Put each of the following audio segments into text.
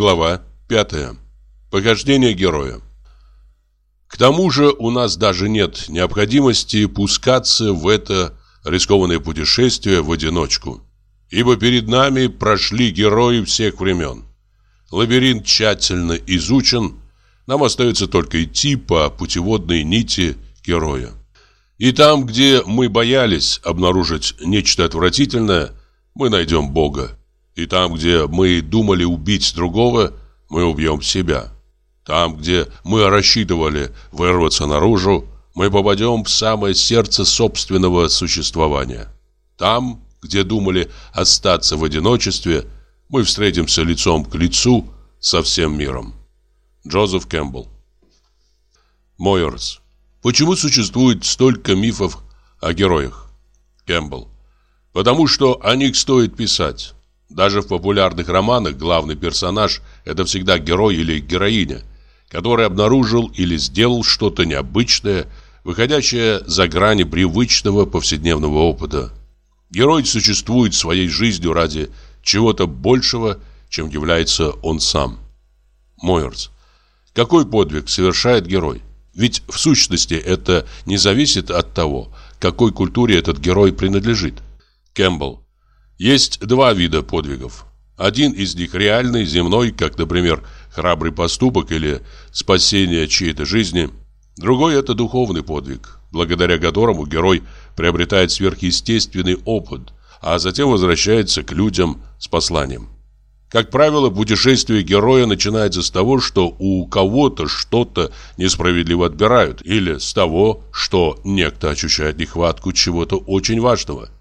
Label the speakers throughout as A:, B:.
A: Глава 5. Похождение героя. К тому же у нас даже нет необходимости пускаться в это рискованное путешествие в одиночку. Ибо перед нами прошли герои всех времен. Лабиринт тщательно изучен, нам остается только идти по путеводной нити героя. И там, где мы боялись обнаружить нечто отвратительное, мы найдем Бога. И там, где мы думали убить другого, мы убьем себя. Там, где мы рассчитывали вырваться наружу, мы попадем в самое сердце собственного существования. Там, где думали остаться в одиночестве, мы встретимся лицом к лицу со всем миром. Джозеф Кэмпбелл Мойерс Почему существует столько мифов о героях? Кэмпбелл Потому что о них стоит писать. Даже в популярных романах главный персонаж – это всегда герой или героиня, который обнаружил или сделал что-то необычное, выходящее за грани привычного повседневного опыта. Герой существует своей жизнью ради чего-то большего, чем является он сам. Мойерс. Какой подвиг совершает герой? Ведь в сущности это не зависит от того, какой культуре этот герой принадлежит. Кэмпбелл. Есть два вида подвигов. Один из них реальный, земной, как, например, храбрый поступок или спасение чьей-то жизни. Другой – это духовный подвиг, благодаря которому герой приобретает сверхъестественный опыт, а затем возвращается к людям с посланием. Как правило, путешествие героя начинается с того, что у кого-то что-то несправедливо отбирают, или с того, что некто ощущает нехватку чего-то очень важного –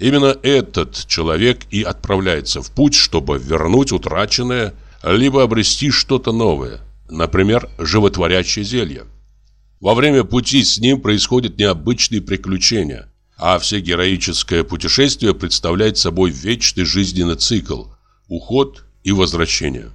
A: Именно этот человек и отправляется в путь, чтобы вернуть утраченное, либо обрести что-то новое, например, животворящее зелье. Во время пути с ним происходят необычные приключения, а все героическое путешествие представляет собой вечный жизненный цикл – уход и возвращение.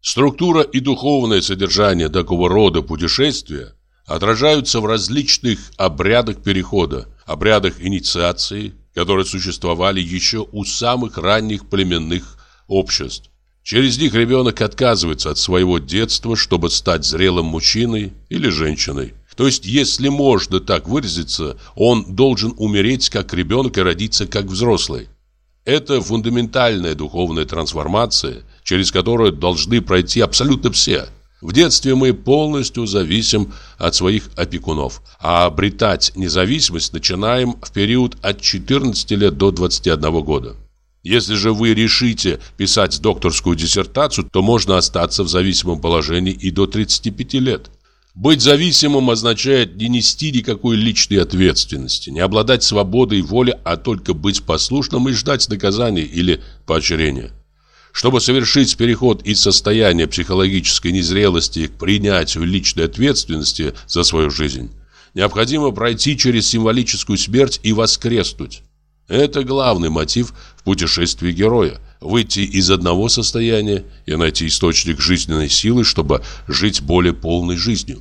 A: Структура и духовное содержание такого рода путешествия отражаются в различных обрядах перехода, обрядах инициации, которые существовали еще у самых ранних племенных обществ. Через них ребенок отказывается от своего детства, чтобы стать зрелым мужчиной или женщиной. То есть, если можно так выразиться, он должен умереть как ребенок и родиться как взрослый. Это фундаментальная духовная трансформация, через которую должны пройти абсолютно все – в детстве мы полностью зависим от своих опекунов, а обретать независимость начинаем в период от 14 лет до 21 года. Если же вы решите писать докторскую диссертацию, то можно остаться в зависимом положении и до 35 лет. Быть зависимым означает не нести никакой личной ответственности, не обладать свободой воли, а только быть послушным и ждать наказания или поощрения. Чтобы совершить переход из состояния психологической незрелости к принятию личной ответственности за свою жизнь, необходимо пройти через символическую смерть и воскреснуть. Это главный мотив в путешествии героя – выйти из одного состояния и найти источник жизненной силы, чтобы жить более полной жизнью.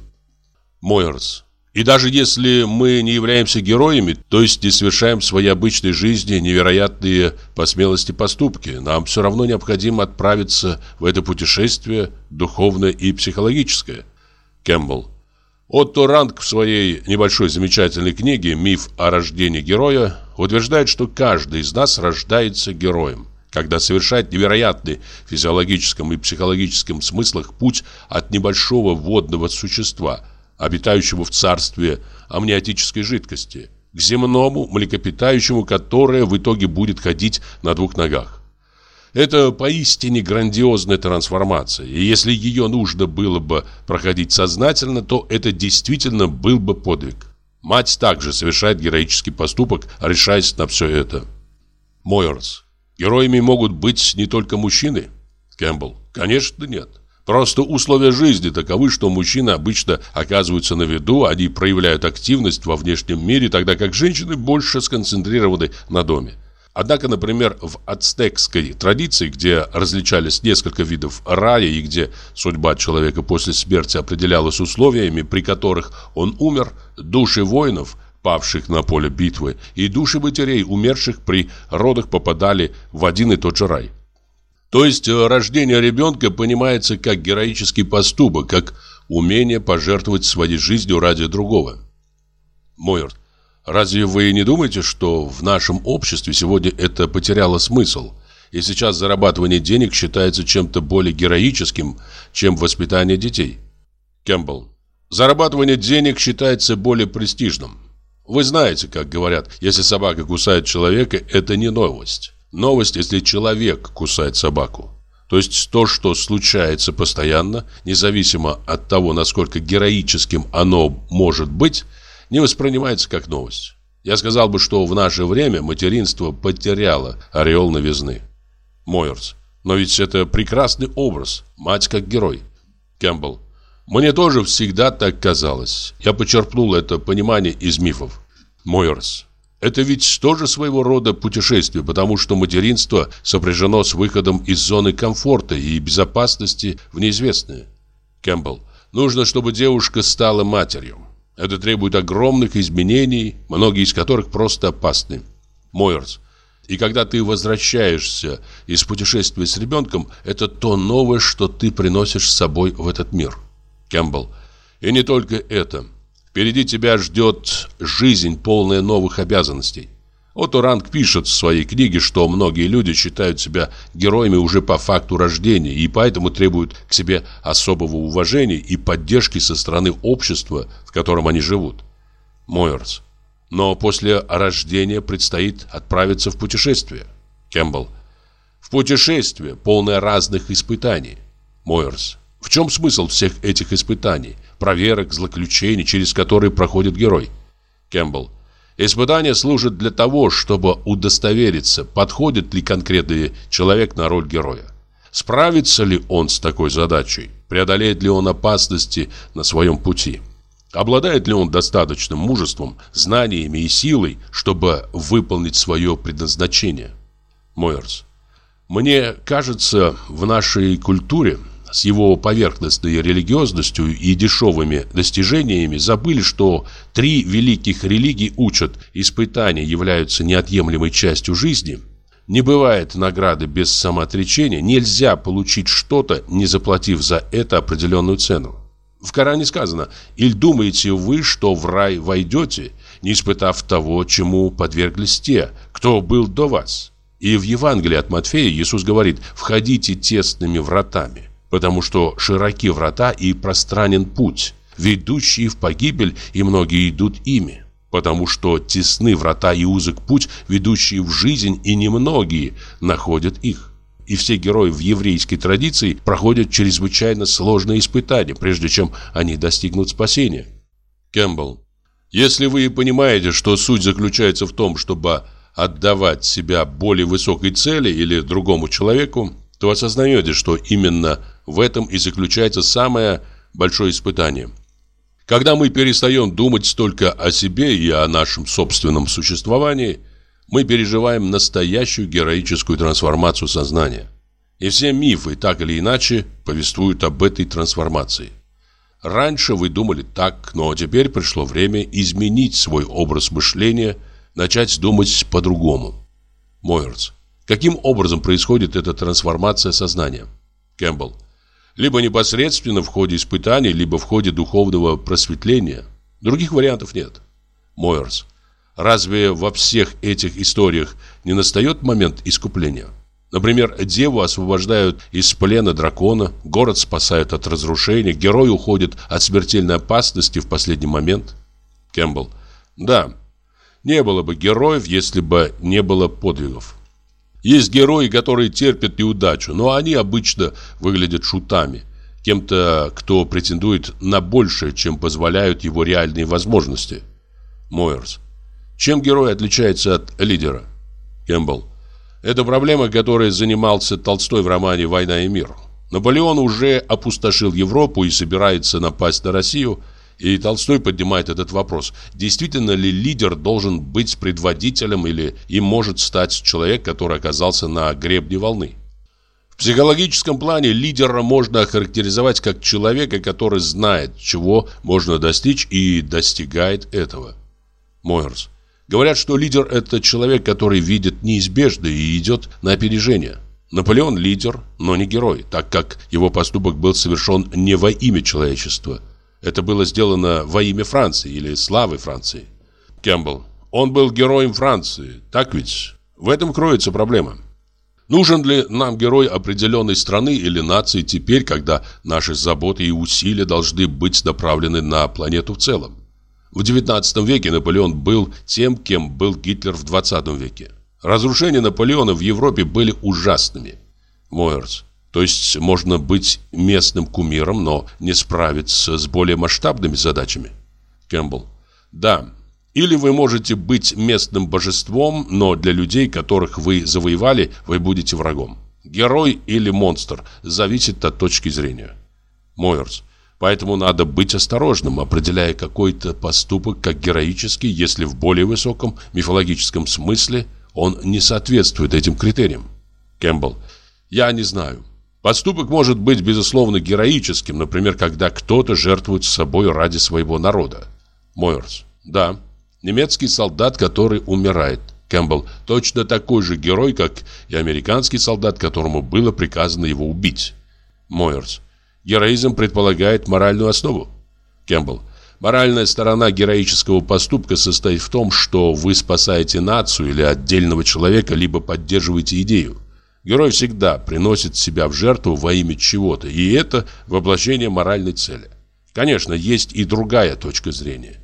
A: Мойерс и даже если мы не являемся героями, то есть не совершаем в своей обычной жизни невероятные по смелости поступки, нам все равно необходимо отправиться в это путешествие духовное и психологическое. Кэмпбелл. Отто Ранг в своей небольшой замечательной книге «Миф о рождении героя» утверждает, что каждый из нас рождается героем, когда совершает невероятный в физиологическом и психологическом смыслах путь от небольшого водного существа – обитающему в царстве амниотической жидкости, к земному млекопитающему, которое в итоге будет ходить на двух ногах. Это поистине грандиозная трансформация, и если ее нужно было бы проходить сознательно, то это действительно был бы подвиг. Мать также совершает героический поступок, решаясь на все это. Мойерс. Героями могут быть не только мужчины? Кэмпбелл. Конечно, нет. Просто условия жизни таковы, что мужчины обычно оказываются на виду, они проявляют активность во внешнем мире, тогда как женщины больше сконцентрированы на доме. Однако, например, в ацтекской традиции, где различались несколько видов рая и где судьба человека после смерти определялась условиями, при которых он умер, души воинов, павших на поле битвы, и души матерей, умерших при родах, попадали в один и тот же рай. То есть э, рождение ребенка понимается как героический поступок, как умение пожертвовать своей жизнью ради другого. Мойер, разве вы не думаете, что в нашем обществе сегодня это потеряло смысл? И сейчас зарабатывание денег считается чем-то более героическим, чем воспитание детей? Кэмпбелл. Зарабатывание денег считается более престижным. Вы знаете, как говорят, если собака кусает человека, это не новость. Новость, если человек кусает собаку. То есть то, что случается постоянно, независимо от того, насколько героическим оно может быть, не воспринимается как новость. Я сказал бы, что в наше время материнство потеряло ореол новизны. Мойерс. Но ведь это прекрасный образ, мать как герой. Кэмпбелл. Мне тоже всегда так казалось. Я почерпнул это понимание из мифов. Мойерс. Это ведь тоже своего рода путешествие, потому что материнство сопряжено с выходом из зоны комфорта и безопасности в неизвестное. Кэмпбелл. Нужно, чтобы девушка стала матерью. Это требует огромных изменений, многие из которых просто опасны. Мойерс. И когда ты возвращаешься из путешествия с ребенком, это то новое, что ты приносишь с собой в этот мир. Кэмпбелл. И не только это. Впереди тебя ждет жизнь, полная новых обязанностей. Отто Ранг пишет в своей книге, что многие люди считают себя героями уже по факту рождения и поэтому требуют к себе особого уважения и поддержки со стороны общества, в котором они живут. Мойерс. Но после рождения предстоит отправиться в путешествие. Кэмпбелл. В путешествие, полное разных испытаний. Мойерс. В чем смысл всех этих испытаний, проверок, злоключений, через которые проходит герой? Кэмпбелл. Испытания служат для того, чтобы удостовериться, подходит ли конкретный человек на роль героя. Справится ли он с такой задачей? Преодолеет ли он опасности на своем пути? Обладает ли он достаточным мужеством, знаниями и силой, чтобы выполнить свое предназначение? Мойерс. Мне кажется, в нашей культуре с его поверхностной религиозностью и дешевыми достижениями забыли, что три великих религий учат, испытания являются неотъемлемой частью жизни. Не бывает награды без самоотречения, нельзя получить что-то, не заплатив за это определенную цену. В Коране сказано «Иль думаете вы, что в рай войдете, не испытав того, чему подверглись те, кто был до вас?» И в Евангелии от Матфея Иисус говорит «Входите тесными вратами» потому что широки врата и пространен путь, ведущий в погибель, и многие идут ими, потому что тесны врата и узок путь, ведущий в жизнь, и немногие находят их. И все герои в еврейской традиции проходят чрезвычайно сложные испытания, прежде чем они достигнут спасения. Кэмпбелл. Если вы понимаете, что суть заключается в том, чтобы отдавать себя более высокой цели или другому человеку, то осознаете, что именно в этом и заключается самое большое испытание. Когда мы перестаем думать только о себе и о нашем собственном существовании, мы переживаем настоящую героическую трансформацию сознания. И все мифы, так или иначе, повествуют об этой трансформации. Раньше вы думали так, но теперь пришло время изменить свой образ мышления, начать думать по-другому. Мойерс. Каким образом происходит эта трансформация сознания? Кэмпбелл. Либо непосредственно в ходе испытаний, либо в ходе духовного просветления. Других вариантов нет. Мойерс. Разве во всех этих историях не настает момент искупления? Например, деву освобождают из плена дракона, город спасают от разрушения, герой уходит от смертельной опасности в последний момент. Кэмпбелл. Да, не было бы героев, если бы не было подвигов. Есть герои, которые терпят неудачу, но они обычно выглядят шутами. Кем-то, кто претендует на большее, чем позволяют его реальные возможности. Мойерс. Чем герой отличается от лидера? Кэмпбелл. Это проблема, которой занимался Толстой в романе «Война и мир». Наполеон уже опустошил Европу и собирается напасть на Россию – и Толстой поднимает этот вопрос. Действительно ли лидер должен быть предводителем или им может стать человек, который оказался на гребне волны? В психологическом плане лидера можно охарактеризовать как человека, который знает, чего можно достичь и достигает этого. Мойерс. Говорят, что лидер – это человек, который видит неизбежное и идет на опережение. Наполеон лидер, но не герой, так как его поступок был совершен не во имя человечества. Это было сделано во имя Франции или славы Франции. Кэмпбелл. Он был героем Франции, так ведь? В этом кроется проблема. Нужен ли нам герой определенной страны или нации теперь, когда наши заботы и усилия должны быть направлены на планету в целом? В XIX веке Наполеон был тем, кем был Гитлер в XX веке. Разрушения Наполеона в Европе были ужасными. Мойерс. То есть можно быть местным кумиром, но не справиться с более масштабными задачами? Кэмпбелл. Да. Или вы можете быть местным божеством, но для людей, которых вы завоевали, вы будете врагом. Герой или монстр зависит от точки зрения. Мойерс. Поэтому надо быть осторожным, определяя какой-то поступок как героический, если в более высоком мифологическом смысле – он не соответствует этим критериям. Кэмпбелл. Я не знаю. Поступок может быть, безусловно, героическим, например, когда кто-то жертвует собой ради своего народа. Мойерс. Да. Немецкий солдат, который умирает. Кэмпбелл. Точно такой же герой, как и американский солдат, которому было приказано его убить. Мойерс. Героизм предполагает моральную основу. Кэмпбелл. Моральная сторона героического поступка состоит в том, что вы спасаете нацию или отдельного человека, либо поддерживаете идею. Герой всегда приносит себя в жертву во имя чего-то, и это воплощение моральной цели. Конечно, есть и другая точка зрения.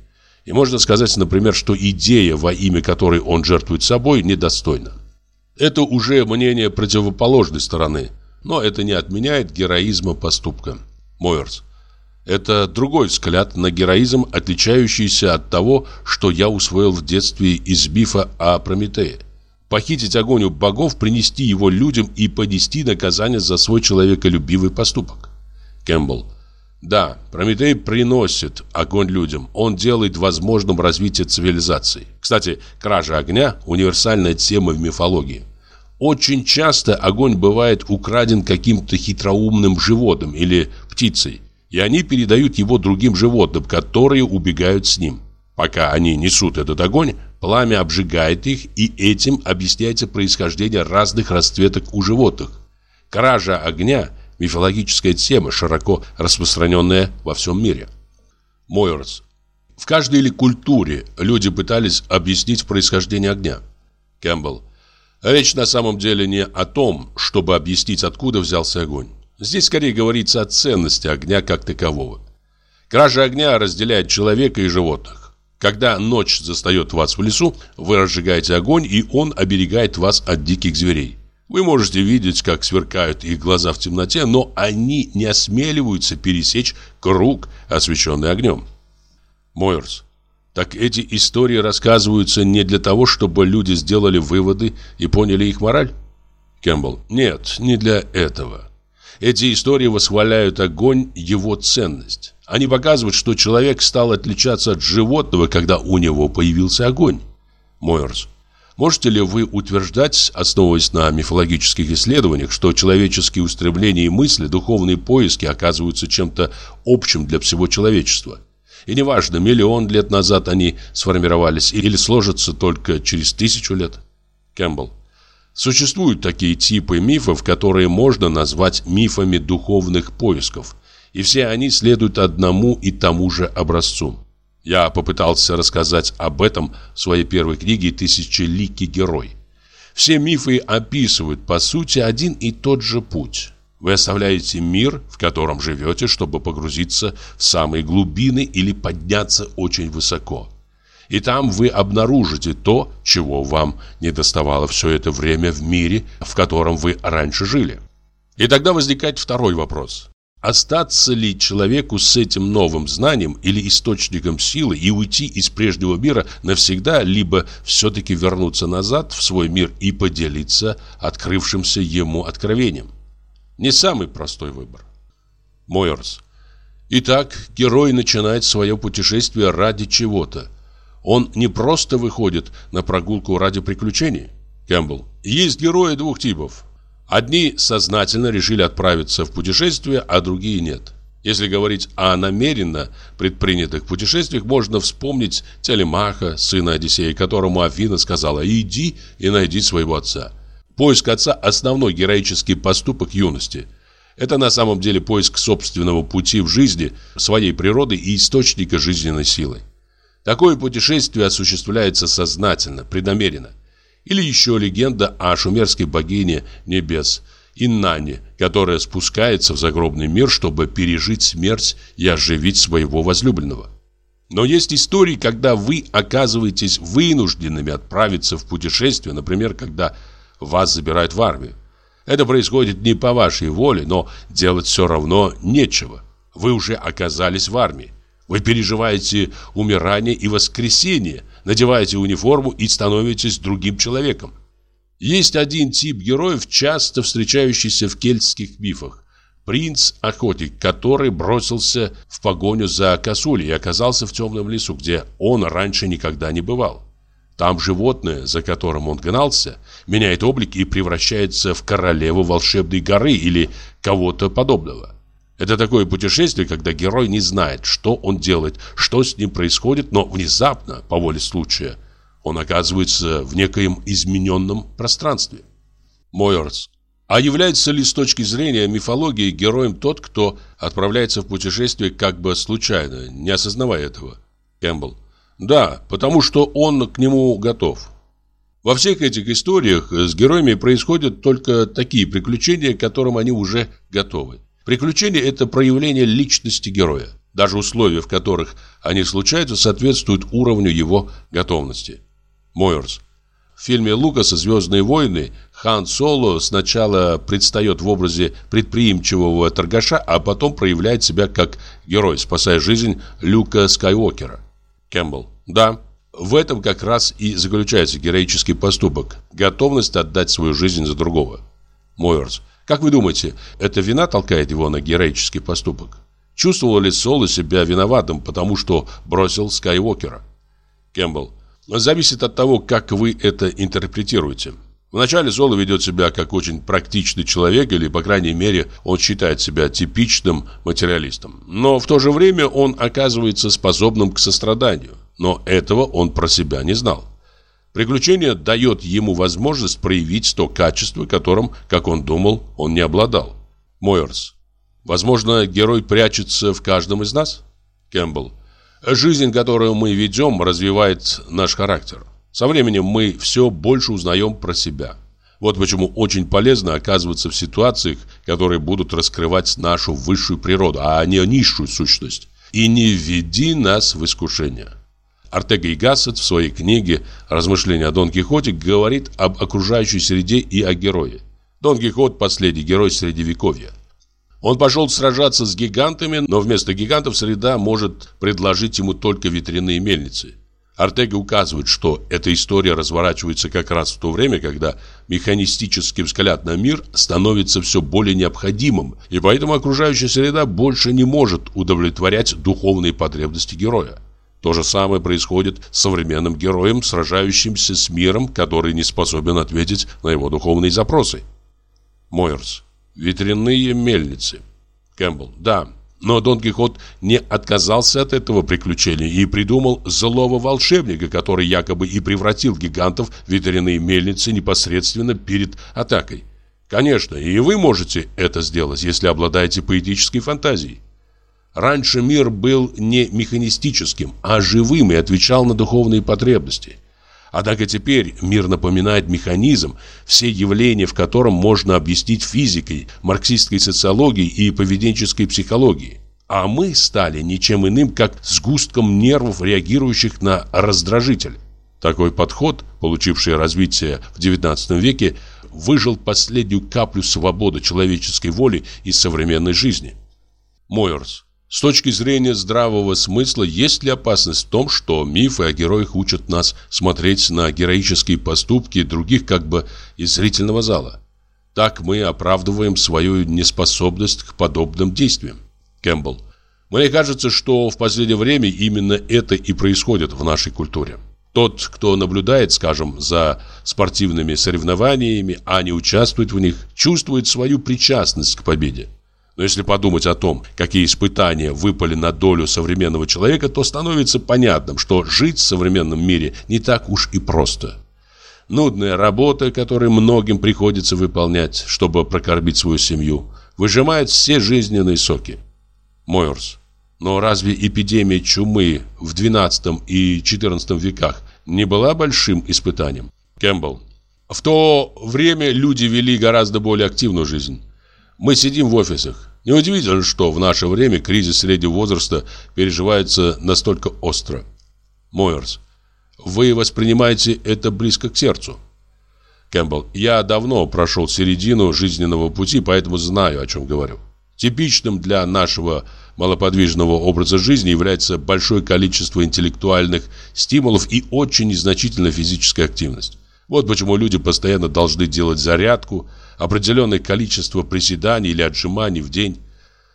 A: И можно сказать, например, что идея, во имя которой он жертвует собой, недостойна. Это уже мнение противоположной стороны, но это не отменяет героизма поступка. Мойерс. Это другой взгляд на героизм, отличающийся от того, что я усвоил в детстве из мифа о Прометее. Похитить огонь у богов, принести его людям и понести наказание за свой человеколюбивый поступок. Кэмпбелл. Да, Прометей приносит огонь людям. Он делает возможным развитие цивилизации. Кстати, кража огня – универсальная тема в мифологии. Очень часто огонь бывает украден каким-то хитроумным животным или птицей и они передают его другим животным, которые убегают с ним. Пока они несут этот огонь, пламя обжигает их, и этим объясняется происхождение разных расцветок у животных. Кража огня – мифологическая тема, широко распространенная во всем мире. Мойерс. В каждой или культуре люди пытались объяснить происхождение огня. Кэмпбелл. Речь на самом деле не о том, чтобы объяснить, откуда взялся огонь. Здесь скорее говорится о ценности огня как такового. Кража огня разделяет человека и животных. Когда ночь застает вас в лесу, вы разжигаете огонь, и он оберегает вас от диких зверей. Вы можете видеть, как сверкают их глаза в темноте, но они не осмеливаются пересечь круг, освещенный огнем. Мойерс. Так эти истории рассказываются не для того, чтобы люди сделали выводы и поняли их мораль? Кэмпбелл. Нет, не для этого. Эти истории восхваляют огонь, его ценность. Они показывают, что человек стал отличаться от животного, когда у него появился огонь. Мойерс. Можете ли вы утверждать, основываясь на мифологических исследованиях, что человеческие устремления и мысли, духовные поиски оказываются чем-то общим для всего человечества? И неважно, миллион лет назад они сформировались или сложатся только через тысячу лет? Кэмпбелл. Существуют такие типы мифов, которые можно назвать мифами духовных поисков, и все они следуют одному и тому же образцу. Я попытался рассказать об этом в своей первой книге «Тысячеликий герой». Все мифы описывают, по сути, один и тот же путь. Вы оставляете мир, в котором живете, чтобы погрузиться в самые глубины или подняться очень высоко. И там вы обнаружите то, чего вам не доставало все это время в мире, в котором вы раньше жили. И тогда возникает второй вопрос. Остаться ли человеку с этим новым знанием или источником силы и уйти из прежнего мира навсегда, либо все-таки вернуться назад в свой мир и поделиться открывшимся ему откровением? Не самый простой выбор. Мойерс. Итак, герой начинает свое путешествие ради чего-то, он не просто выходит на прогулку ради приключений. Кэмпбелл. Есть герои двух типов. Одни сознательно решили отправиться в путешествие, а другие нет. Если говорить о намеренно предпринятых путешествиях, можно вспомнить Телемаха, сына Одиссея, которому Афина сказала «иди и найди своего отца». Поиск отца – основной героический поступок юности. Это на самом деле поиск собственного пути в жизни, своей природы и источника жизненной силы. Такое путешествие осуществляется сознательно, преднамеренно. Или еще легенда о шумерской богине небес Иннане, которая спускается в загробный мир, чтобы пережить смерть и оживить своего возлюбленного. Но есть истории, когда вы оказываетесь вынужденными отправиться в путешествие, например, когда вас забирают в армию. Это происходит не по вашей воле, но делать все равно нечего. Вы уже оказались в армии. Вы переживаете умирание и воскресение, надеваете униформу и становитесь другим человеком. Есть один тип героев, часто встречающийся в кельтских мифах. Принц-охотник, который бросился в погоню за косулей и оказался в темном лесу, где он раньше никогда не бывал. Там животное, за которым он гнался, меняет облик и превращается в королеву волшебной горы или кого-то подобного. Это такое путешествие, когда герой не знает, что он делает, что с ним происходит, но внезапно, по воле случая, он оказывается в некоем измененном пространстве. Мойерс. А является ли с точки зрения мифологии героем тот, кто отправляется в путешествие как бы случайно, не осознавая этого? Кэмпбелл. Да, потому что он к нему готов. Во всех этих историях с героями происходят только такие приключения, к которым они уже готовы. Приключения – это проявление личности героя. Даже условия, в которых они случаются, соответствуют уровню его готовности. Мойерс. В фильме Лукаса «Звездные войны» Хан Соло сначала предстает в образе предприимчивого торгаша, а потом проявляет себя как герой, спасая жизнь Люка Скайуокера. Кэмпбелл. Да, в этом как раз и заключается героический поступок. Готовность отдать свою жизнь за другого. Мойерс. Как вы думаете, эта вина толкает его на героический поступок? Чувствовал ли Соло себя виноватым, потому что бросил Скайуокера? Кэмпбелл. Зависит от того, как вы это интерпретируете. Вначале Соло ведет себя как очень практичный человек, или, по крайней мере, он считает себя типичным материалистом. Но в то же время он оказывается способным к состраданию. Но этого он про себя не знал. Приключение дает ему возможность проявить то качество, которым, как он думал, он не обладал. Мойерс. Возможно, герой прячется в каждом из нас? Кэмпбелл. Жизнь, которую мы ведем, развивает наш характер. Со временем мы все больше узнаем про себя. Вот почему очень полезно оказываться в ситуациях, которые будут раскрывать нашу высшую природу, а не низшую сущность. И не введи нас в искушение. Артега и Гассет в своей книге «Размышления о Дон Кихоте» говорит об окружающей среде и о герое. Дон Кихот – последний герой Средневековья. Он пошел сражаться с гигантами, но вместо гигантов среда может предложить ему только ветряные мельницы. Артега указывает, что эта история разворачивается как раз в то время, когда механистический взгляд на мир становится все более необходимым, и поэтому окружающая среда больше не может удовлетворять духовные потребности героя. То же самое происходит с современным героем, сражающимся с миром, который не способен ответить на его духовные запросы. Мойерс. Ветряные мельницы. Кэмпбелл. Да, но Дон Кихот не отказался от этого приключения и придумал злого волшебника, который якобы и превратил гигантов в ветряные мельницы непосредственно перед атакой. Конечно, и вы можете это сделать, если обладаете поэтической фантазией. Раньше мир был не механистическим, а живым и отвечал на духовные потребности – Однако теперь мир напоминает механизм, все явления в котором можно объяснить физикой, марксистской социологией и поведенческой психологией. А мы стали ничем иным, как сгустком нервов, реагирующих на раздражитель. Такой подход, получивший развитие в XIX веке, выжил последнюю каплю свободы человеческой воли из современной жизни. Мойерс с точки зрения здравого смысла, есть ли опасность в том, что мифы о героях учат нас смотреть на героические поступки других как бы из зрительного зала? Так мы оправдываем свою неспособность к подобным действиям. Кэмпбелл. Мне кажется, что в последнее время именно это и происходит в нашей культуре. Тот, кто наблюдает, скажем, за спортивными соревнованиями, а не участвует в них, чувствует свою причастность к победе. Но если подумать о том, какие испытания выпали на долю современного человека, то становится понятным, что жить в современном мире не так уж и просто. нудная работа, которую многим приходится выполнять, чтобы прокормить свою семью, выжимает все жизненные соки. Мойерс. Но разве эпидемия чумы в XII и XIV веках не была большим испытанием? Кэмпбелл. В то время люди вели гораздо более активную жизнь. Мы сидим в офисах. Неудивительно, что в наше время кризис среднего возраста переживается настолько остро. Мойерс. Вы воспринимаете это близко к сердцу. Кэмпбелл. Я давно прошел середину жизненного пути, поэтому знаю, о чем говорю. Типичным для нашего малоподвижного образа жизни является большое количество интеллектуальных стимулов и очень незначительная физическая активность. Вот почему люди постоянно должны делать зарядку, определенное количество приседаний или отжиманий в день.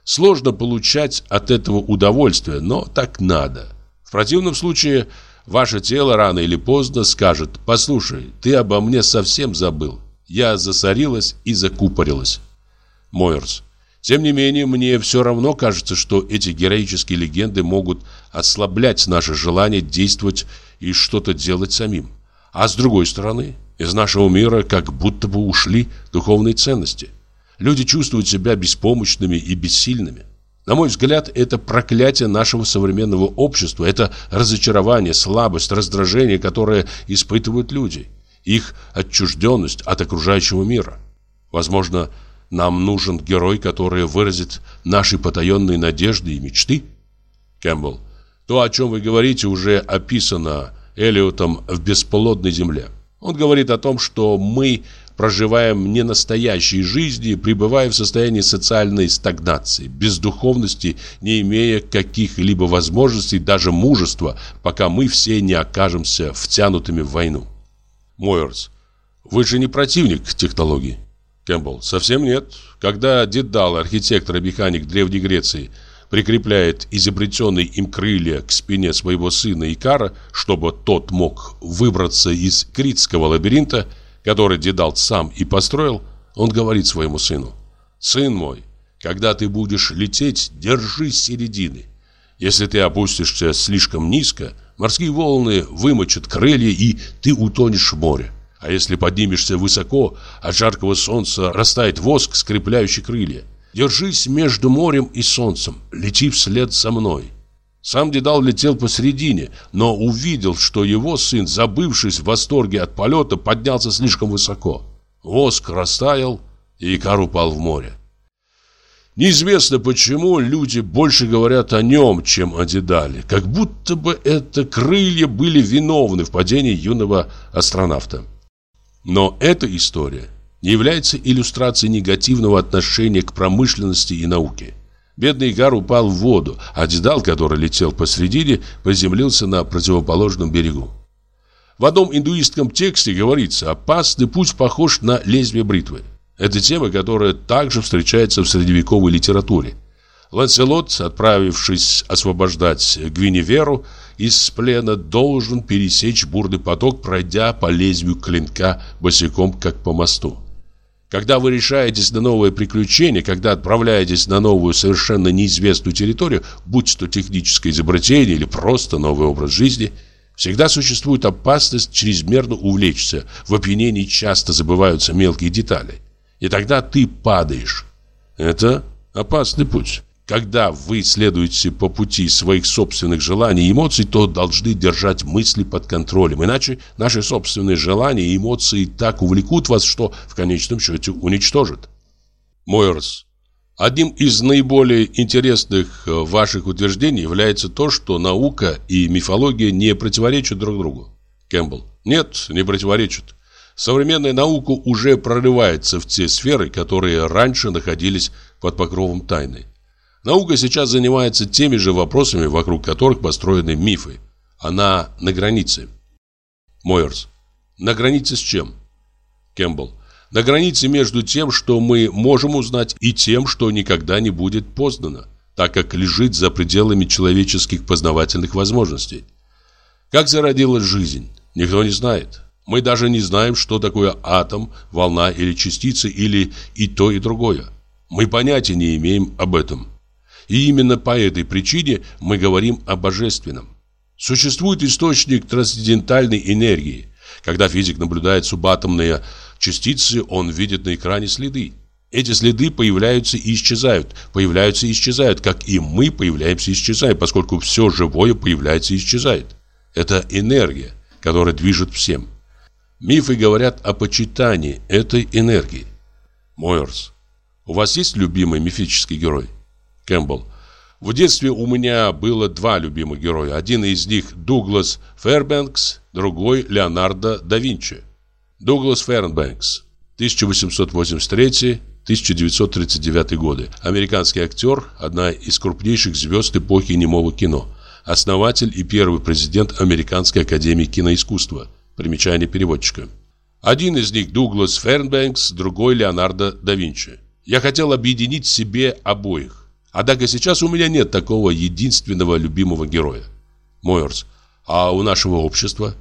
A: Сложно получать от этого удовольствие, но так надо. В противном случае ваше тело рано или поздно скажет «Послушай, ты обо мне совсем забыл». Я засорилась и закупорилась. Мойерс. Тем не менее, мне все равно кажется, что эти героические легенды могут ослаблять наше желание действовать и что-то делать самим. А с другой стороны, из нашего мира как будто бы ушли духовные ценности. Люди чувствуют себя беспомощными и бессильными. На мой взгляд, это проклятие нашего современного общества, это разочарование, слабость, раздражение, которое испытывают люди, их отчужденность от окружающего мира. Возможно, нам нужен герой, который выразит наши потаенные надежды и мечты? Кэмпбелл, то, о чем вы говорите, уже описано Элиотом в «Бесплодной земле». Он говорит о том, что мы проживаем не настоящей жизни, пребывая в состоянии социальной стагнации, бездуховности, не имея каких-либо возможностей, даже мужества, пока мы все не окажемся втянутыми в войну. Мойерс, вы же не противник технологий. Кэмпбелл, совсем нет. Когда Дедал, архитектор и механик Древней Греции, прикрепляет изобретенные им крылья к спине своего сына Икара, чтобы тот мог выбраться из критского лабиринта, который Дедал сам и построил, он говорит своему сыну, «Сын мой, когда ты будешь лететь, держись середины. Если ты опустишься слишком низко, морские волны вымочат крылья, и ты утонешь в море. А если поднимешься высоко, от жаркого солнца растает воск, скрепляющий крылья. Держись между морем и солнцем, лети вслед за мной. Сам Дедал летел посередине, но увидел, что его сын, забывшись в восторге от полета, поднялся слишком высоко. Воск растаял, и Икар упал в море. Неизвестно почему люди больше говорят о нем, чем о Дедале, как будто бы это крылья были виновны в падении юного астронавта. Но эта история является иллюстрацией негативного отношения к промышленности и науке. Бедный Игар упал в воду, а Дедал, который летел посредине, приземлился на противоположном берегу. В одном индуистском тексте говорится «опасный путь похож на лезвие бритвы». Это тема, которая также встречается в средневековой литературе. Ланселот, отправившись освобождать Гвиневеру из плена, должен пересечь бурный поток, пройдя по лезвию клинка босиком, как по мосту. Когда вы решаетесь на новое приключение, когда отправляетесь на новую совершенно неизвестную территорию, будь то техническое изобретение или просто новый образ жизни, всегда существует опасность чрезмерно увлечься. В опьянении часто забываются мелкие детали. И тогда ты падаешь. Это опасный путь. Когда вы следуете по пути своих собственных желаний и эмоций, то должны держать мысли под контролем. Иначе наши собственные желания и эмоции так увлекут вас, что в конечном счете уничтожат. Мойерс. Одним из наиболее интересных э, ваших утверждений является то, что наука и мифология не противоречат друг другу. Кэмпбелл. Нет, не противоречат. Современная наука уже прорывается в те сферы, которые раньше находились под покровом тайны. Наука сейчас занимается теми же вопросами, вокруг которых построены мифы. Она на границе. Мойерс. На границе с чем? Кэмпбелл. На границе между тем, что мы можем узнать, и тем, что никогда не будет познано, так как лежит за пределами человеческих познавательных возможностей. Как зародилась жизнь, никто не знает. Мы даже не знаем, что такое атом, волна или частица, или и то, и другое. Мы понятия не имеем об этом. И именно по этой причине мы говорим о божественном. Существует источник трансцендентальной энергии, Когда физик наблюдает субатомные частицы, он видит на экране следы. Эти следы появляются и исчезают, появляются и исчезают, как и мы появляемся и исчезаем, поскольку все живое появляется и исчезает. Это энергия, которая движет всем. Мифы говорят о почитании этой энергии. Мойерс, у вас есть любимый мифический герой? Кэмпбелл. В детстве у меня было два любимых героя. Один из них Дуглас Фербенкс, другой Леонардо да Винчи. Дуглас Фербенкс, 1883-1939 годы. Американский актер, одна из крупнейших звезд эпохи немого кино. Основатель и первый президент Американской академии киноискусства. Примечание переводчика. Один из них Дуглас Фернбэнкс, другой Леонардо да Винчи. Я хотел объединить себе обоих. Однако сейчас у меня нет такого единственного любимого героя. Мойерс. А у нашего общества?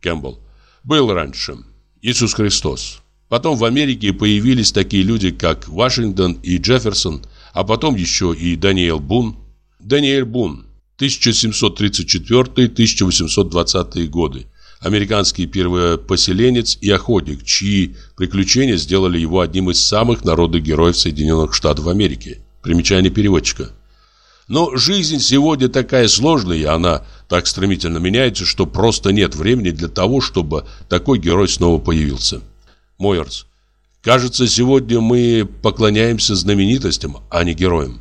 A: Кэмпбелл. Был раньше. Иисус Христос. Потом в Америке появились такие люди, как Вашингтон и Джефферсон, а потом еще и Даниэль Бун. Даниэль Бун, 1734-1820 годы. Американский первопоселенец и охотник, чьи приключения сделали его одним из самых народных героев Соединенных Штатов Америки. Примечание переводчика. Но жизнь сегодня такая сложная, и она так стремительно меняется, что просто нет времени для того, чтобы такой герой снова появился. Мойерс. Кажется, сегодня мы поклоняемся знаменитостям, а не героям.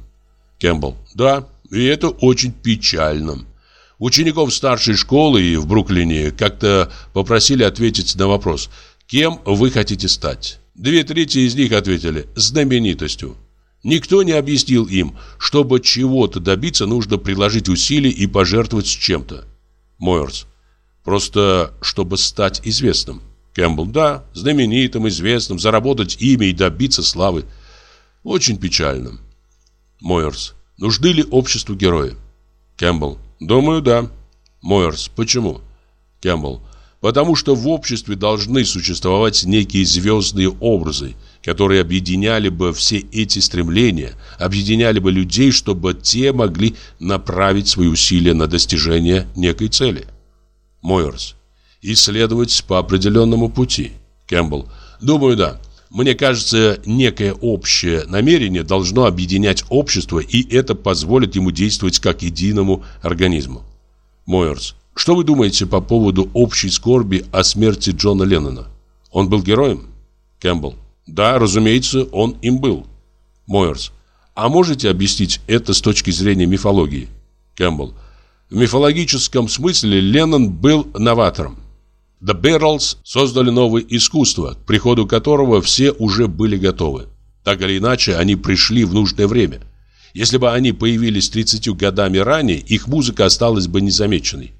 A: Кэмпбелл. Да, и это очень печально. Учеников старшей школы и в Бруклине как-то попросили ответить на вопрос «Кем вы хотите стать?». Две трети из них ответили «знаменитостью». Никто не объяснил им, чтобы чего-то добиться, нужно приложить усилия и пожертвовать чем-то. Мойерс. Просто чтобы стать известным. Кэмпбелл. Да, знаменитым, известным, заработать имя и добиться славы. Очень печально. Мойерс. Нужны ли обществу герои? Кэмпбелл. Думаю, да. Мойерс. Почему? Кэмпбелл. Потому что в обществе должны существовать некие звездные образы, которые объединяли бы все эти стремления, объединяли бы людей, чтобы те могли направить свои усилия на достижение некой цели. Мойерс. Исследовать по определенному пути. Кэмпбелл. Думаю, да. Мне кажется, некое общее намерение должно объединять общество, и это позволит ему действовать как единому организму. Мойерс. Что вы думаете по поводу общей скорби о смерти Джона Леннона? Он был героем? Кэмпбелл. Да, разумеется, он им был. Мойерс. А можете объяснить это с точки зрения мифологии? Кэмпбелл. В мифологическом смысле Леннон был новатором. The Beatles создали новое искусство, к приходу которого все уже были готовы. Так или иначе, они пришли в нужное время. Если бы они появились 30 годами ранее, их музыка осталась бы незамеченной.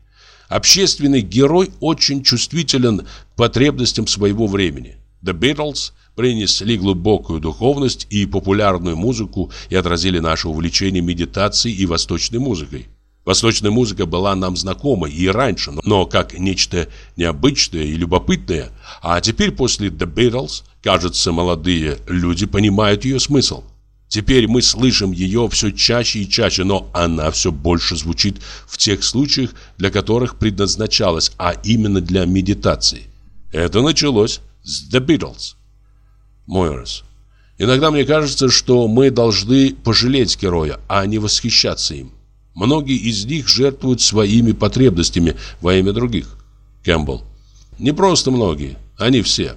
A: Общественный герой очень чувствителен к потребностям своего времени. The Beatles принесли глубокую духовность и популярную музыку и отразили наше увлечение медитацией и восточной музыкой. Восточная музыка была нам знакома и раньше, но как нечто необычное и любопытное, а теперь после The Beatles, кажется, молодые люди понимают ее смысл. Теперь мы слышим ее все чаще и чаще, но она все больше звучит в тех случаях, для которых предназначалась, а именно для медитации. Это началось с The Beatles. Мойерс. Иногда мне кажется, что мы должны пожалеть героя, а не восхищаться им. Многие из них жертвуют своими потребностями во имя других. Кэмпбелл. Не просто многие, они все.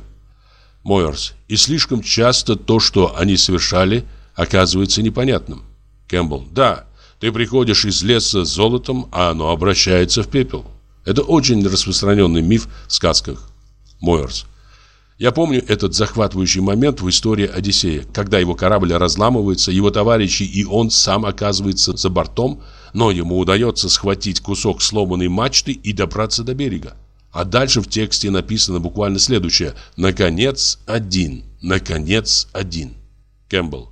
A: Мойерс. И слишком часто то, что они совершали, оказывается непонятным. Кэмпбелл. Да, ты приходишь из леса с золотом, а оно обращается в пепел. Это очень распространенный миф в сказках. Мойерс. Я помню этот захватывающий момент в истории Одиссея, когда его корабль разламывается, его товарищи и он сам оказывается за бортом, но ему удается схватить кусок сломанной мачты и добраться до берега. А дальше в тексте написано буквально следующее «Наконец, один! Наконец, один!» Кэмпбелл.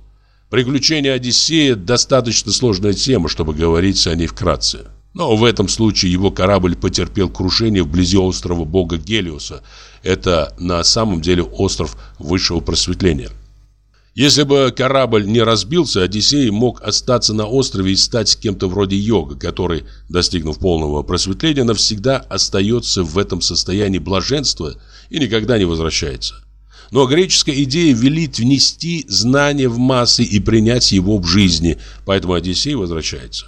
A: Приключения Одиссея – достаточно сложная тема, чтобы говорить о ней вкратце. Но в этом случае его корабль потерпел крушение вблизи острова бога Гелиоса. Это на самом деле остров высшего просветления. Если бы корабль не разбился, Одиссей мог остаться на острове и стать кем-то вроде йога, который, достигнув полного просветления, навсегда остается в этом состоянии блаженства и никогда не возвращается. Но греческая идея велит внести знание в массы и принять его в жизни, поэтому Одиссей возвращается.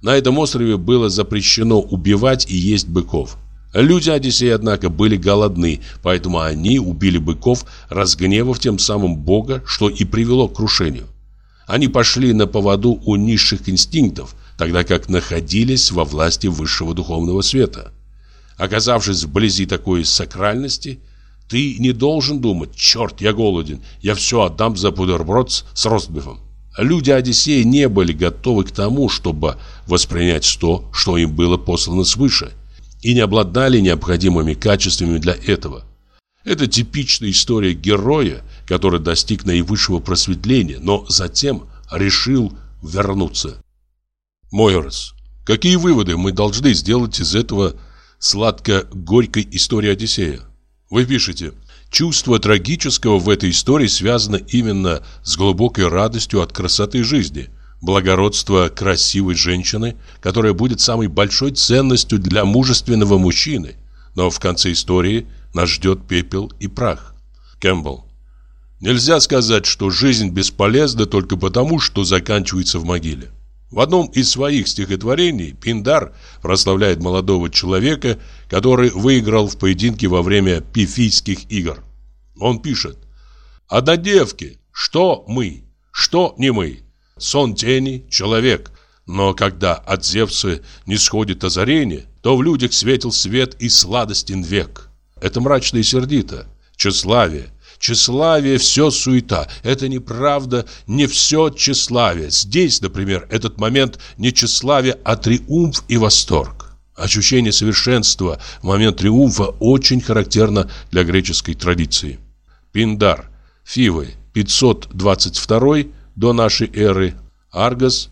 A: На этом острове было запрещено убивать и есть быков. Люди Одиссея, однако, были голодны, поэтому они убили быков, разгневав тем самым Бога, что и привело к крушению. Они пошли на поводу у низших инстинктов, тогда как находились во власти высшего духовного света. Оказавшись вблизи такой сакральности, ты не должен думать, черт, я голоден, я все отдам за бутерброд с ростбифом. Люди Одиссея не были готовы к тому, чтобы воспринять то, что им было послано свыше – и не обладали необходимыми качествами для этого. Это типичная история героя, который достиг наивысшего просветления, но затем решил вернуться. Мойерс, какие выводы мы должны сделать из этого сладко-горькой истории Одиссея? Вы пишете, чувство трагического в этой истории связано именно с глубокой радостью от красоты жизни – благородство красивой женщины, которая будет самой большой ценностью для мужественного мужчины. Но в конце истории нас ждет пепел и прах. Кэмпбелл. Нельзя сказать, что жизнь бесполезна только потому, что заканчивается в могиле. В одном из своих стихотворений Пиндар прославляет молодого человека, который выиграл в поединке во время пифийских игр. Он пишет «Однодевки, что мы, что не мы, сон тени – человек. Но когда от Зевса не сходит озарение, то в людях светил свет и сладостен век. Это мрачно и сердито. Тщеславие. Тщеславие – все суета. Это неправда, не все тщеславие. Здесь, например, этот момент не тщеславие, а триумф и восторг. Ощущение совершенства в момент триумфа очень характерно для греческой традиции. Пиндар, Фивы, 522 до нашей эры, Аргос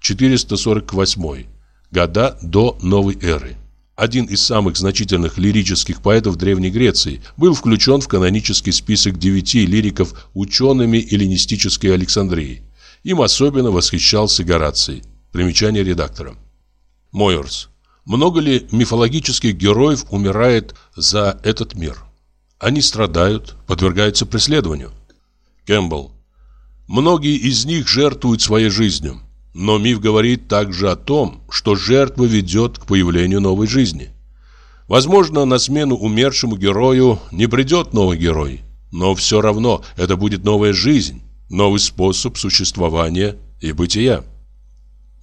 A: 448 года до новой эры. Один из самых значительных лирических поэтов Древней Греции был включен в канонический список девяти лириков учеными эллинистической Александрии. Им особенно восхищался Гораций. Примечание редактора. Мойерс. Много ли мифологических героев умирает за этот мир? Они страдают, подвергаются преследованию. Кэмпбелл. Многие из них жертвуют своей жизнью. Но миф говорит также о том, что жертва ведет к появлению новой жизни. Возможно, на смену умершему герою не придет новый герой, но все равно это будет новая жизнь, новый способ существования и бытия.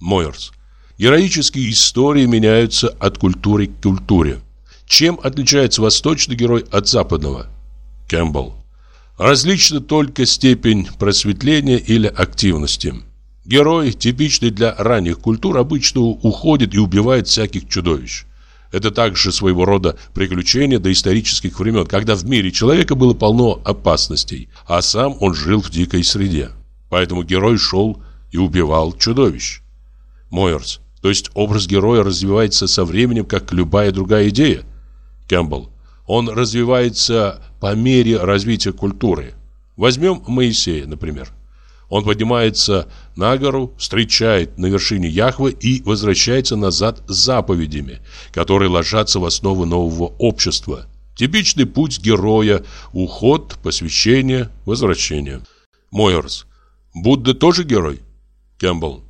A: Мойерс. Героические истории меняются от культуры к культуре. Чем отличается восточный герой от западного? Кэмпбелл. Различна только степень просветления или активности. Герой, типичный для ранних культур, обычно уходит и убивает всяких чудовищ. Это также своего рода приключение до исторических времен, когда в мире человека было полно опасностей, а сам он жил в дикой среде. Поэтому герой шел и убивал чудовищ. Мойерс. То есть образ героя развивается со временем, как любая другая идея. Кэмпбелл. Он развивается по мере развития культуры. Возьмем Моисея, например. Он поднимается на гору, встречает на вершине Яхвы и возвращается назад с заповедями, которые ложатся в основу нового общества. Типичный путь героя – уход, посвящение, возвращение. Мойерс. Будда тоже герой? Кэмпбелл.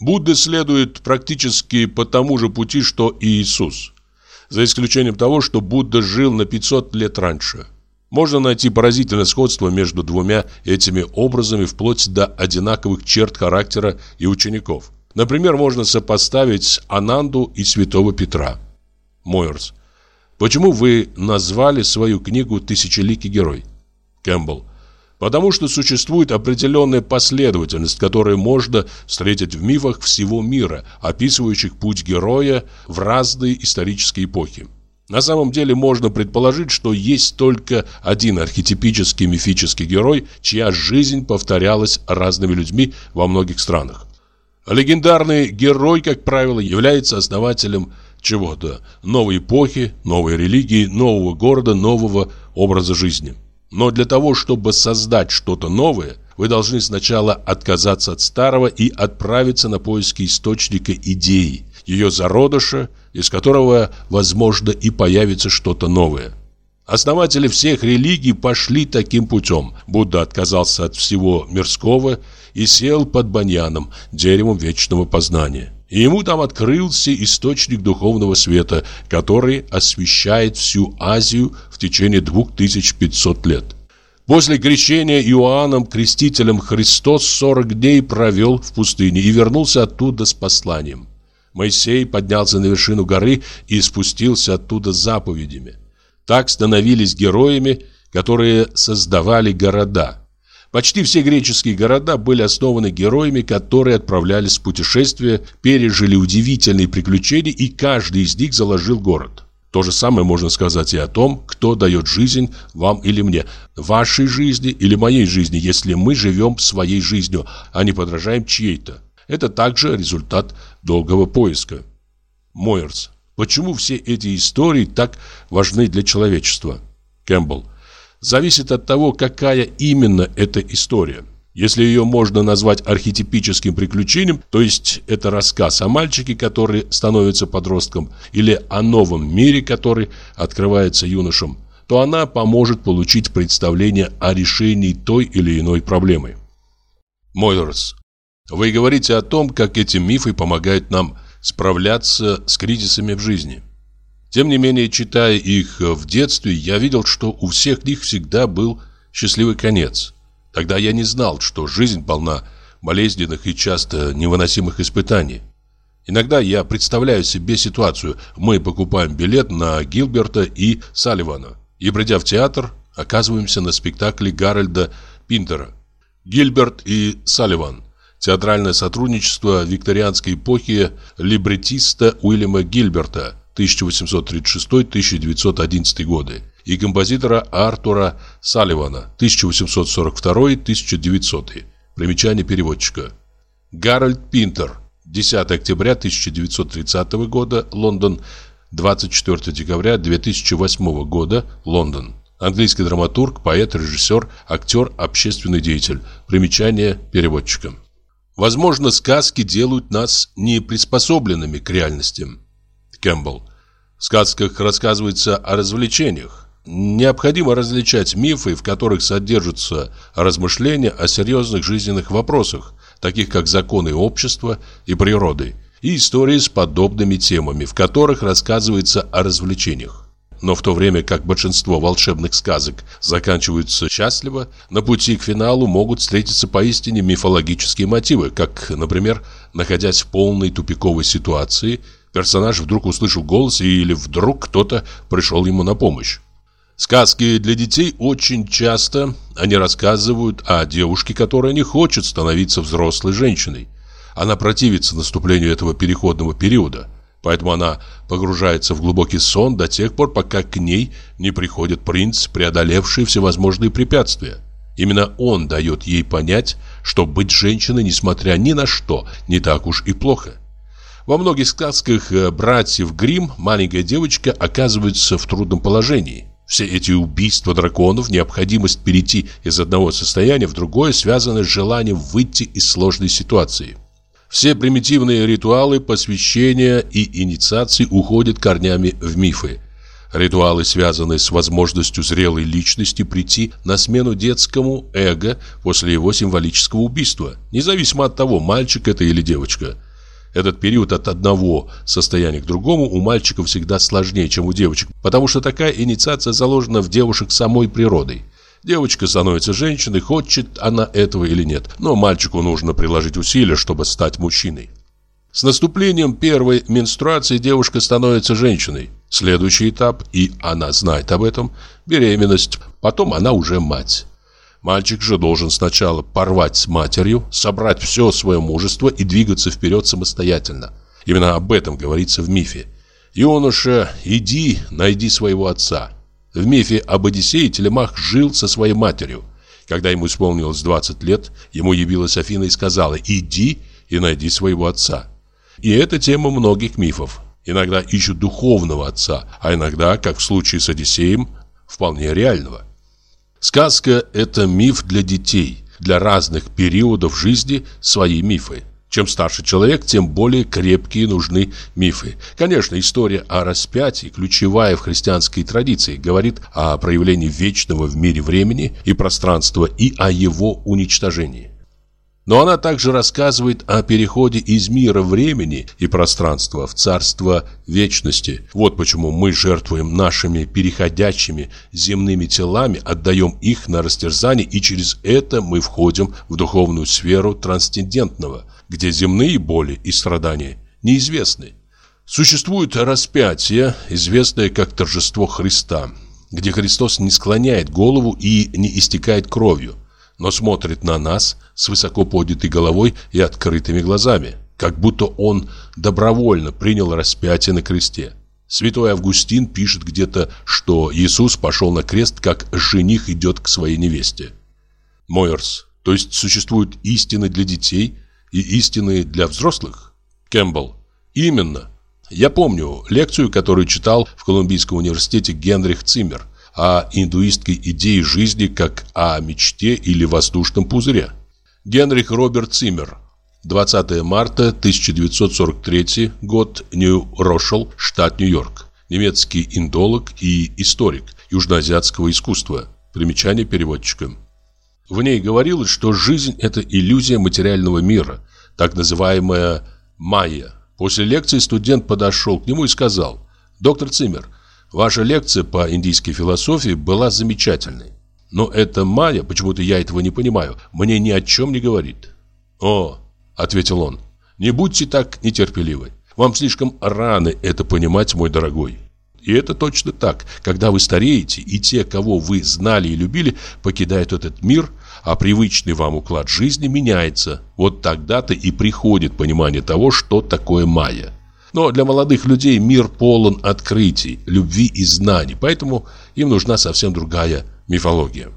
A: Будда следует практически по тому же пути, что и Иисус за исключением того, что Будда жил на 500 лет раньше. Можно найти поразительное сходство между двумя этими образами вплоть до одинаковых черт характера и учеников. Например, можно сопоставить Ананду и Святого Петра. Мойерс. Почему вы назвали свою книгу «Тысячеликий герой»? Кэмпбелл. Потому что существует определенная последовательность, которую можно встретить в мифах всего мира, описывающих путь героя в разные исторические эпохи. На самом деле можно предположить, что есть только один архетипический мифический герой, чья жизнь повторялась разными людьми во многих странах. Легендарный герой, как правило, является основателем чего-то, новой эпохи, новой религии, нового города, нового образа жизни. Но для того, чтобы создать что-то новое, вы должны сначала отказаться от старого и отправиться на поиски источника идеи, ее зародыша, из которого, возможно, и появится что-то новое. Основатели всех религий пошли таким путем. Будда отказался от всего мирского и сел под баньяном, деревом вечного познания. И ему там открылся источник духовного света, который освещает всю Азию в течение 2500 лет. После крещения Иоанном Крестителем Христос 40 дней провел в пустыне и вернулся оттуда с посланием. Моисей поднялся на вершину горы и спустился оттуда заповедями. Так становились героями, которые создавали города. Почти все греческие города были основаны героями, которые отправлялись в путешествие, пережили удивительные приключения, и каждый из них заложил город. То же самое можно сказать и о том, кто дает жизнь вам или мне, вашей жизни или моей жизни, если мы живем своей жизнью, а не подражаем чьей-то. Это также результат долгого поиска. Мойерс. Почему все эти истории так важны для человечества? Кэмпбелл. Зависит от того, какая именно эта история. Если ее можно назвать архетипическим приключением, то есть это рассказ о мальчике, который становится подростком, или о новом мире, который открывается юношам, то она поможет получить представление о решении той или иной проблемы. Мойерс. Вы говорите о том, как эти мифы помогают нам справляться с кризисами в жизни. Тем не менее, читая их в детстве, я видел, что у всех них всегда был счастливый конец. Тогда я не знал, что жизнь полна болезненных и часто невыносимых испытаний. Иногда я представляю себе ситуацию. Мы покупаем билет на Гилберта и Салливана. И, придя в театр, оказываемся на спектакле Гарольда Пинтера. Гильберт и Салливан. Театральное сотрудничество викторианской эпохи либретиста Уильяма Гильберта 1836-1911 годы и композитора Артура Салливана 1842-1900. Примечание переводчика. Гарольд Пинтер. 10 октября 1930 года. Лондон. 24 декабря 2008 года. Лондон. Английский драматург, поэт, режиссер, актер, общественный деятель. Примечание переводчика. Возможно, сказки делают нас неприспособленными к реальностям. Кэмпбелл. В сказках рассказывается о развлечениях. Необходимо различать мифы, в которых содержатся размышления о серьезных жизненных вопросах, таких как законы общества и природы, и истории с подобными темами, в которых рассказывается о развлечениях. Но в то время как большинство волшебных сказок заканчиваются счастливо, на пути к финалу могут встретиться поистине мифологические мотивы, как, например, находясь в полной тупиковой ситуации, персонаж вдруг услышал голос или вдруг кто-то пришел ему на помощь. Сказки для детей очень часто они рассказывают о девушке, которая не хочет становиться взрослой женщиной. Она противится наступлению этого переходного периода – Поэтому она погружается в глубокий сон до тех пор, пока к ней не приходит принц, преодолевший всевозможные препятствия. Именно он дает ей понять, что быть женщиной, несмотря ни на что, не так уж и плохо. Во многих сказках э, братьев Гримм маленькая девочка оказывается в трудном положении. Все эти убийства драконов, необходимость перейти из одного состояния в другое связаны с желанием выйти из сложной ситуации. Все примитивные ритуалы посвящения и инициации уходят корнями в мифы. Ритуалы, связанные с возможностью зрелой личности прийти на смену детскому эго после его символического убийства, независимо от того, мальчик это или девочка. Этот период от одного состояния к другому у мальчиков всегда сложнее, чем у девочек, потому что такая инициация заложена в девушек самой природой. Девочка становится женщиной, хочет она этого или нет, но мальчику нужно приложить усилия, чтобы стать мужчиной. С наступлением первой менструации девушка становится женщиной. Следующий этап, и она знает об этом, беременность, потом она уже мать. Мальчик же должен сначала порвать с матерью, собрать все свое мужество и двигаться вперед самостоятельно. Именно об этом говорится в мифе. «Юноша, иди, найди своего отца». В мифе об Одиссее Телемах жил со своей матерью. Когда ему исполнилось 20 лет, ему явилась Афина и сказала «Иди и найди своего отца». И это тема многих мифов. Иногда ищут духовного отца, а иногда, как в случае с Одиссеем, вполне реального. Сказка – это миф для детей, для разных периодов жизни свои мифы. Чем старше человек, тем более крепкие нужны мифы. Конечно, история о распятии, ключевая в христианской традиции, говорит о проявлении вечного в мире времени и пространства и о его уничтожении. Но она также рассказывает о переходе из мира времени и пространства в царство вечности. Вот почему мы жертвуем нашими переходящими земными телами, отдаем их на растерзание, и через это мы входим в духовную сферу трансцендентного, где земные боли и страдания неизвестны. Существует распятие, известное как торжество Христа, где Христос не склоняет голову и не истекает кровью но смотрит на нас с высоко поднятой головой и открытыми глазами, как будто он добровольно принял распятие на кресте. Святой Августин пишет где-то, что Иисус пошел на крест, как жених идет к своей невесте. Мойерс, то есть существуют истины для детей и истины для взрослых? Кэмпбелл, именно. Я помню лекцию, которую читал в Колумбийском университете Генрих Циммер о индуистской идее жизни как о мечте или воздушном пузыре. Генрих Роберт Циммер. 20 марта 1943 год, Нью-Рошел, штат Нью-Йорк. Немецкий индолог и историк южноазиатского искусства. Примечание переводчика. В ней говорилось, что жизнь – это иллюзия материального мира, так называемая майя. После лекции студент подошел к нему и сказал, «Доктор Циммер, Ваша лекция по индийской философии была замечательной. Но это майя, почему-то я этого не понимаю, мне ни о чем не говорит. О, ответил он, не будьте так нетерпеливы. Вам слишком рано это понимать, мой дорогой. И это точно так. Когда вы стареете, и те, кого вы знали и любили, покидают этот мир, а привычный вам уклад жизни меняется. Вот тогда-то и приходит понимание того, что такое майя. Но для молодых людей мир полон открытий, любви и знаний, поэтому им нужна совсем другая мифология.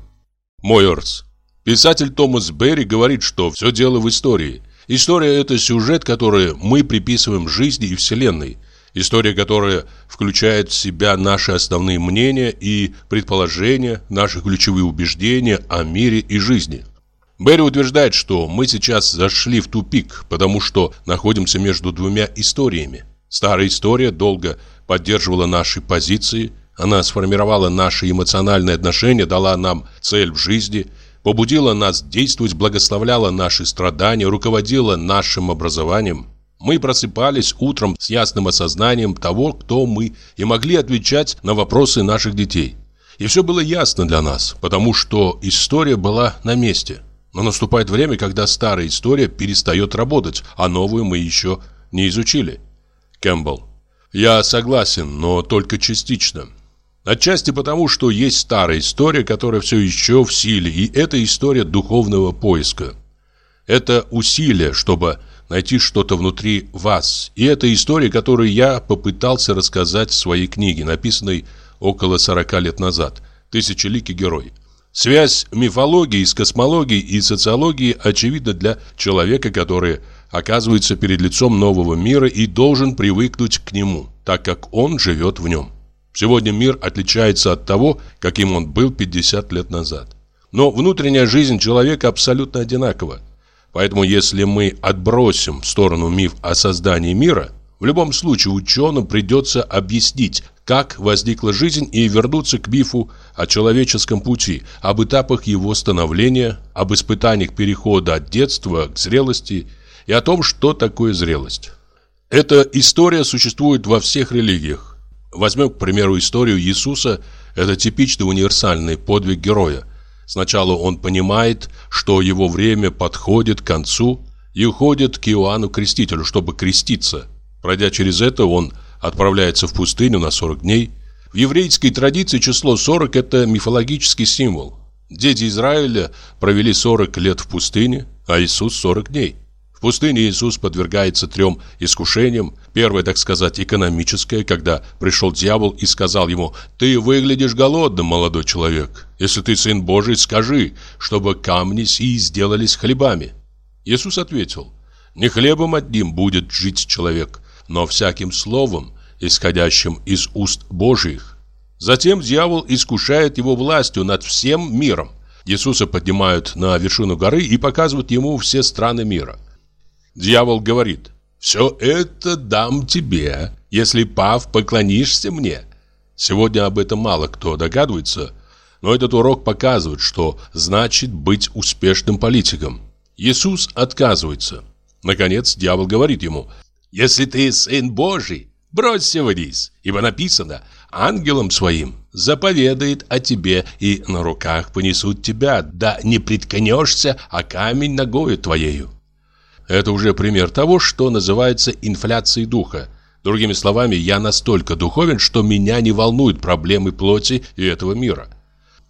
A: Мойерс. Писатель Томас Берри говорит, что все дело в истории. История – это сюжет, который мы приписываем жизни и Вселенной. История, которая включает в себя наши основные мнения и предположения, наши ключевые убеждения о мире и жизни. Берри утверждает, что мы сейчас зашли в тупик, потому что находимся между двумя историями. Старая история долго поддерживала наши позиции, она сформировала наши эмоциональные отношения, дала нам цель в жизни, побудила нас действовать, благословляла наши страдания, руководила нашим образованием. Мы просыпались утром с ясным осознанием того, кто мы, и могли отвечать на вопросы наших детей. И все было ясно для нас, потому что история была на месте. Но наступает время, когда старая история перестает работать, а новую мы еще не изучили. Кэмпбелл. Я согласен, но только частично. Отчасти потому, что есть старая история, которая все еще в силе, и это история духовного поиска. Это усилие, чтобы найти что-то внутри вас. И это история, которую я попытался рассказать в своей книге, написанной около 40 лет назад «Тысячеликий герой». Связь мифологии с космологией и социологией очевидна для человека, который оказывается перед лицом нового мира и должен привыкнуть к нему, так как он живет в нем. Сегодня мир отличается от того, каким он был 50 лет назад. Но внутренняя жизнь человека абсолютно одинакова. Поэтому если мы отбросим в сторону миф о создании мира, в любом случае ученым придется объяснить, как возникла жизнь и вернуться к мифу о человеческом пути, об этапах его становления, об испытаниях перехода от детства к зрелости и о том, что такое зрелость. Эта история существует во всех религиях. Возьмем, к примеру, историю Иисуса. Это типичный универсальный подвиг героя. Сначала он понимает, что его время подходит к концу и уходит к Иоанну Крестителю, чтобы креститься. Пройдя через это, он отправляется в пустыню на 40 дней. В еврейской традиции число 40 – это мифологический символ. Дети Израиля провели 40 лет в пустыне, а Иисус 40 дней. В пустыне Иисус подвергается трем искушениям. Первое, так сказать, экономическое, когда пришел дьявол и сказал ему «Ты выглядишь голодным, молодой человек. Если ты сын Божий, скажи, чтобы камни сии сделались хлебами». Иисус ответил «Не хлебом одним будет жить человек, но всяким словом, исходящим из уст Божьих. Затем дьявол искушает его властью над всем миром. Иисуса поднимают на вершину горы и показывают ему все страны мира. Дьявол говорит, «Все это дам тебе, если, пав, поклонишься мне». Сегодня об этом мало кто догадывается, но этот урок показывает, что значит быть успешным политиком. Иисус отказывается. Наконец, дьявол говорит ему, «Если ты сын Божий, бросься вниз, ибо написано, ангелом своим заповедает о тебе и на руках понесут тебя, да не приткнешься, а камень ногою твоею». Это уже пример того, что называется инфляцией духа. Другими словами, я настолько духовен, что меня не волнуют проблемы плоти и этого мира.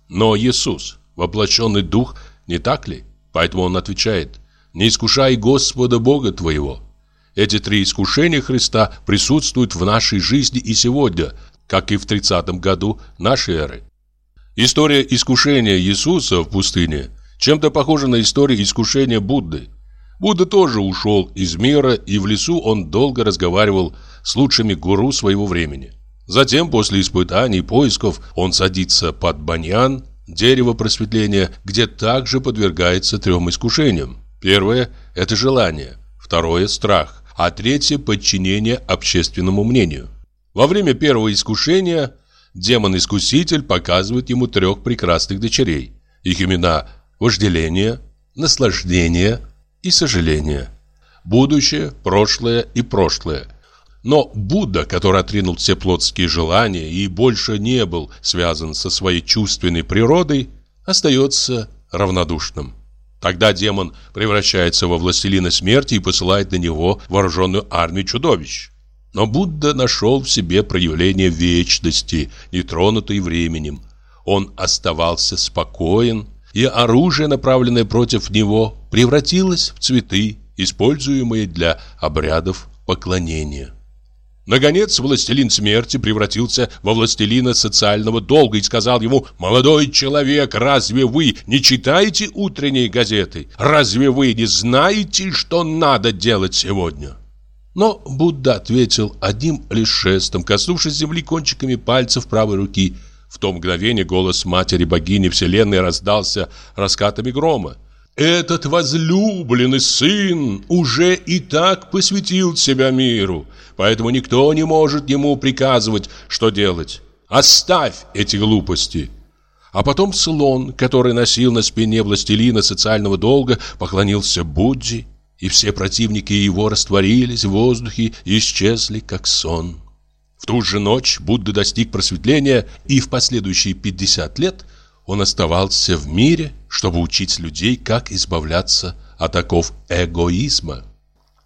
A: Но Иисус, воплощенный дух, не так ли? Поэтому он отвечает, не искушай Господа Бога твоего. Эти три искушения Христа присутствуют в нашей жизни и сегодня, как и в 30 году нашей эры. История искушения Иисуса в пустыне чем-то похожа на историю искушения Будды. Будда тоже ушел из мира, и в лесу он долго разговаривал с лучшими гуру своего времени. Затем, после испытаний и поисков, он садится под баньян, дерево просветления, где также подвергается трем искушениям. Первое – это желание, второе – страх, а третье – подчинение общественному мнению. Во время первого искушения демон-искуситель показывает ему трех прекрасных дочерей. Их имена – вожделение, наслаждение и сожаление. Будущее, прошлое и прошлое. Но Будда, который отринул все плотские желания и больше не был связан со своей чувственной природой, остается равнодушным. Тогда демон превращается во властелина смерти и посылает на него вооруженную армию чудовищ. Но Будда нашел в себе проявление вечности, нетронутой временем. Он оставался спокоен, и оружие, направленное против него, превратилось в цветы, используемые для обрядов поклонения. Наконец, властелин смерти превратился во властелина социального долга и сказал ему «Молодой человек, разве вы не читаете утренние газеты? Разве вы не знаете, что надо делать сегодня?» Но Будда ответил одним лишь шестом, коснувшись земли кончиками пальцев правой руки – в то мгновение голос матери-богини Вселенной раздался раскатами грома. «Этот возлюбленный сын уже и так посвятил себя миру, поэтому никто не может ему приказывать, что делать. Оставь эти глупости!» А потом слон, который носил на спине властелина социального долга, поклонился Будде, и все противники его растворились в воздухе и исчезли, как сон. В ту же ночь Будда достиг просветления, и в последующие 50 лет он оставался в мире, чтобы учить людей, как избавляться от оков эгоизма.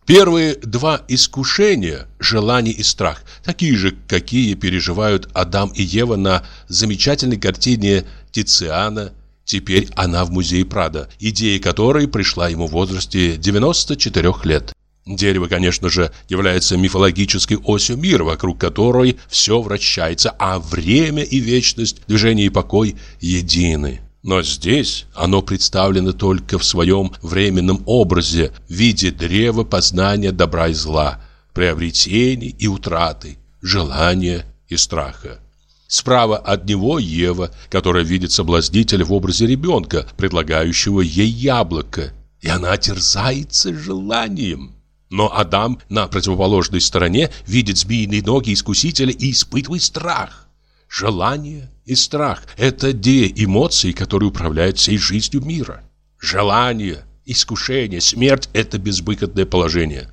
A: Первые два искушения, желание и страх, такие же, какие переживают Адам и Ева на замечательной картине Тициана Теперь она в музее Прада, идея которой пришла ему в возрасте 94 лет. Дерево, конечно же, является мифологической осью мира, вокруг которой все вращается, а время и вечность, движение и покой едины. Но здесь оно представлено только в своем временном образе в виде древа познания добра и зла, приобретений и утраты, желания и страха. Справа от него Ева, которая видит соблазнителя в образе ребенка, предлагающего ей яблоко, и она терзается желанием. Но Адам на противоположной стороне видит змеиные ноги искусителя и испытывает страх. Желание и страх – это две эмоции, которые управляют всей жизнью мира. Желание, искушение, смерть – это безвыходное положение.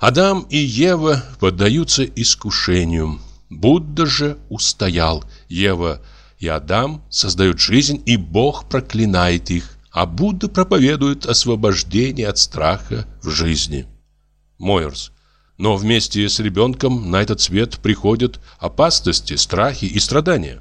A: Адам и Ева поддаются искушению. Будда же устоял. Ева и Адам создают жизнь, и Бог проклинает их, а Будда проповедует освобождение от страха в жизни. Мойерс. Но вместе с ребенком на этот свет приходят опасности, страхи и страдания.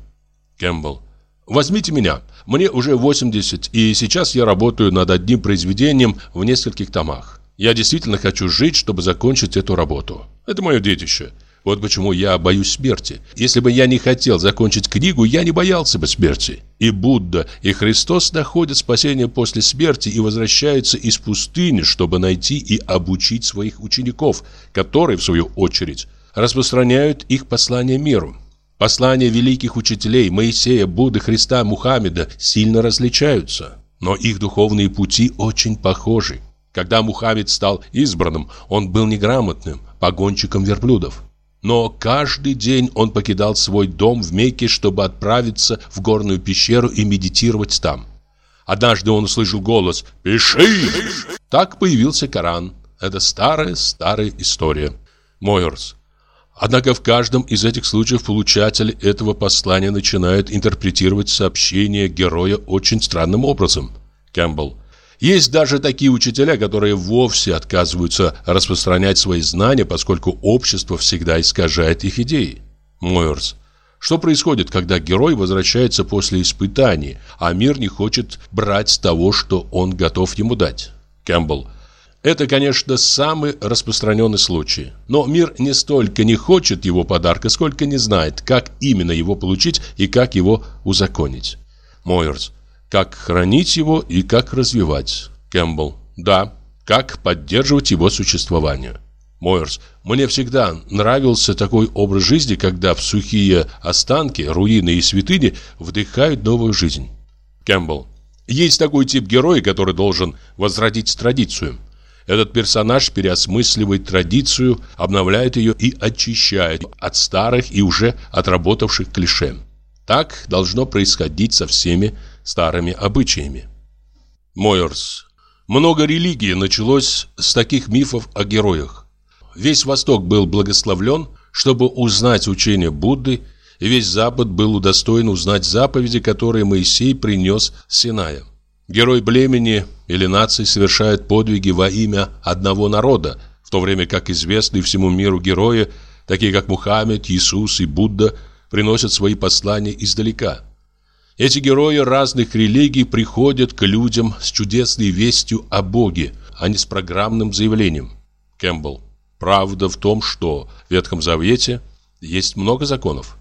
A: Кэмпбелл. Возьмите меня. Мне уже 80, и сейчас я работаю над одним произведением в нескольких томах. Я действительно хочу жить, чтобы закончить эту работу. Это мое детище. Вот почему я боюсь смерти. Если бы я не хотел закончить книгу, я не боялся бы смерти. И Будда, и Христос находят спасение после смерти и возвращаются из пустыни, чтобы найти и обучить своих учеников, которые, в свою очередь, распространяют их послание миру.
B: Послания великих учителей Моисея, Будды, Христа, Мухаммеда сильно различаются, но их духовные пути очень похожи. Когда Мухаммед стал избранным, он был неграмотным, погонщиком верблюдов. Но каждый день он покидал свой дом в Мекке, чтобы отправиться в горную пещеру и медитировать там. Однажды он услышал голос «Пиши!». Так появился Коран. Это старая-старая история. Мойерс. Однако в каждом из этих случаев получатель этого послания начинает интерпретировать сообщение героя очень странным образом. Кэмпбелл. Есть даже такие учителя, которые вовсе отказываются распространять свои знания, поскольку общество всегда искажает их идеи. Мойерс. Что происходит, когда герой возвращается после испытаний, а мир не хочет брать того, что он готов ему дать? Кэмпбелл. Это, конечно, самый распространенный случай. Но мир не столько не хочет его подарка, сколько не знает, как именно его получить и как его узаконить. Мойерс. Как хранить его и как развивать. Кэмпбелл. Да, как поддерживать его существование. Мойерс. Мне всегда нравился такой образ жизни, когда в сухие останки, руины и святыни вдыхают новую жизнь. Кэмпбелл. Есть такой тип героя, который должен возродить традицию. Этот персонаж переосмысливает традицию, обновляет ее и очищает от старых и уже отработавших клише. Так должно происходить со всеми старыми обычаями. Мойерс. Много религии началось с таких мифов о героях. Весь Восток был благословлен, чтобы узнать учение Будды, и весь Запад был удостоен узнать заповеди, которые Моисей принес с Синая. Герой племени или нации совершает подвиги во имя одного народа, в то время как известные всему миру герои, такие как Мухаммед, Иисус и Будда, приносят свои послания издалека – эти герои разных религий приходят к людям с чудесной вестью о Боге, а не с программным заявлением. Кэмпбелл. Правда в том, что в Ветхом Завете есть много законов.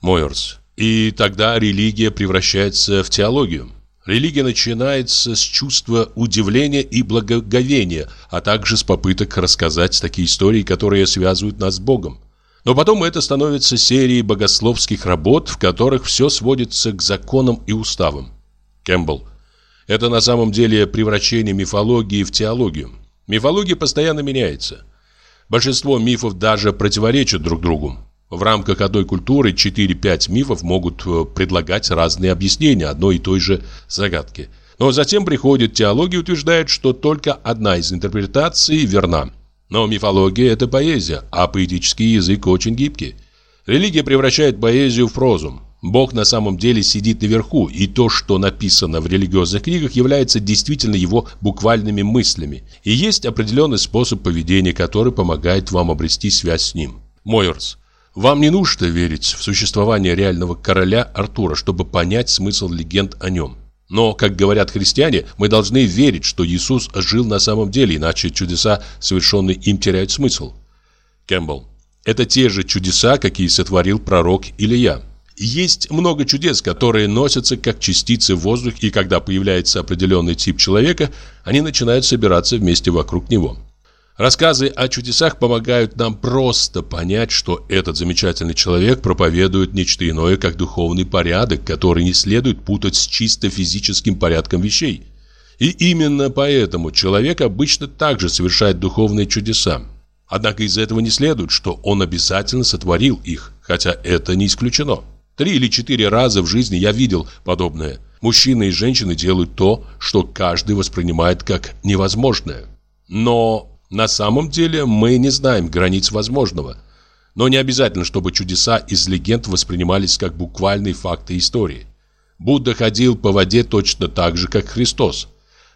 B: Мойерс. И тогда религия превращается в теологию. Религия начинается с чувства удивления и благоговения, а также с попыток рассказать такие истории, которые связывают нас с Богом. Но потом это становится серией богословских работ, в которых все сводится к законам и уставам. Кэмпбелл. Это на самом деле превращение мифологии в теологию. Мифология постоянно меняется. Большинство мифов даже противоречат друг другу. В рамках одной культуры 4-5 мифов могут э, предлагать разные объяснения одной и той же загадки. Но затем приходит теология и утверждает, что только одна из интерпретаций верна. Но мифология – это поэзия, а поэтический язык очень гибкий. Религия превращает поэзию в прозу. Бог на самом деле сидит наверху, и то, что написано в религиозных книгах, является действительно его буквальными мыслями. И есть определенный способ поведения, который помогает вам обрести связь с ним. Мойерс. Вам не нужно верить в существование реального короля Артура, чтобы понять смысл легенд о нем. Но, как говорят христиане, мы должны верить, что Иисус жил на самом деле, иначе чудеса, совершенные им, теряют смысл. Кэмпбелл. Это те же чудеса, какие сотворил пророк Илья. Есть много чудес, которые носятся как частицы в воздух, и когда появляется определенный тип человека, они начинают собираться вместе вокруг него. Рассказы о чудесах помогают нам просто понять, что этот замечательный человек проповедует нечто иное, как духовный порядок, который не следует путать с чисто физическим порядком вещей. И именно поэтому человек обычно также совершает духовные чудеса. Однако из этого не следует, что он обязательно сотворил их, хотя это не исключено. Три или четыре раза в жизни я видел подобное. Мужчины и женщины делают то, что каждый воспринимает как невозможное. Но на самом деле мы не знаем границ возможного. Но не обязательно, чтобы чудеса из легенд воспринимались как буквальные факты истории. Будда ходил по воде точно так же, как Христос.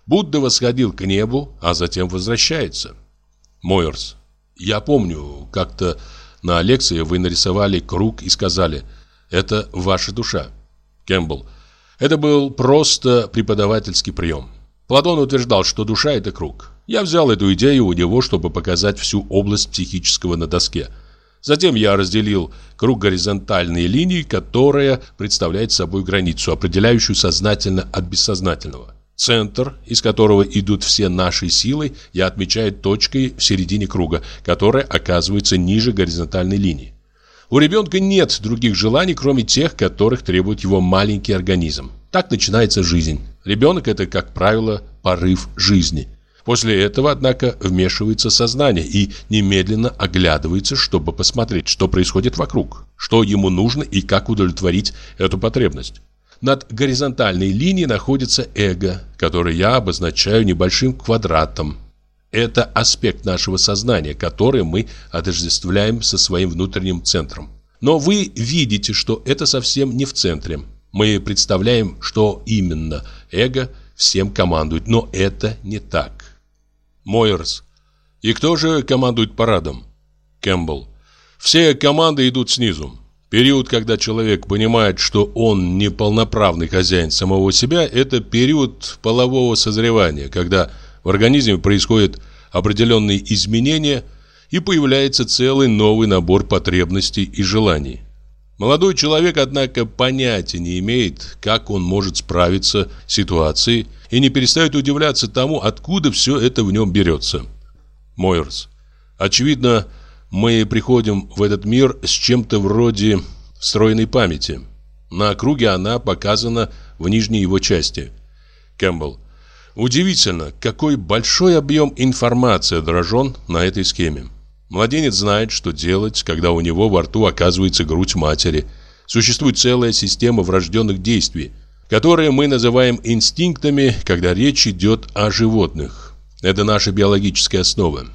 B: Будда восходил к небу, а затем возвращается. Мойерс. Я помню, как-то на лекции вы нарисовали круг и сказали «Это ваша душа». Кэмпбелл. Это был просто преподавательский прием. Платон утверждал, что душа – это круг. Я взял эту идею у него, чтобы показать всю область психического на доске. Затем я разделил круг горизонтальной линии, которая представляет собой границу, определяющую сознательно от бессознательного. Центр, из которого идут все наши силы, я отмечаю точкой в середине круга, которая оказывается ниже горизонтальной линии. У ребенка нет других желаний, кроме тех, которых требует его маленький организм. Так начинается жизнь. Ребенок – это, как правило, порыв жизни. После этого, однако, вмешивается сознание и немедленно оглядывается, чтобы посмотреть, что происходит вокруг, что ему нужно и как удовлетворить эту потребность. Над горизонтальной линией находится эго, которое я обозначаю небольшим квадратом. Это аспект нашего сознания, который мы отождествляем со своим внутренним центром. Но вы видите, что это совсем не в центре. Мы представляем, что именно эго всем командует, но это не так.
A: Мойерс. И кто же командует парадом? Кэмпбелл. Все команды идут снизу. Период, когда человек понимает, что он не полноправный хозяин самого себя, это период полового созревания, когда в организме происходят определенные изменения и появляется целый новый набор потребностей и желаний. Молодой человек, однако, понятия не имеет, как он может справиться с ситуацией и не перестает удивляться тому, откуда все это в нем берется. Мойерс. Очевидно, мы приходим в этот мир с чем-то вроде встроенной памяти. На круге она показана в нижней его части. Кэмпбелл. Удивительно, какой большой объем информации отражен на этой схеме. Младенец знает, что делать, когда у него во рту оказывается грудь матери. Существует целая система врожденных действий, которые мы называем инстинктами, когда речь идет о животных. Это наша биологическая основа.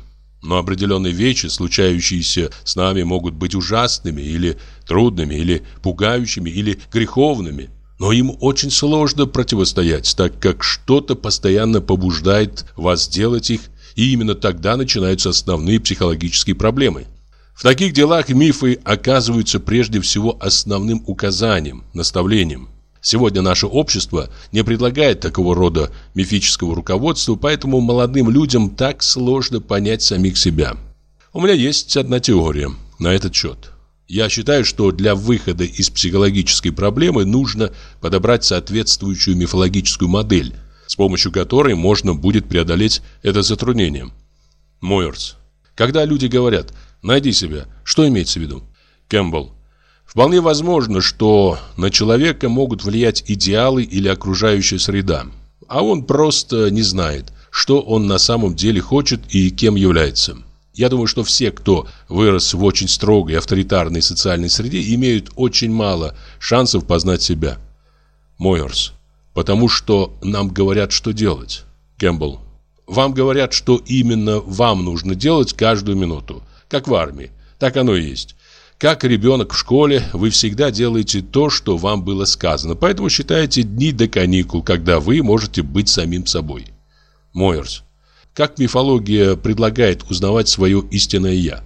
A: Но определенные вещи, случающиеся с нами, могут быть ужасными или трудными, или пугающими, или греховными. Но им очень сложно противостоять, так как что-то постоянно побуждает вас делать их и именно тогда начинаются основные психологические проблемы. В таких делах мифы оказываются прежде всего основным указанием, наставлением. Сегодня наше общество не предлагает такого рода мифического руководства, поэтому молодым людям так сложно понять самих себя. У меня есть одна теория на этот счет. Я считаю, что для выхода из психологической проблемы нужно подобрать соответствующую мифологическую модель – с помощью которой можно будет преодолеть это затруднение. Мойерс. Когда люди говорят «найди себя», что имеется в виду? Кэмпбелл. Вполне возможно, что на человека могут влиять идеалы или окружающая среда, а он просто не знает, что он на самом деле хочет и кем является. Я думаю, что все, кто вырос в очень строгой авторитарной социальной среде, имеют очень мало шансов познать себя. Мойерс. Потому что нам говорят, что делать. Кэмпбелл. Вам говорят, что именно вам нужно делать каждую минуту. Как в армии. Так оно и есть. Как ребенок в школе, вы всегда делаете то, что вам было сказано. Поэтому считаете дни до каникул, когда вы можете быть самим собой. Мойерс. Как мифология предлагает узнавать свое истинное «я»?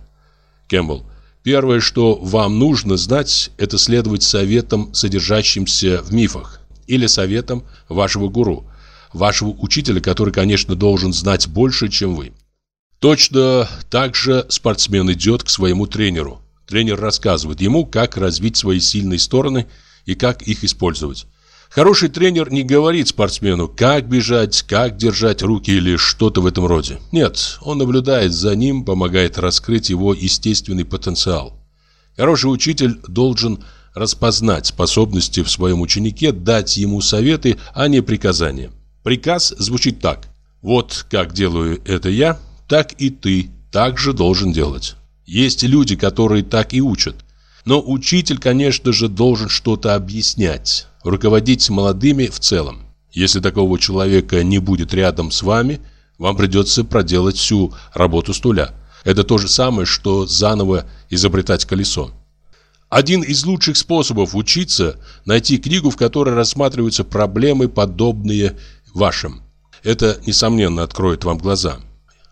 A: Кэмпбелл. Первое, что вам нужно знать, это следовать советам, содержащимся в мифах или советом вашего гуру, вашего учителя, который, конечно, должен знать больше, чем вы. Точно так же спортсмен идет к своему тренеру. Тренер рассказывает ему, как развить свои сильные стороны и как их использовать. Хороший тренер не говорит спортсмену, как бежать, как держать руки или что-то в этом роде. Нет, он наблюдает за ним, помогает раскрыть его естественный потенциал. Хороший учитель должен распознать способности в своем ученике, дать ему советы, а не приказания. Приказ звучит так. Вот как делаю это я, так и ты также должен делать. Есть люди, которые так и учат. Но учитель, конечно же, должен что-то объяснять, руководить молодыми в целом. Если такого человека не будет рядом с вами, вам придется проделать всю работу с нуля. Это то же самое, что заново изобретать колесо. Один из лучших способов учиться – найти книгу, в которой рассматриваются проблемы, подобные вашим. Это, несомненно, откроет вам глаза.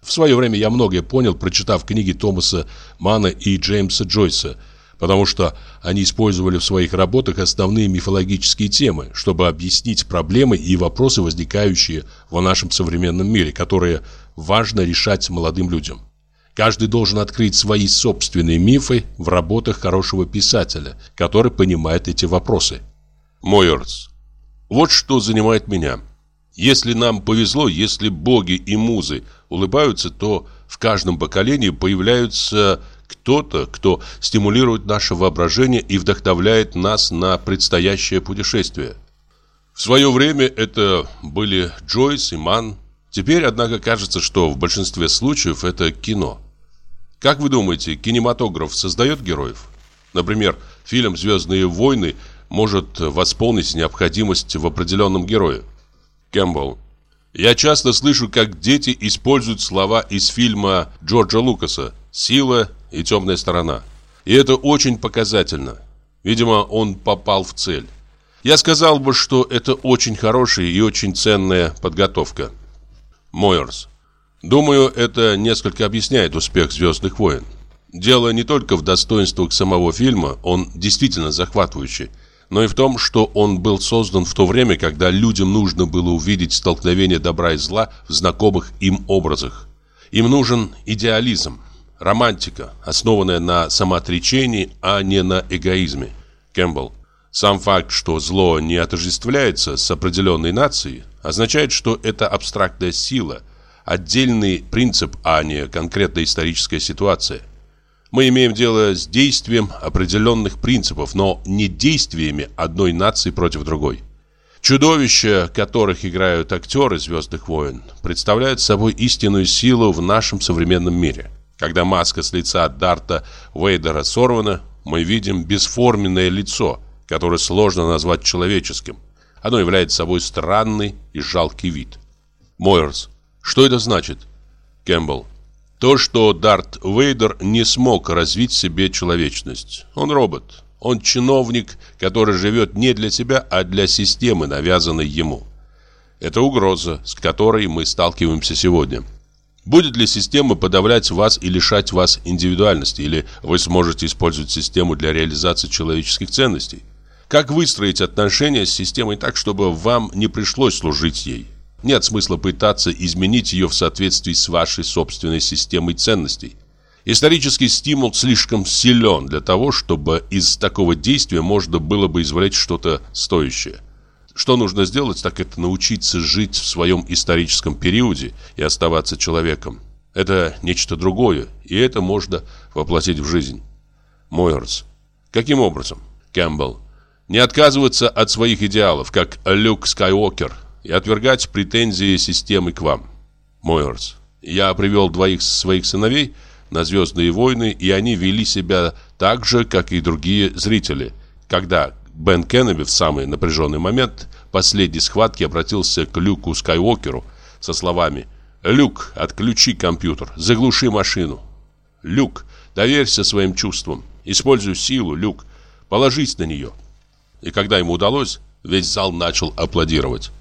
A: В свое время я многое понял, прочитав книги Томаса Мана и Джеймса Джойса, потому что они использовали в своих работах основные мифологические темы, чтобы объяснить проблемы и вопросы, возникающие в нашем современном мире, которые важно решать молодым людям. Каждый должен открыть свои собственные мифы в работах хорошего писателя, который понимает эти вопросы.
B: Мойерс. Вот что занимает меня. Если нам повезло, если боги и музы улыбаются, то в каждом поколении появляются
A: кто-то, кто стимулирует наше воображение и вдохновляет нас на предстоящее путешествие. В свое время это были Джойс и Ман. Теперь, однако, кажется, что в большинстве случаев это кино. Как вы думаете, кинематограф создает героев? Например, фильм «Звездные войны» может восполнить необходимость в определенном герое. Кэмпбелл. Я часто слышу, как дети используют слова из фильма Джорджа Лукаса «Сила и темная сторона». И это очень показательно. Видимо, он попал в цель. Я сказал бы, что это очень хорошая и очень ценная подготовка. Мойерс. Думаю, это несколько объясняет успех «Звездных войн». Дело не только в достоинствах самого фильма, он действительно захватывающий, но и в том, что он был создан в то время, когда людям нужно было увидеть столкновение добра и зла в знакомых им образах. Им нужен идеализм, романтика, основанная на самоотречении, а не на эгоизме. Кэмпбелл. Сам факт, что зло не отождествляется с определенной нацией, означает, что это абстрактная сила, отдельный принцип, а не конкретная историческая ситуация. Мы имеем дело с действием определенных принципов, но не действиями одной нации против другой. Чудовища, которых играют актеры «Звездных войн», представляют собой истинную силу в нашем современном мире. Когда маска с лица Дарта Вейдера сорвана, мы видим бесформенное лицо, которое сложно назвать человеческим. Оно является собой странный и жалкий вид. Мойерс. Что это значит? Кэмпбелл. То, что Дарт Вейдер не смог развить в себе человечность. Он робот. Он чиновник, который живет не для себя, а для системы, навязанной ему. Это угроза, с которой мы сталкиваемся сегодня. Будет ли система подавлять вас и лишать вас индивидуальности, или вы сможете использовать систему для реализации человеческих ценностей? Как выстроить отношения с системой так, чтобы вам не пришлось служить ей? Нет смысла пытаться изменить ее в соответствии с вашей собственной системой ценностей. Исторический стимул слишком силен для того, чтобы из такого действия можно было бы извлечь что-то стоящее. Что нужно сделать, так это научиться жить в своем историческом периоде и оставаться человеком. Это нечто другое, и это можно воплотить в жизнь. Мойерс. Каким образом? Кэмпбелл. Не отказываться от своих идеалов, как Люк Скайуокер – и отвергать претензии системы к вам. Мойерс. Я привел двоих своих сыновей на «Звездные войны», и они вели себя так же, как и другие зрители. Когда Бен Кеннеби в самый напряженный момент последней схватки обратился к Люку Скайуокеру со словами «Люк, отключи компьютер, заглуши машину». «Люк, доверься своим чувствам, используй силу, Люк, положись на нее». И когда ему удалось, весь зал начал аплодировать.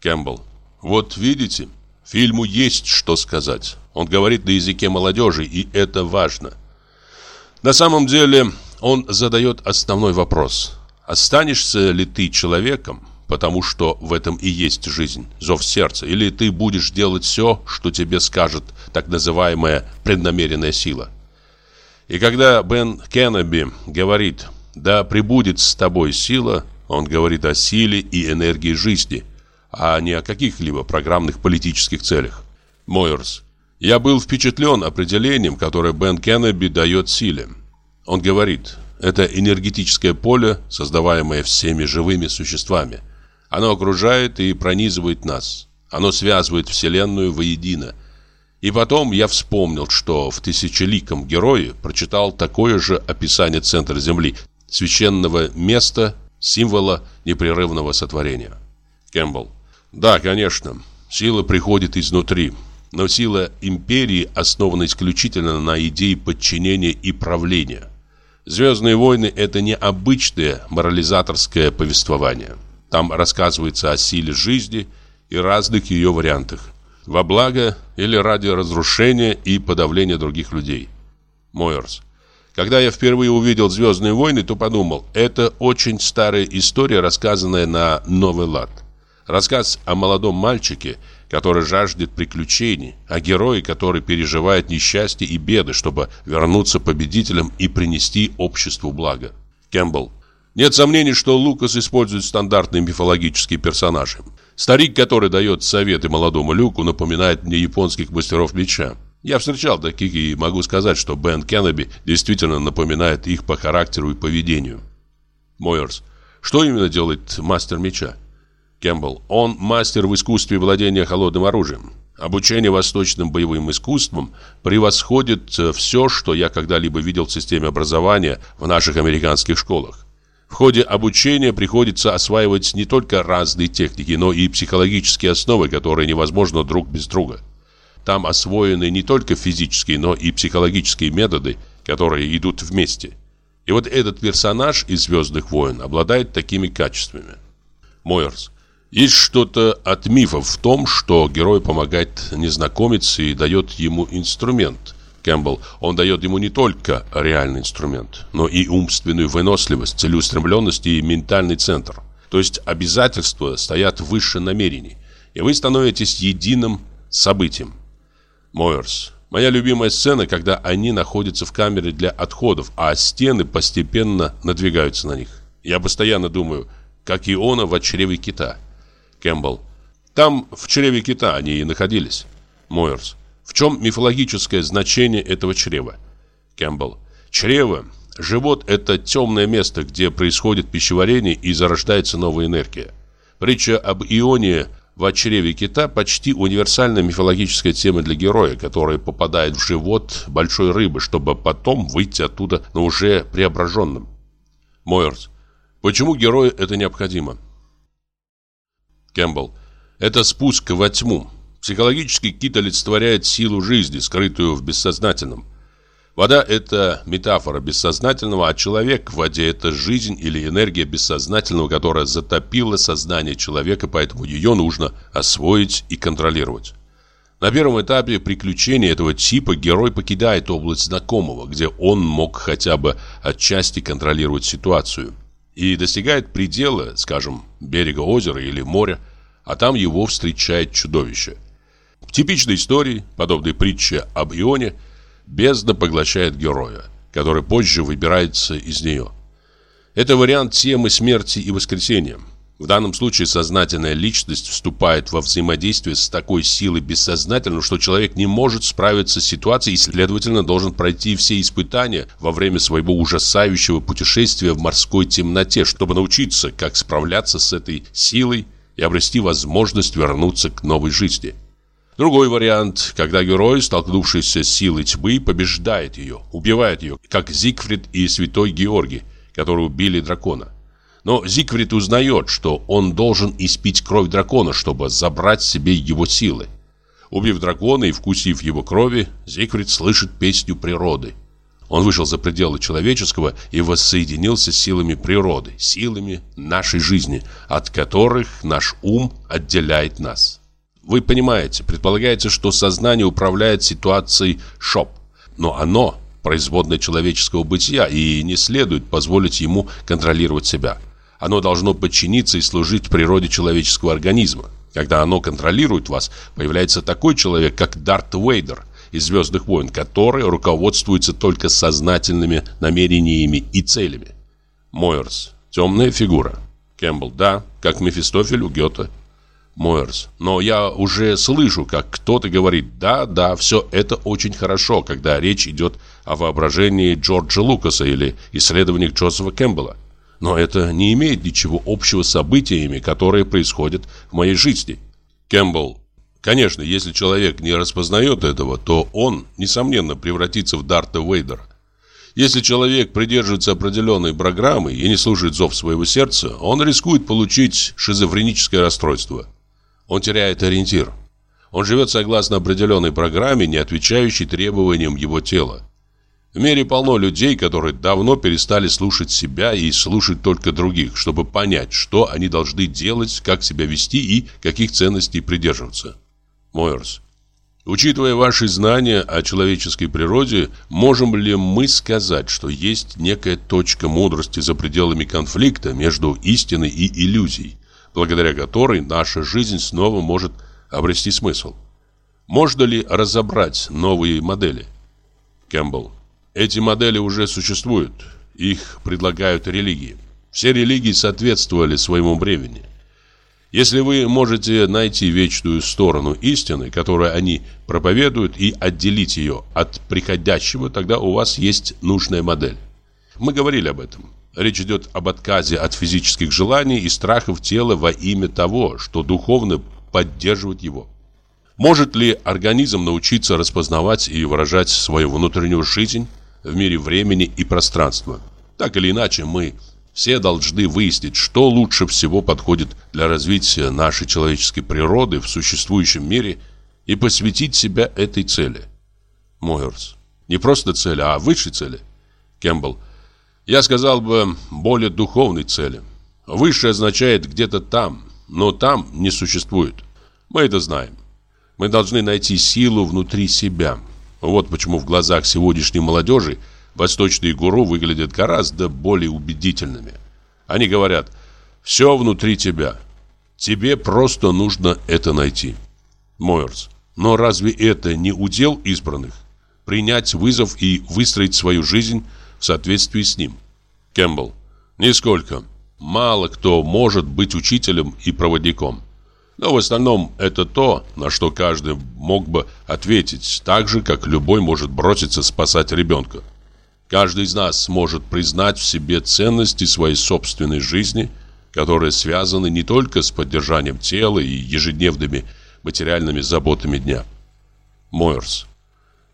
A: Кэмпбелл. Вот видите, фильму есть что сказать. Он говорит на языке молодежи, и это важно. На самом деле, он задает основной вопрос. Останешься ли ты человеком, потому что в этом и есть жизнь, зов сердца, или ты будешь делать все, что тебе скажет так называемая преднамеренная сила? И когда Бен Кеннеби говорит «Да пребудет с тобой сила», он говорит о силе и энергии жизни – а не о каких-либо программных политических целях. Мойерс. Я был впечатлен определением, которое Бен Кеннеби дает силе. Он говорит, это энергетическое поле, создаваемое всеми живыми существами. Оно окружает и пронизывает нас. Оно связывает Вселенную воедино. И потом я вспомнил, что в «Тысячеликом герое» прочитал такое же описание центра Земли, священного места, символа непрерывного сотворения. Кэмпбелл. Да, конечно, сила приходит изнутри. Но сила империи основана исключительно на идее подчинения и правления. «Звездные войны» — это не обычное морализаторское повествование. Там рассказывается о силе жизни и разных ее вариантах. Во благо или ради разрушения и подавления других людей. Мойерс. Когда я впервые увидел «Звездные войны», то подумал, это очень старая история, рассказанная на новый лад. Рассказ о молодом мальчике, который жаждет приключений, о герое, который переживает несчастье и беды, чтобы вернуться победителем и принести обществу благо. Кэмпбелл. Нет сомнений, что Лукас использует стандартные мифологические персонажи. Старик, который дает советы молодому Люку, напоминает мне японских мастеров меча. Я встречал таких и могу сказать, что Бен Кеннеби действительно напоминает их по характеру и поведению. Мойерс. Что именно делает мастер меча? Кэмпбелл. Он мастер в искусстве владения холодным оружием. Обучение восточным боевым искусствам превосходит э, все, что я когда-либо видел в системе образования в наших американских школах. В ходе обучения приходится осваивать не только разные техники, но и психологические основы, которые невозможно друг без друга. Там освоены не только физические, но и психологические методы, которые идут вместе. И вот этот персонаж из «Звездных войн» обладает такими качествами. Мойерс. Есть что-то от мифов в том, что герой помогает незнакомец и дает ему инструмент. Кэмпбелл, он дает ему не только реальный инструмент, но и умственную выносливость, целеустремленность и ментальный центр. То есть обязательства стоят выше намерений, и вы становитесь единым событием. Мойерс. Моя любимая сцена, когда они находятся в камере для отходов, а стены постепенно надвигаются на них. Я постоянно думаю, как Иона в чреве кита. Кэмпбелл. Там, в чреве кита, они и находились. Мойерс. В чем мифологическое значение этого чрева? Кэмпбелл. Чрево. Живот – это темное место, где происходит пищеварение и зарождается новая энергия. Притча об Ионе в чреве кита почти универсальная мифологическая тема для героя, который попадает в живот большой рыбы, чтобы потом выйти оттуда, но уже преображенным. Мойерс. Почему герою это необходимо? Кэмпбелл. Это спуск во тьму. Психологически кит олицетворяет силу жизни, скрытую в бессознательном. Вода – это метафора бессознательного, а человек в воде – это жизнь или энергия бессознательного, которая затопила сознание человека, поэтому ее нужно освоить и контролировать. На первом этапе приключения этого типа герой покидает область знакомого, где он мог хотя бы отчасти контролировать ситуацию – и достигает предела, скажем, берега озера или моря, а там его встречает чудовище. В типичной истории, подобной притче об Ионе, бездна поглощает героя, который позже выбирается из нее. Это вариант темы смерти и воскресения – в данном случае сознательная личность вступает во взаимодействие с такой силой бессознательно, что человек не может справиться с ситуацией и, следовательно, должен пройти все испытания во время своего ужасающего путешествия в морской темноте, чтобы научиться, как справляться с этой силой и обрести возможность вернуться к новой жизни. Другой вариант, когда герой, столкнувшийся с силой тьмы, побеждает ее, убивает ее, как Зигфрид и святой Георгий, которые убили дракона. Но Зигфрид узнает, что он должен испить кровь дракона, чтобы забрать себе его силы. Убив дракона и вкусив его крови, Зигфрид слышит песню природы. Он вышел за пределы человеческого и воссоединился с силами природы, силами нашей жизни, от которых наш ум отделяет нас. Вы понимаете, предполагается, что сознание управляет ситуацией шоп, но оно – производное человеческого бытия, и не следует позволить ему контролировать себя. Оно должно подчиниться и служить природе человеческого организма. Когда оно контролирует вас, появляется такой человек, как Дарт Вейдер из «Звездных войн», который руководствуется только сознательными намерениями и целями. Мойерс. Темная фигура. Кэмпбелл. Да, как Мефистофель у Гёте. Мойерс. Но я уже слышу, как кто-то говорит «да, да, все это очень хорошо», когда речь идет о воображении Джорджа Лукаса или исследованиях Джозефа Кэмпбелла. Но это не имеет ничего общего с событиями, которые происходят в моей жизни. Кэмпбелл. Конечно, если человек не распознает этого, то он, несомненно, превратится в Дарта Вейдера. Если человек придерживается определенной программы и не слушает зов своего сердца, он рискует получить шизофреническое расстройство. Он теряет ориентир. Он живет согласно определенной программе, не отвечающей требованиям его тела. В мире полно людей, которые давно перестали слушать себя и слушать только других, чтобы понять, что они должны делать, как себя вести и каких ценностей придерживаться. Мойерс. Учитывая ваши знания о человеческой природе, можем ли мы сказать, что есть некая точка мудрости за пределами конфликта между истиной и иллюзией, благодаря которой наша жизнь снова может обрести смысл? Можно ли разобрать новые модели? Кэмпбелл. Эти модели уже существуют. Их предлагают религии. Все религии соответствовали своему времени. Если вы можете найти вечную сторону истины, которую они проповедуют, и отделить ее от приходящего, тогда у вас есть нужная модель. Мы говорили об этом. Речь идет об отказе от физических желаний и страхов тела во имя того, что духовно поддерживает его. Может ли организм научиться распознавать и выражать свою внутреннюю жизнь в мире времени и пространства? Так или иначе, мы все должны выяснить, что лучше всего подходит для развития нашей человеческой природы в существующем мире и посвятить себя этой цели. Мойерс. Не просто цели, а высшей цели. Кэмпбелл. Я сказал бы, более духовной цели. Высшее означает где-то там, но там не существует. Мы это знаем. Мы должны найти силу внутри себя. Вот почему в глазах сегодняшней молодежи – восточные гуру выглядят гораздо более убедительными. Они говорят, все внутри тебя. Тебе просто нужно это найти. Мойерс. Но разве это не удел избранных? Принять вызов и выстроить свою жизнь в соответствии с ним. Кэмпбелл. Нисколько. Мало кто может быть учителем и проводником. Но в остальном это то, на что каждый мог бы ответить, так же, как любой может броситься спасать ребенка. Каждый из нас может признать в себе ценности своей собственной жизни, которые связаны не только с поддержанием тела и ежедневными материальными заботами дня. Мойерс.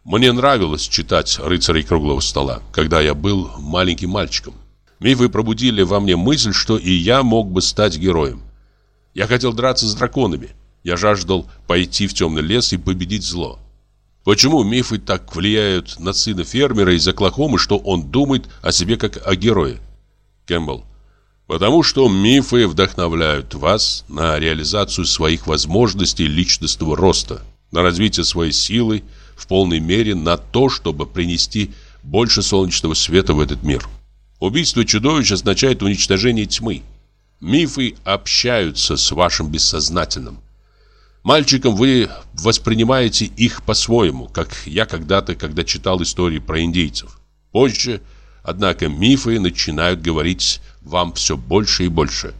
A: Мне нравилось читать «Рыцарей круглого стола», когда я был маленьким мальчиком. Мифы пробудили во мне мысль, что и я мог бы стать героем. Я хотел драться с драконами. Я жаждал пойти в темный лес и победить зло. Почему мифы так влияют на сына фермера из Оклахомы, что он думает о себе как о герое? Кэмпбелл. Потому что мифы вдохновляют вас на реализацию своих возможностей личностного роста, на развитие своей силы в полной мере на то, чтобы принести больше солнечного света в этот мир. Убийство чудовищ означает уничтожение тьмы. Мифы общаются с вашим бессознательным. Мальчиком вы воспринимаете их по-своему, как я когда-то, когда читал истории про индейцев. Позже, однако, мифы начинают говорить вам все больше и больше.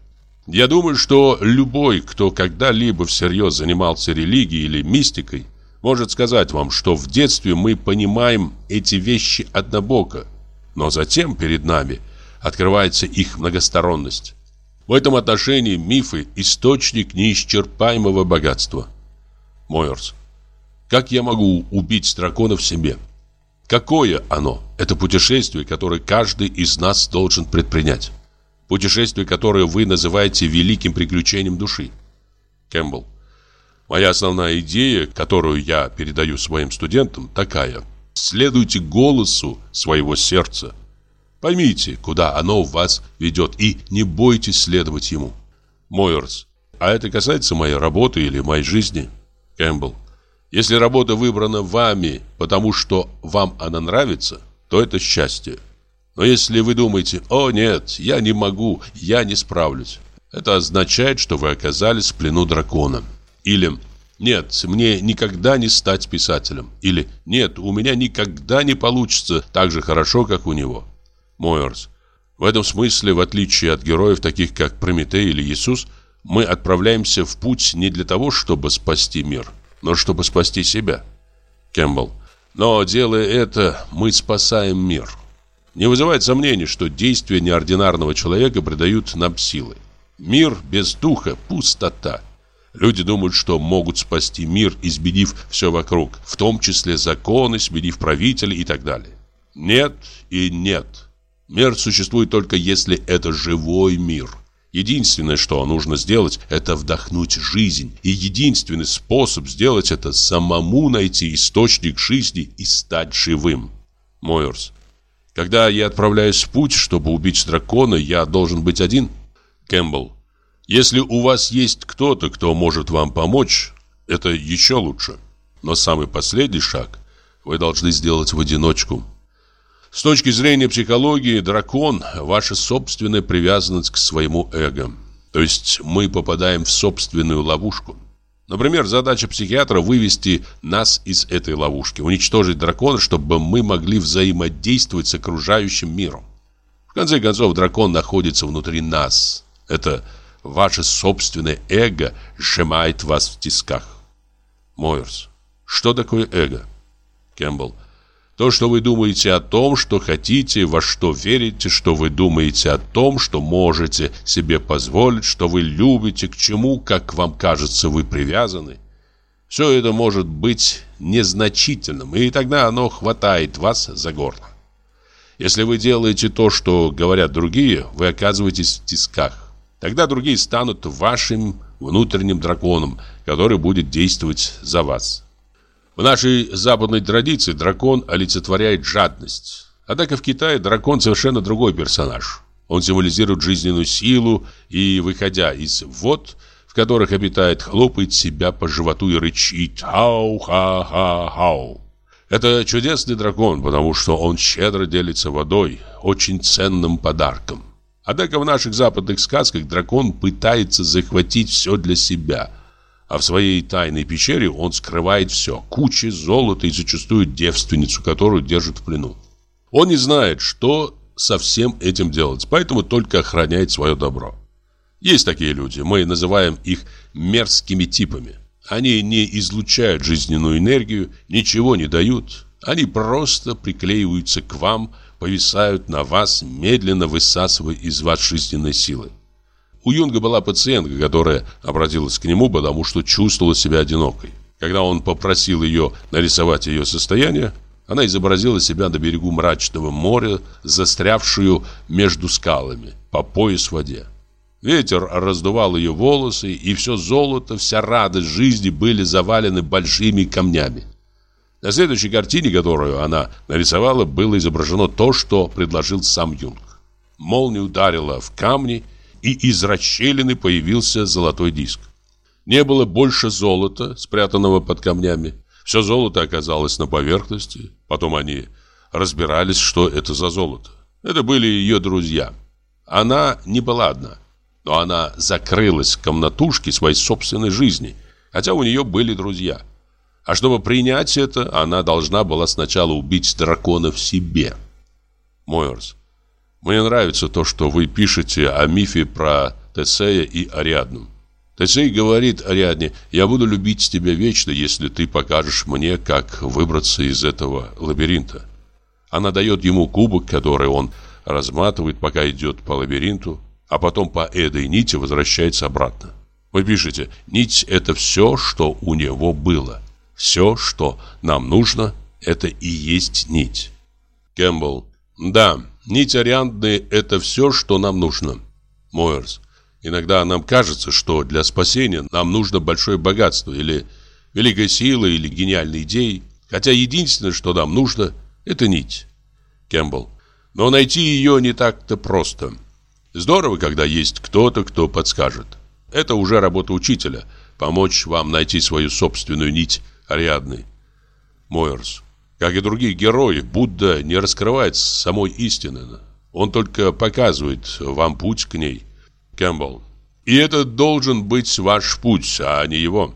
A: Я думаю, что любой, кто когда-либо всерьез занимался религией или мистикой, может сказать вам, что в детстве мы понимаем эти вещи однобоко, но затем перед нами открывается их многосторонность. В этом отношении мифы – источник неисчерпаемого богатства. Мойерс. Как я могу убить дракона в себе? Какое оно? Это путешествие, которое каждый из нас должен предпринять. Путешествие, которое вы называете великим приключением души. Кэмпбелл. Моя основная идея, которую я передаю своим студентам, такая. Следуйте голосу своего сердца – Поймите, куда оно вас ведет, и не бойтесь следовать ему. Мойерс. А это касается моей работы или моей жизни? Кэмпбелл. Если работа выбрана вами, потому что вам она нравится, то это счастье. Но если вы думаете, о нет, я не могу, я не справлюсь, это означает, что вы оказались в плену дракона. Или нет, мне никогда не стать писателем. Или нет, у меня никогда не получится так же хорошо, как у него. Мойерс. В этом смысле, в отличие от героев, таких как Прометей или Иисус, мы отправляемся в путь не для того, чтобы спасти мир, но чтобы спасти себя. Кэмпбелл. Но делая это, мы спасаем мир. Не вызывает сомнений, что действия неординарного человека придают нам силы. Мир без духа – пустота. Люди думают, что могут спасти мир, изменив все вокруг, в том числе законы, сменив правителей и так далее. Нет и нет. Мир существует только если это живой мир. Единственное, что нужно сделать, это вдохнуть жизнь. И единственный способ сделать это – самому найти источник жизни и стать живым. Мойерс. Когда я отправляюсь в путь, чтобы убить дракона, я должен быть один? Кэмпбелл. Если у вас есть кто-то, кто может вам помочь, это еще лучше. Но самый последний шаг вы должны сделать в одиночку. С точки зрения психологии, дракон – ваша собственная привязанность к своему эго. То есть мы попадаем в собственную ловушку. Например, задача психиатра – вывести нас из этой ловушки, уничтожить дракона, чтобы мы могли взаимодействовать с окружающим миром. В конце концов, дракон находится внутри нас. Это ваше собственное эго сжимает вас в тисках.
B: Мойерс. Что такое эго?
A: Кэмпбелл. То, что вы думаете о том, что хотите, во что верите, что вы думаете о том, что можете себе позволить, что вы любите, к чему, как вам кажется, вы привязаны. Все это может быть незначительным, и тогда оно хватает вас за горло. Если вы делаете то, что говорят другие, вы оказываетесь в тисках. Тогда другие станут вашим внутренним драконом, который будет действовать за вас. В нашей западной традиции дракон олицетворяет жадность. Однако в Китае дракон совершенно другой персонаж. Он символизирует жизненную силу и, выходя из вод, в которых обитает, хлопает себя по животу и рычит «Хау-ха-ха-хау». Это чудесный дракон, потому что он щедро делится водой, очень ценным подарком. Однако в наших западных сказках дракон пытается захватить все для себя – а в своей тайной пещере он скрывает все. Куча золота и зачастую девственницу, которую держит в плену. Он не знает, что со всем этим делать, поэтому только охраняет свое добро. Есть такие люди, мы называем их мерзкими типами. Они не излучают жизненную энергию, ничего не дают. Они просто приклеиваются к вам, повисают на вас, медленно высасывая из вас жизненной силы. У Юнга была пациентка, которая обратилась к нему, потому что чувствовала себя одинокой. Когда он попросил ее нарисовать ее состояние, она изобразила себя на берегу мрачного моря, застрявшую между скалами, по пояс в воде. Ветер раздувал ее волосы, и все золото, вся радость жизни были завалены большими камнями. На следующей картине, которую она нарисовала, было изображено то, что предложил сам Юнг. Молния ударила в камни, и из расщелины появился золотой диск. Не было больше золота, спрятанного под камнями. Все золото оказалось на поверхности. Потом они разбирались, что это за золото. Это были ее друзья. Она не была одна, но она закрылась в комнатушке своей собственной жизни, хотя у нее были друзья. А чтобы принять это, она должна была сначала убить дракона в себе. Мойерс. Мне нравится то, что вы пишете о мифе про Тесея и Ариадну. Тесей говорит Ариадне, я буду любить тебя вечно, если ты покажешь мне, как выбраться из этого лабиринта. Она дает ему кубок, который он разматывает, пока идет по лабиринту, а потом по этой нити возвращается обратно. Вы пишете, нить это все, что у него было. Все, что нам нужно, это и есть нить. Кэмпбелл, да, Нить Ариандны – это все, что нам нужно. Мойерс. Иногда нам кажется, что для спасения нам нужно большое богатство или великая сила или гениальные идеи. Хотя единственное, что нам нужно – это нить. Кэмпбелл. Но найти ее не так-то просто. Здорово, когда есть кто-то, кто подскажет. Это уже работа учителя – помочь вам найти свою собственную нить Ариадны. Мойерс. Как и другие герои, Будда не раскрывает самой истины. Он только показывает вам путь к ней. Кэмпбелл. И это должен быть ваш путь, а не его.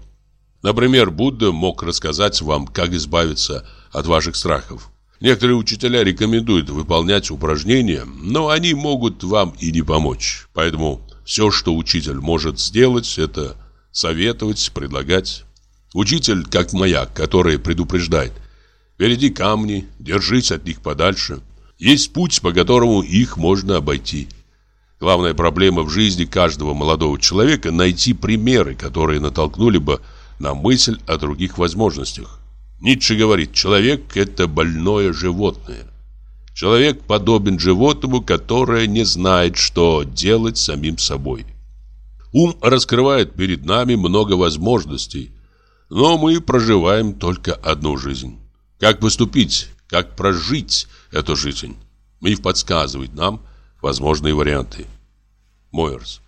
A: Например, Будда мог рассказать вам, как избавиться от ваших страхов. Некоторые учителя рекомендуют выполнять упражнения, но они могут вам и не помочь. Поэтому все, что учитель может сделать, это советовать, предлагать. Учитель, как маяк, который предупреждает – Впереди камни, держись от них подальше. Есть путь, по которому их можно обойти. Главная проблема в жизни каждого молодого человека – найти примеры, которые натолкнули бы на мысль о других возможностях. Ницше говорит, человек – это больное животное. Человек подобен животному, которое не знает, что делать самим собой. Ум раскрывает перед нами много возможностей, но мы проживаем только одну жизнь. Как поступить, как прожить эту жизнь? Миф подсказывает нам возможные варианты. Мойерс.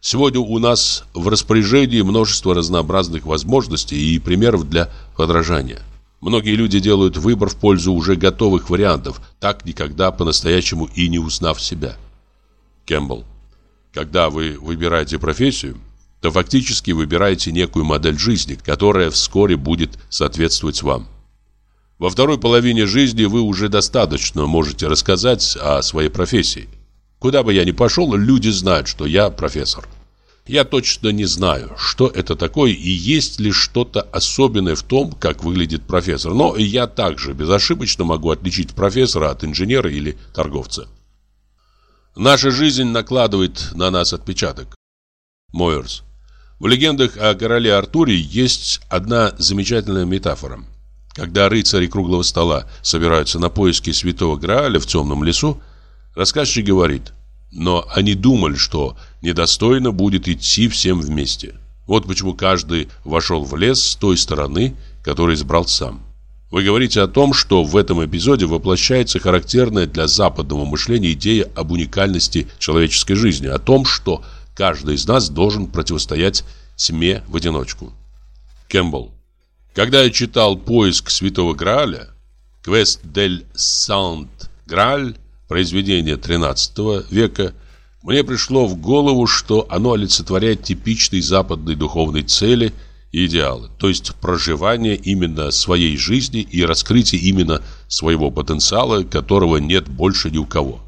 A: Сегодня у нас в распоряжении множество разнообразных возможностей и примеров для подражания. Многие люди делают выбор в пользу уже готовых вариантов, так никогда по-настоящему и не узнав себя. Кэмпбелл. Когда вы выбираете профессию, то фактически выбираете некую модель жизни, которая вскоре будет соответствовать вам. Во второй половине жизни вы уже достаточно можете рассказать о своей профессии. Куда бы я ни пошел, люди знают, что я профессор. Я точно не знаю, что это такое и есть ли что-то особенное в том, как выглядит профессор. Но я также безошибочно могу отличить профессора от инженера или торговца. Наша жизнь накладывает на нас отпечаток. Мойерс. В легендах о короле Артуре есть одна замечательная метафора. Когда рыцари круглого стола собираются на поиски святого Грааля в темном лесу, рассказчик говорит, но они думали, что недостойно будет идти всем вместе. Вот почему каждый вошел в лес с той стороны, которую избрал сам. Вы говорите о том, что в этом эпизоде воплощается характерная для западного мышления идея об уникальности человеческой жизни, о том, что каждый из нас должен противостоять тьме в одиночку. Кэмпбелл. Когда я читал «Поиск святого Грааля», «Квест дель Сант Грааль», произведение XIII века, мне пришло в голову, что оно олицетворяет типичные западные духовные цели и идеалы, то есть проживание именно своей жизни и раскрытие именно своего потенциала, которого нет больше ни у кого.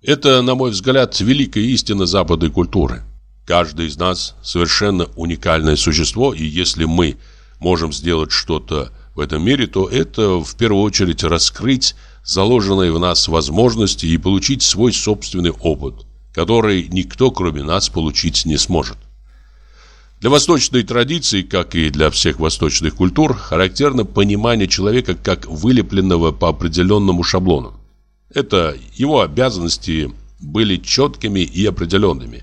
A: Это, на мой взгляд, великая истина западной культуры. Каждый из нас совершенно уникальное существо, и если мы можем сделать что-то в этом мире, то это в первую очередь раскрыть заложенные в нас возможности и получить свой собственный опыт, который никто, кроме нас, получить не сможет. Для восточной традиции, как и для всех восточных культур, характерно понимание человека как вылепленного по определенному шаблону. Это его обязанности были четкими и определенными,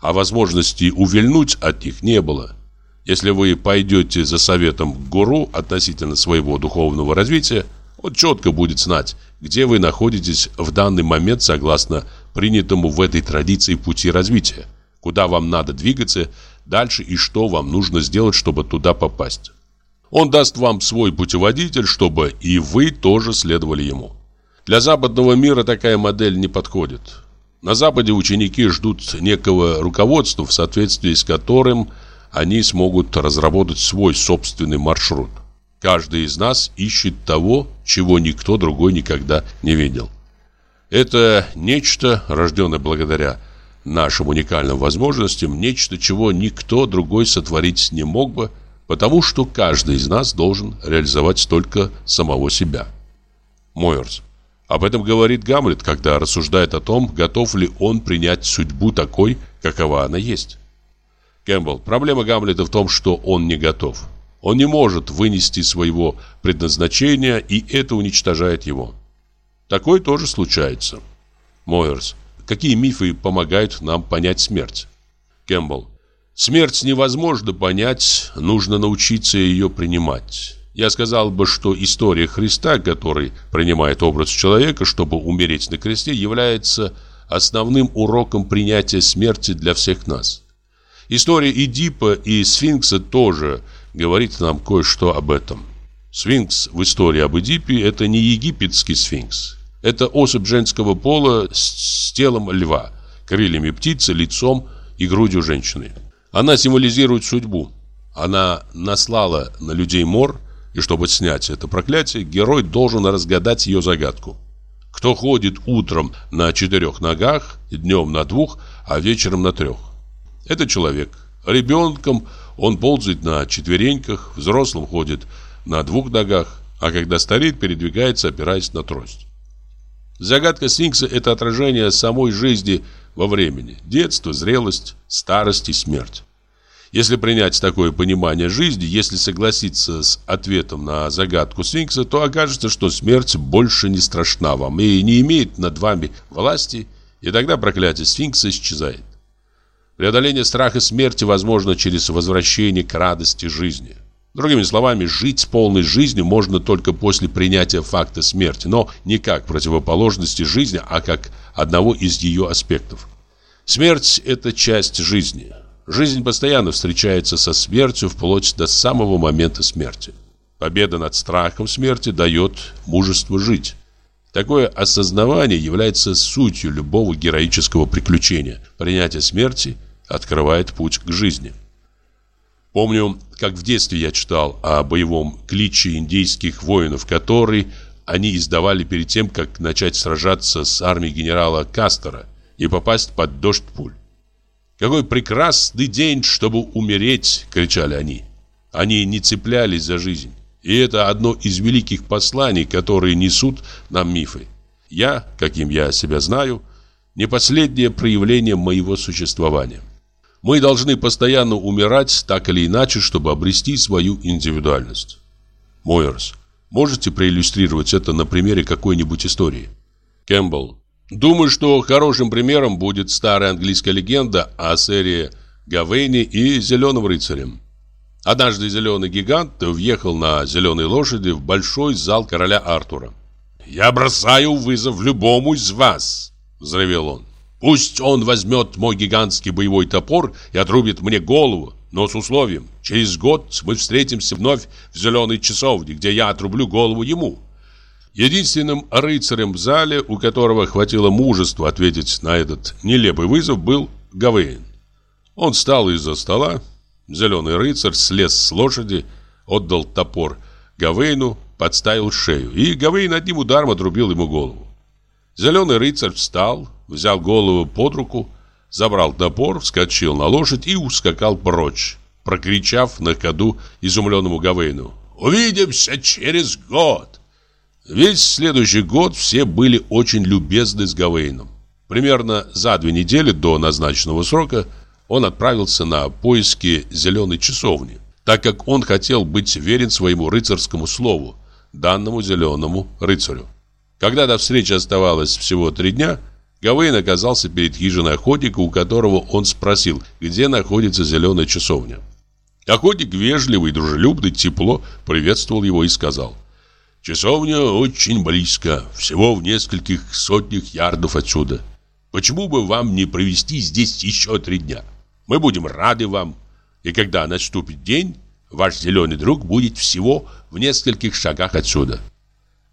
A: а возможности увильнуть от них не было. Если вы пойдете за советом к гуру относительно своего духовного развития – он четко будет знать, где вы находитесь в данный момент согласно принятому в этой традиции пути развития, куда вам надо двигаться дальше и что вам нужно сделать, чтобы туда попасть. Он даст вам свой путеводитель, чтобы и вы тоже следовали ему. Для западного мира такая модель не подходит. На Западе ученики ждут некого руководства, в соответствии с которым они смогут разработать свой собственный маршрут. Каждый из нас ищет того, чего никто другой никогда не видел. Это нечто, рожденное благодаря нашим уникальным возможностям, нечто, чего никто другой сотворить не мог бы, потому что каждый из нас должен реализовать только самого себя. Мойерс. Об этом говорит Гамлет, когда рассуждает о том, готов ли он принять судьбу такой, какова она есть. Кэмпбелл. Проблема Гамлета в том, что он не готов. Он не может вынести своего предназначения, и это уничтожает его. Такое тоже случается. Мойерс. Какие мифы помогают нам понять смерть? Кэмпбелл. Смерть невозможно понять, нужно научиться ее принимать. Я сказал бы, что история Христа, который принимает образ человека, чтобы умереть на кресте, является основным уроком принятия смерти для всех нас. История Эдипа и Сфинкса тоже – говорит нам кое-что об этом. Сфинкс в истории об Эдипе – это не египетский сфинкс. Это особь женского пола с телом льва, крыльями птицы, лицом и грудью женщины. Она символизирует судьбу. Она наслала на людей мор, и чтобы снять это проклятие, герой должен разгадать ее загадку. Кто ходит утром на четырех ногах, днем на двух, а вечером на трех? Это человек. Ребенком он ползает на четвереньках, взрослым ходит на двух ногах, а когда стареет, передвигается, опираясь на трость. Загадка сфинкса – это отражение самой жизни во времени. Детство, зрелость, старость и смерть. Если принять такое понимание жизни, если согласиться с ответом на загадку сфинкса, то окажется, что смерть больше не страшна вам и не имеет над вами власти, и тогда проклятие сфинкса исчезает. Преодоление страха смерти возможно через возвращение к радости жизни. Другими словами, жить полной жизнью можно только после принятия факта смерти, но не как противоположности жизни, а как одного из ее аспектов. Смерть – это часть жизни. Жизнь постоянно встречается со смертью вплоть до самого момента смерти. Победа над страхом смерти дает мужество жить. Такое осознавание является сутью любого героического приключения. Принятие смерти – открывает путь к жизни. Помню, как в детстве я читал о боевом кличе индейских воинов, который они издавали перед тем, как начать сражаться с армией генерала Кастера и попасть под дождь пуль. «Какой прекрасный день, чтобы умереть!» — кричали они. Они не цеплялись за жизнь. И это одно из великих посланий, которые несут нам мифы. Я, каким я себя знаю, не последнее проявление моего существования. Мы должны постоянно умирать так или иначе, чтобы обрести свою индивидуальность. Мойерс, можете проиллюстрировать это на примере какой-нибудь истории? Кэмпбелл. Думаю, что хорошим примером будет старая английская легенда о сэре Гавейне и Зеленом рыцаре. Однажды зеленый гигант въехал на зеленой лошади в большой зал короля Артура. «Я бросаю вызов любому из вас!» – взревел он. «Пусть он возьмет мой гигантский боевой топор и отрубит мне голову, но с условием, через год мы встретимся вновь в зеленой часовне, где я отрублю голову ему». Единственным рыцарем в зале, у которого хватило мужества ответить на этот нелепый вызов, был Гавейн. Он встал из-за стола, Зеленый рыцарь слез с лошади, отдал топор Гавейну, подставил шею, и Гавейн одним ударом отрубил ему голову. Зеленый рыцарь встал, взял голову под руку, забрал топор, вскочил на лошадь и ускакал прочь, прокричав на ходу изумленному Гавейну «Увидимся через год!» Весь следующий год все были очень любезны с Гавейном. Примерно за две недели до назначенного срока он отправился на поиски зеленой часовни, так как он хотел быть верен своему рыцарскому слову, данному зеленому рыцарю. Когда до встречи оставалось всего три дня, Гавейн оказался перед хижиной охотника, у которого он спросил, где находится зеленая часовня. Охотник вежливый, дружелюбный, тепло приветствовал его и сказал «Часовня очень близко, всего в нескольких сотнях ярдов отсюда. Почему бы вам не провести здесь еще три дня?» Мы будем рады вам. И когда наступит день, ваш зеленый друг будет всего в нескольких шагах отсюда.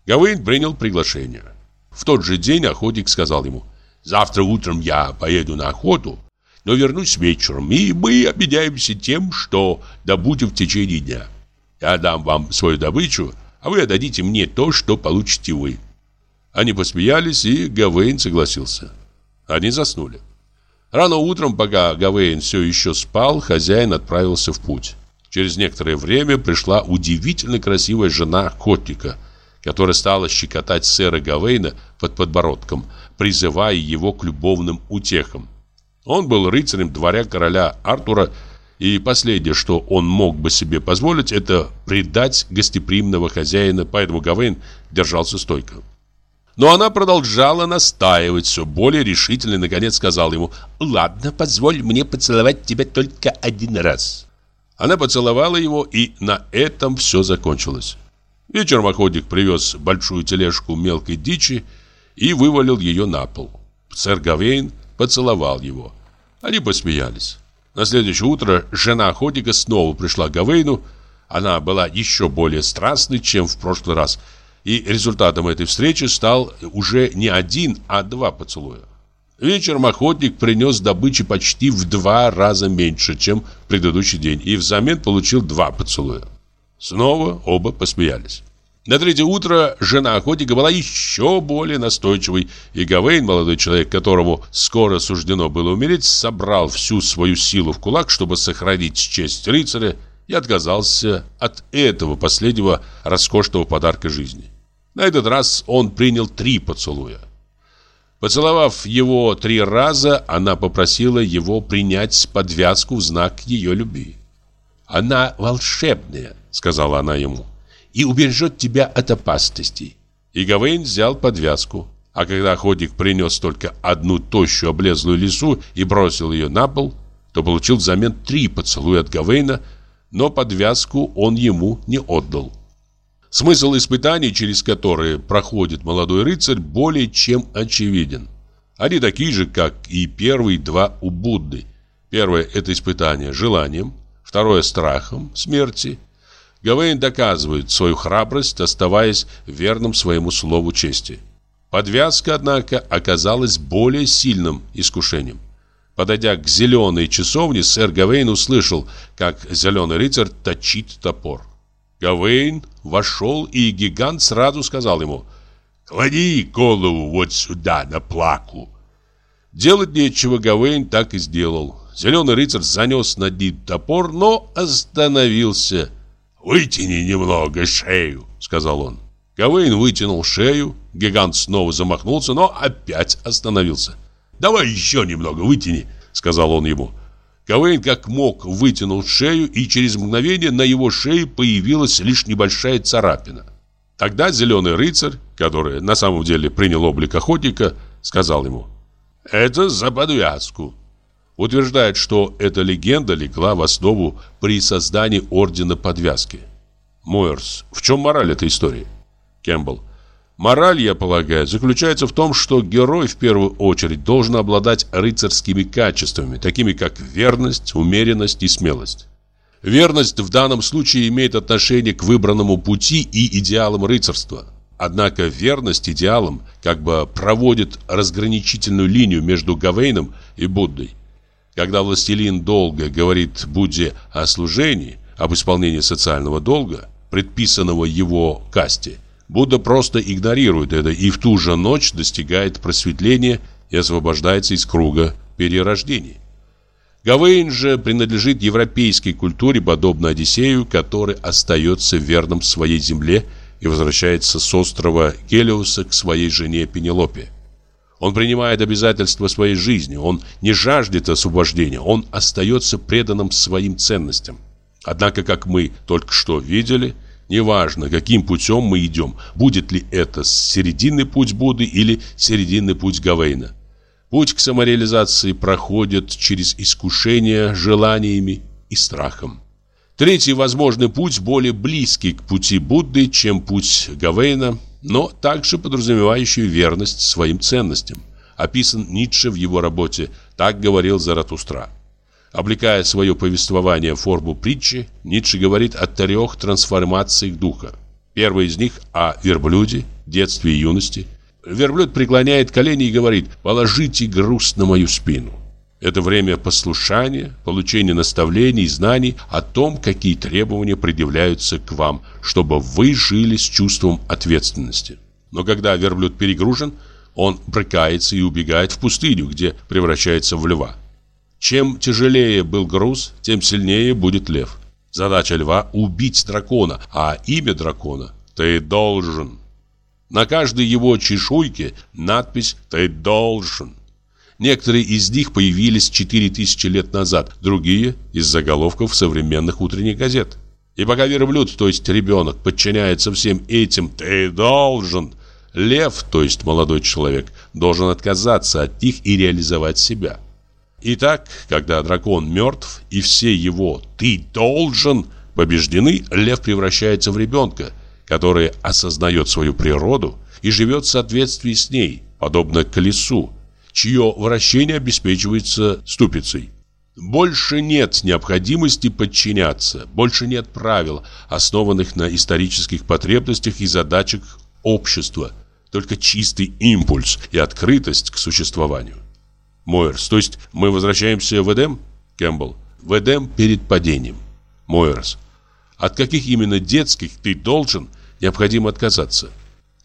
A: Гавейн принял приглашение. В тот же день охотник сказал ему, «Завтра утром я поеду на охоту, но вернусь вечером, и мы обменяемся тем, что добудем в течение дня. Я дам вам свою добычу, а вы отдадите мне то, что получите вы». Они посмеялись, и Гавейн согласился. Они заснули. Рано утром, пока Гавейн все еще спал, хозяин отправился в путь. Через некоторое время пришла удивительно красивая жена охотника, которая стала щекотать сэра Гавейна под подбородком, призывая его к любовным утехам. Он был рыцарем дворя короля Артура, и последнее, что он мог бы себе позволить, это предать гостеприимного хозяина, поэтому Гавейн держался стойко. Но она продолжала настаивать все более решительно и, наконец, сказал ему «Ладно, позволь мне поцеловать тебя только один раз». Она поцеловала его, и на этом все закончилось. Вечером охотник привез большую тележку мелкой дичи и вывалил ее на пол. Сэр Гавейн поцеловал его. Они посмеялись. На следующее утро жена охотника снова пришла к Гавейну. Она была еще более страстной, чем в прошлый раз – и результатом этой встречи стал уже не один, а два поцелуя. Вечером охотник принес добычи почти в два раза меньше, чем в предыдущий день, и взамен получил два поцелуя. Снова оба посмеялись. На третье утро жена охотника была еще более настойчивой, и Гавейн, молодой человек, которому скоро суждено было умереть, собрал всю свою силу в кулак, чтобы сохранить честь рыцаря, и отказался от этого последнего роскошного подарка жизни. На этот раз он принял три поцелуя. Поцеловав его три раза, она попросила его принять подвязку в знак ее любви. «Она волшебная», — сказала она ему, — «и убережет тебя от опасностей». И Гавейн взял подвязку. А когда охотник принес только одну тощую облезлую лису и бросил ее на пол, то получил взамен три поцелуя от Гавейна, но подвязку он ему не отдал. Смысл испытаний, через которые проходит молодой рыцарь, более чем очевиден. Они такие же, как и первые два у Будды. Первое – это испытание желанием, второе – страхом смерти. Гавейн доказывает свою храбрость, оставаясь верным своему слову чести. Подвязка, однако, оказалась более сильным искушением. Подойдя к зеленой часовне, сэр Гавейн услышал, как зеленый рыцарь точит топор. Гавейн вошел, и гигант сразу сказал ему «Клади голову вот сюда, на плаку». Делать нечего, Гавейн так и сделал. Зеленый рыцарь занес над ним топор, но остановился. «Вытяни немного шею», — сказал он. Гавейн вытянул шею, гигант снова замахнулся, но опять остановился. «Давай еще немного вытяни», — сказал он ему. Гавейн как мог вытянул шею, и через мгновение на его шее появилась лишь небольшая царапина. Тогда зеленый рыцарь, который на самом деле принял облик охотника, сказал ему «Это за подвязку». Утверждает, что эта легенда легла в основу при создании ордена подвязки. Мойерс, в чем мораль этой истории? Кэмпбелл. Мораль, я полагаю, заключается в том, что герой в первую очередь должен обладать рыцарскими качествами, такими как верность, умеренность и смелость. Верность в данном случае имеет отношение к выбранному пути и идеалам рыцарства. Однако верность идеалам как бы проводит разграничительную линию между Гавейном и Буддой. Когда властелин долго говорит Будде о служении, об исполнении социального долга, предписанного его касте – Будда просто игнорирует это и в ту же ночь достигает просветления и освобождается из круга перерождений. Гавейн же принадлежит европейской культуре, подобно Одиссею, который остается верным своей земле и возвращается с острова Гелиуса к своей жене Пенелопе. Он принимает обязательства своей жизни, он не жаждет освобождения, он остается преданным своим ценностям. Однако, как мы только что видели, Неважно, каким путем мы идем, будет ли это серединный путь Будды или серединный путь Гавейна. Путь к самореализации проходит через искушение желаниями и страхом. Третий возможный путь более близкий к пути Будды, чем путь Гавейна, но также подразумевающий верность своим ценностям. Описан Ницше в его работе «Так говорил Заратустра». Облекая свое повествование в форму притчи, Ницше говорит о трех трансформациях духа. Первая из них о верблюде, детстве и юности. Верблюд преклоняет колени и говорит «положите груз на мою спину». Это время послушания, получения наставлений и знаний о том, какие требования предъявляются к вам, чтобы вы жили с чувством ответственности. Но когда верблюд перегружен, он брыкается и убегает в пустыню, где превращается в льва. Чем тяжелее был груз, тем сильнее будет лев. Задача льва – убить дракона, а имя дракона – «Ты должен». На каждой его чешуйке надпись «Ты должен». Некоторые из них появились 4000 лет назад, другие – из заголовков современных утренних газет. И пока верблюд, то есть ребенок, подчиняется всем этим «ты должен», лев, то есть молодой человек, должен отказаться от них и реализовать себя. Итак, когда дракон мертв и все его «ты должен» побеждены, лев превращается в ребенка, который осознает свою природу и живет в соответствии с ней, подобно колесу, чье вращение обеспечивается ступицей. Больше нет необходимости подчиняться, больше нет правил, основанных на исторических потребностях и задачах общества, только чистый импульс и открытость к существованию. Мойерс. То есть мы возвращаемся в Эдем? Кэмпбелл. В Эдем перед падением. Мойерс. От каких именно детских ты должен необходимо отказаться?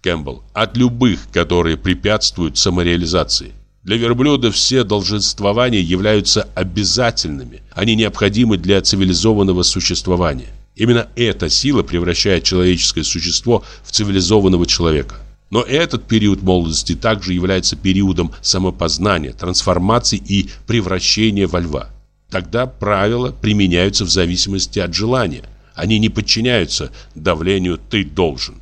A: Кэмпбелл. От любых, которые препятствуют самореализации. Для верблюда все долженствования являются обязательными. Они необходимы для цивилизованного существования. Именно эта сила превращает человеческое существо в цивилизованного человека. Но этот период молодости также является периодом самопознания, трансформации и превращения во льва. Тогда правила применяются в зависимости от желания. Они не подчиняются давлению «ты должен».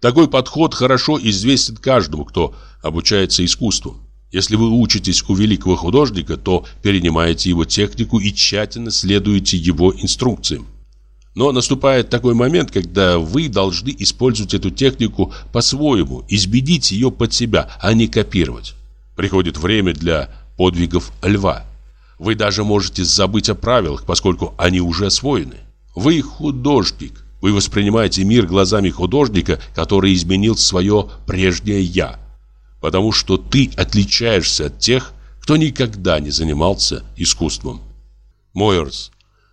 A: Такой подход хорошо известен каждому, кто обучается искусству. Если вы учитесь у великого художника, то перенимаете его технику и тщательно следуете его инструкциям. Но наступает такой момент, когда вы должны использовать эту технику по-своему, изменить ее под себя, а не копировать. Приходит время для подвигов льва. Вы даже можете забыть о правилах, поскольку они уже освоены. Вы художник. Вы воспринимаете мир глазами художника, который изменил свое прежнее «я». Потому что ты отличаешься от тех, кто никогда не занимался искусством. Мойерс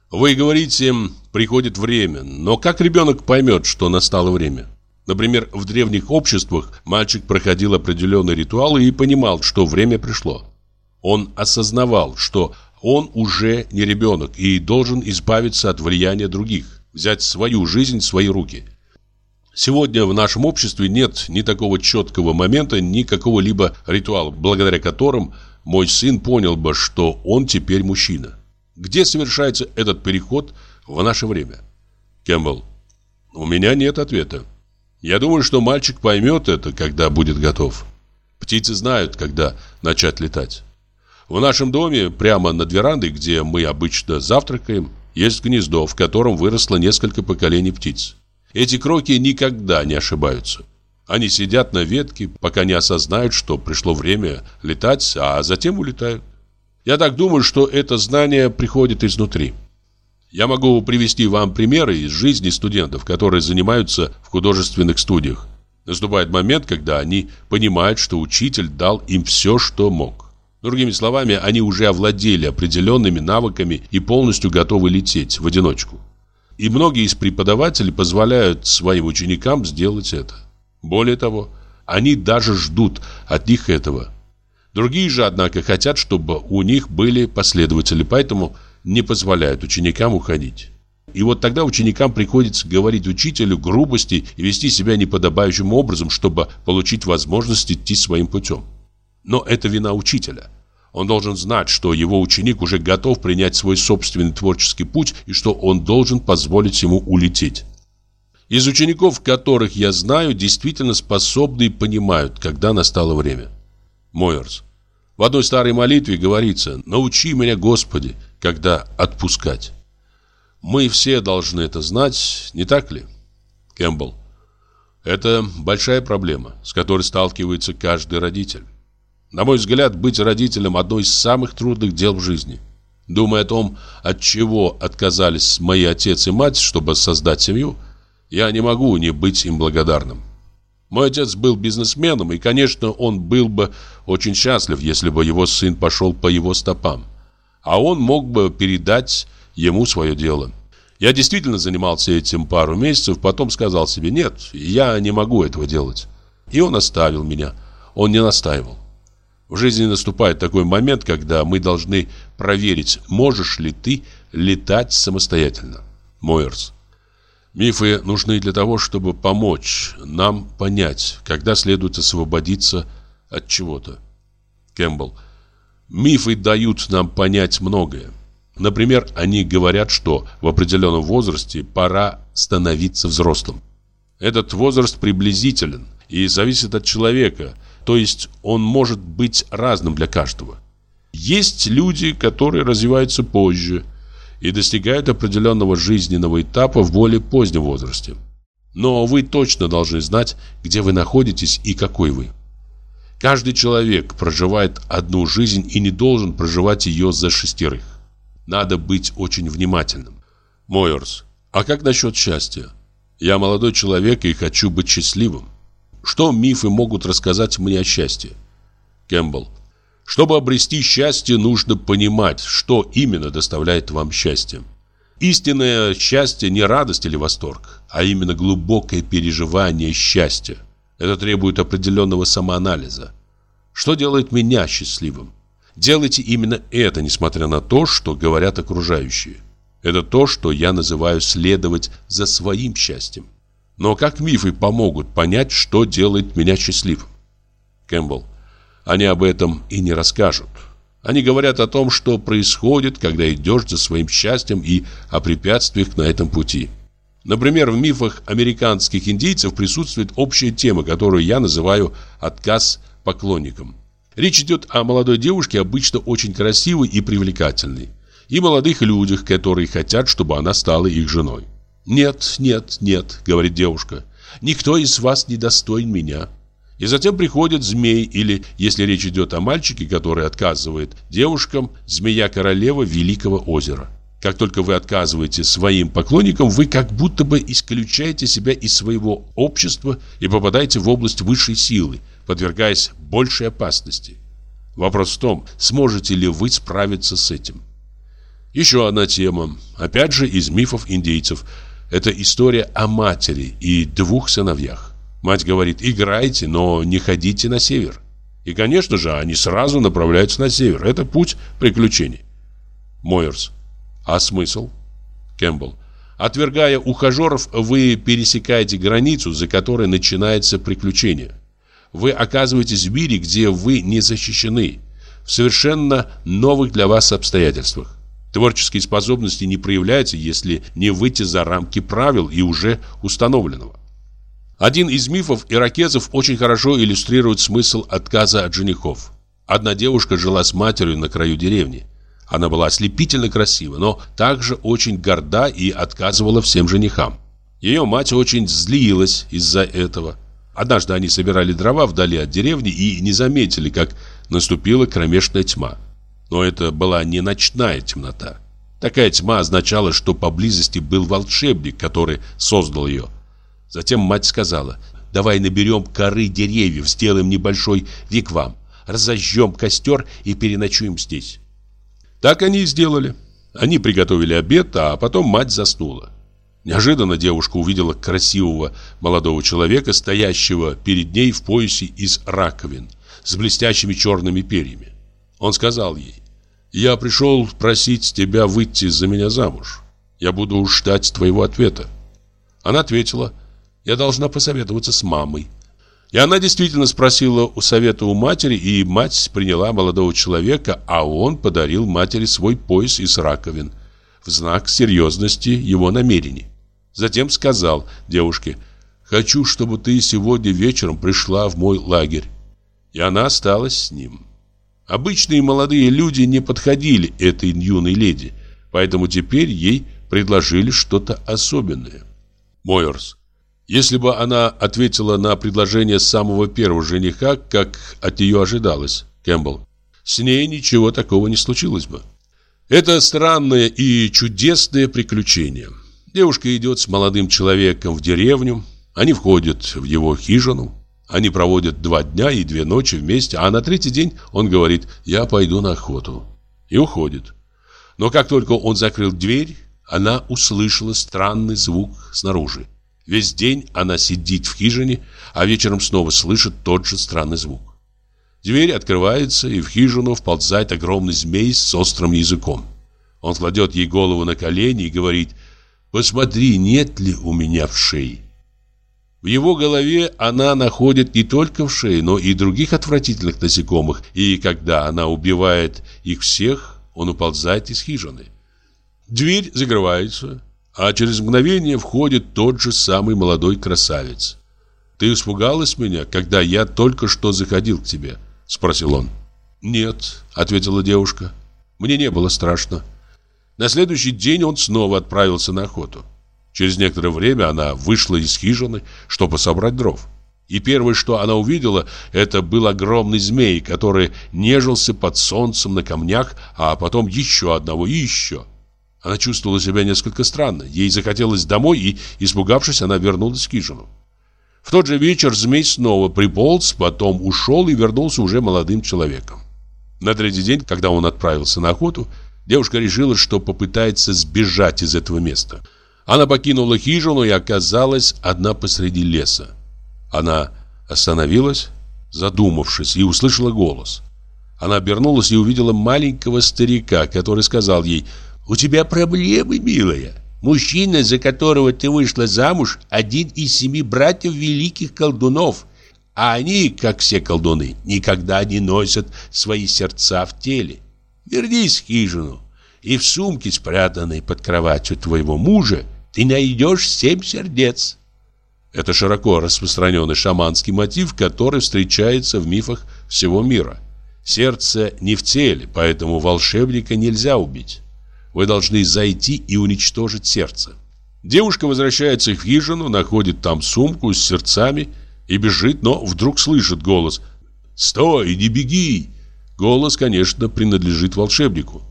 A: вы говорите, приходит время, но как ребенок поймет, что настало время? Например, в древних обществах мальчик проходил определенные ритуалы и понимал, что время пришло. Он осознавал, что Он уже не ребенок и должен избавиться от влияния других, взять свою жизнь в свои руки. Сегодня в нашем обществе нет ни такого четкого момента, ни какого-либо ритуала, благодаря которым мой сын понял бы, что он теперь мужчина. Где совершается этот переход в наше время? Кэмпбелл. У меня нет ответа. Я думаю, что мальчик поймет это, когда будет готов. Птицы знают, когда начать летать. В нашем доме, прямо над верандой, где мы обычно завтракаем, есть гнездо, в котором выросло несколько поколений птиц. Эти кроки никогда не ошибаются. Они сидят на ветке, пока не осознают, что пришло время летать, а затем улетают. Я так думаю, что это знание приходит изнутри. Я могу привести вам примеры из жизни студентов, которые занимаются в художественных студиях. Наступает момент, когда они понимают, что учитель дал им все, что мог. Другими словами, они уже овладели определенными навыками и полностью готовы лететь в одиночку. И многие из преподавателей позволяют своим ученикам сделать это. Более того, они даже ждут от них этого. Другие же, однако, хотят, чтобы у них были последователи, поэтому не позволяют ученикам уходить. И вот тогда ученикам приходится говорить учителю грубости и вести себя неподобающим образом, чтобы получить возможность идти своим путем. Но это вина учителя. Он должен знать, что его ученик уже готов принять свой собственный творческий путь и что он должен позволить ему улететь. Из учеников, которых я знаю, действительно способны и понимают, когда настало время. Мойерс. В одной старой молитве говорится «Научи меня, Господи, когда отпускать». Мы все должны это знать, не так ли? Кэмпбелл. Это большая проблема, с которой сталкивается каждый родитель. На мой взгляд, быть родителем – одно из самых трудных дел в жизни. Думая о том, от чего отказались мои отец и мать, чтобы создать семью, я не могу не быть им благодарным. Мой отец был бизнесменом, и, конечно, он был бы очень счастлив, если бы его сын пошел по его стопам. А он мог бы передать ему свое дело. Я действительно занимался этим пару месяцев, потом сказал себе «нет, я не могу этого делать». И он оставил меня, он не настаивал. В жизни наступает такой момент, когда мы должны проверить, можешь ли ты летать самостоятельно. Мойерс. Мифы нужны для того, чтобы помочь нам понять, когда следует освободиться от чего-то. Кэмпбелл. Мифы дают нам понять многое. Например, они говорят, что в определенном возрасте пора становиться взрослым. Этот возраст приблизителен и зависит от человека – то есть он может быть разным для каждого. Есть люди, которые развиваются позже и достигают определенного жизненного этапа в более позднем возрасте. Но вы точно должны знать, где вы находитесь и какой вы. Каждый человек проживает одну жизнь и не должен проживать ее за шестерых. Надо быть очень внимательным. Мойерс, а как насчет счастья? Я молодой человек и хочу быть счастливым. Что мифы могут рассказать мне о счастье? Кэмпбелл. Чтобы обрести счастье, нужно понимать, что именно доставляет вам счастье. Истинное счастье не радость или восторг, а именно глубокое переживание счастья. Это требует определенного самоанализа. Что делает меня счастливым? Делайте именно это, несмотря на то, что говорят окружающие. Это то, что я называю следовать за своим счастьем. Но как мифы помогут понять, что делает меня счастливым? Кэмпбелл. Они об этом и не расскажут. Они говорят о том, что происходит, когда идешь за своим счастьем и о препятствиях на этом пути. Например, в мифах американских индейцев присутствует общая тема, которую я называю «отказ поклонникам». Речь идет о молодой девушке, обычно очень красивой и привлекательной, и молодых людях, которые хотят, чтобы она стала их женой. «Нет, нет, нет», — говорит девушка, — «никто из вас не достоин меня». И затем приходит змей, или, если речь идет о мальчике, который отказывает девушкам, змея-королева Великого озера. Как только вы отказываете своим поклонникам, вы как будто бы исключаете себя из своего общества и попадаете в область высшей силы, подвергаясь большей опасности. Вопрос в том, сможете ли вы справиться с этим. Еще одна тема, опять же из мифов индейцев – это история о матери и двух сыновьях. Мать говорит, играйте, но не ходите на север. И, конечно же, они сразу направляются на север. Это путь приключений. Мойерс. А смысл? Кэмпбелл. Отвергая ухажеров, вы пересекаете границу, за которой начинается приключение. Вы оказываетесь в мире, где вы не защищены, в совершенно новых для вас обстоятельствах. Творческие способности не проявляются, если не выйти за рамки правил и уже установленного. Один из мифов иракезов очень хорошо иллюстрирует смысл отказа от женихов. Одна девушка жила с матерью на краю деревни. Она была ослепительно красива, но также очень горда и отказывала всем женихам. Ее мать очень злилась из-за этого. Однажды они собирали дрова вдали от деревни и не заметили, как наступила кромешная тьма. Но это была не ночная темнота. Такая тьма означала, что поблизости был волшебник, который создал ее. Затем мать сказала, давай наберем коры деревьев, сделаем небольшой вигвам, разожжем костер и переночуем здесь. Так они и сделали. Они приготовили обед, а потом мать заснула. Неожиданно девушка увидела красивого молодого человека, стоящего перед ней в поясе из раковин с блестящими черными перьями. Он сказал ей, «Я пришел просить тебя выйти за меня замуж. Я буду ждать твоего ответа». Она ответила, «Я должна посоветоваться с мамой». И она действительно спросила у совета у матери, и мать приняла молодого человека, а он подарил матери свой пояс из раковин в знак серьезности его намерений. Затем сказал девушке, «Хочу, чтобы ты сегодня вечером пришла в мой лагерь». И она осталась с ним. Обычные молодые люди не подходили этой юной леди, поэтому теперь ей предложили что-то особенное. Мойерс. Если бы она ответила на предложение самого первого жениха, как от нее ожидалось, Кэмпбелл, с ней ничего такого не случилось бы. Это странное и чудесное приключение. Девушка идет с молодым человеком в деревню, они входят в его хижину, они проводят два дня и две ночи вместе, а на третий день он говорит «я пойду на охоту» и уходит. Но как только он закрыл дверь, она услышала странный звук снаружи. Весь день она сидит в хижине, а вечером снова слышит тот же странный звук. Дверь открывается, и в хижину вползает огромный змей с острым языком. Он кладет ей голову на колени и говорит «Посмотри, нет ли у меня в шее». В его голове она находит не только в шее, но и других отвратительных насекомых, и когда она убивает их всех, он уползает из хижины. Дверь закрывается, а через мгновение входит тот же самый молодой красавец. «Ты испугалась меня, когда я только что заходил к тебе?» – спросил он. «Нет», – ответила девушка. «Мне не было страшно». На следующий день он снова отправился на охоту. Через некоторое время она вышла из хижины, чтобы собрать дров. И первое, что она увидела, это был огромный змей, который нежился под солнцем на камнях, а потом еще одного и еще. Она чувствовала себя несколько странно. Ей захотелось домой, и, испугавшись, она вернулась в хижину. В тот же вечер змей снова приполз, потом ушел и вернулся уже молодым человеком. На третий день, когда он отправился на охоту, девушка решила, что попытается сбежать из этого места. Она покинула хижину и оказалась одна посреди леса. Она остановилась, задумавшись, и услышала голос. Она обернулась и увидела маленького старика, который сказал ей – у тебя проблемы, милая. Мужчина, за которого ты вышла замуж, один из семи братьев великих колдунов. А они, как все колдуны, никогда не носят свои сердца в теле. Вернись в хижину, и в сумке, спрятанной под кроватью твоего мужа, ты найдешь семь сердец. Это широко распространенный шаманский мотив, который встречается в мифах всего мира. Сердце не в теле, поэтому волшебника нельзя убить. Вы должны зайти и уничтожить сердце. Девушка возвращается в хижину, находит там сумку с сердцами и бежит, но вдруг слышит голос «Стой, не беги!» Голос, конечно, принадлежит волшебнику.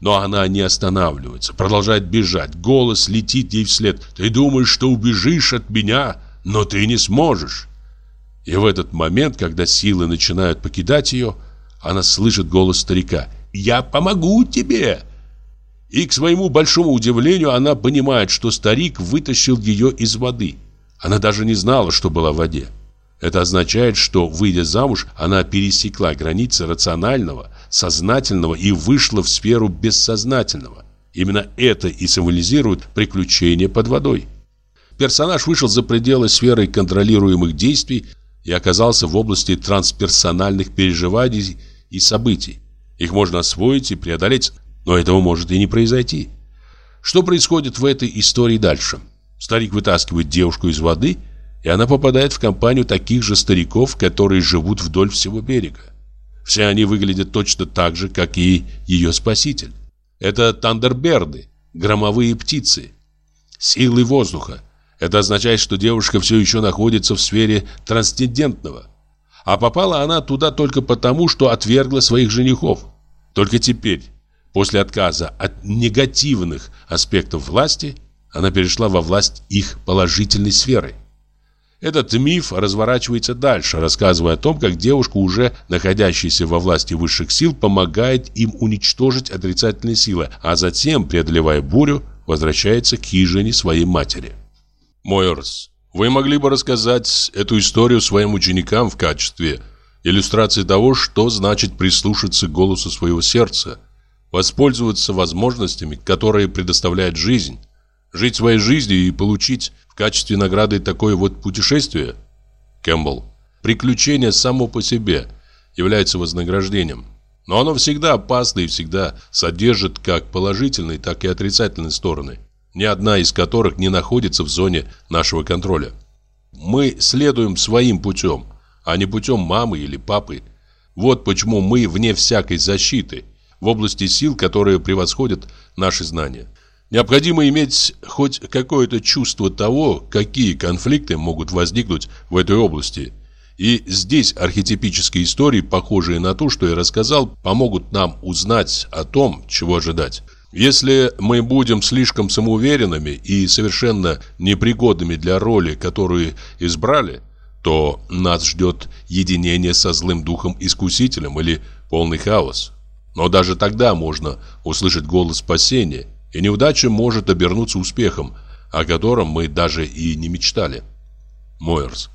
A: Но она не останавливается, продолжает бежать. Голос летит ей вслед. «Ты думаешь, что убежишь от меня, но ты не сможешь!» И в этот момент, когда силы начинают покидать ее, она слышит голос старика. «Я помогу тебе!» И, к своему большому удивлению, она понимает, что старик вытащил ее из воды. Она даже не знала, что была в воде. Это означает, что, выйдя замуж, она пересекла границы рационального,
B: сознательного и вышло в сферу бессознательного. Именно это и символизирует приключение под водой. Персонаж вышел за пределы сферы контролируемых действий и оказался в области трансперсональных переживаний и событий. Их можно освоить и преодолеть, но этого может и не произойти. Что происходит в этой истории дальше? Старик вытаскивает девушку из воды, и она попадает в компанию таких же стариков, которые живут вдоль всего берега. Все они выглядят точно так же, как и ее спаситель. Это тандерберды, громовые птицы, силы воздуха. Это означает, что девушка все еще находится в сфере трансцендентного. А попала она туда только потому, что отвергла своих женихов. Только теперь, после отказа от негативных аспектов власти, она перешла во власть их положительной сферы. Этот миф разворачивается дальше, рассказывая о том, как девушка, уже находящаяся во власти высших сил, помогает им уничтожить отрицательные силы, а затем, преодолевая бурю, возвращается к хижине своей матери. Мойерс, вы могли бы рассказать эту историю своим ученикам в качестве иллюстрации того, что значит прислушаться к голосу своего сердца, воспользоваться возможностями, которые предоставляет жизнь, жить своей жизнью и получить в качестве награды такое вот путешествие? Кэмпбелл. Приключение само по себе является вознаграждением. Но оно всегда опасно и всегда содержит как положительные, так и отрицательные стороны, ни одна из которых не находится в зоне нашего контроля. Мы следуем своим путем, а не путем мамы или папы. Вот почему мы вне всякой защиты, в области сил, которые превосходят наши знания. Необходимо иметь хоть какое-то чувство того, какие конфликты могут возникнуть в этой области. И здесь архетипические истории, похожие на то, что я рассказал, помогут нам узнать о том, чего ожидать. Если мы будем слишком самоуверенными и совершенно непригодными для роли, которую избрали, то нас ждет единение со злым духом-искусителем или полный хаос. Но даже тогда можно услышать голос спасения – и неудача может обернуться успехом, о котором мы даже и не мечтали. Мойерс.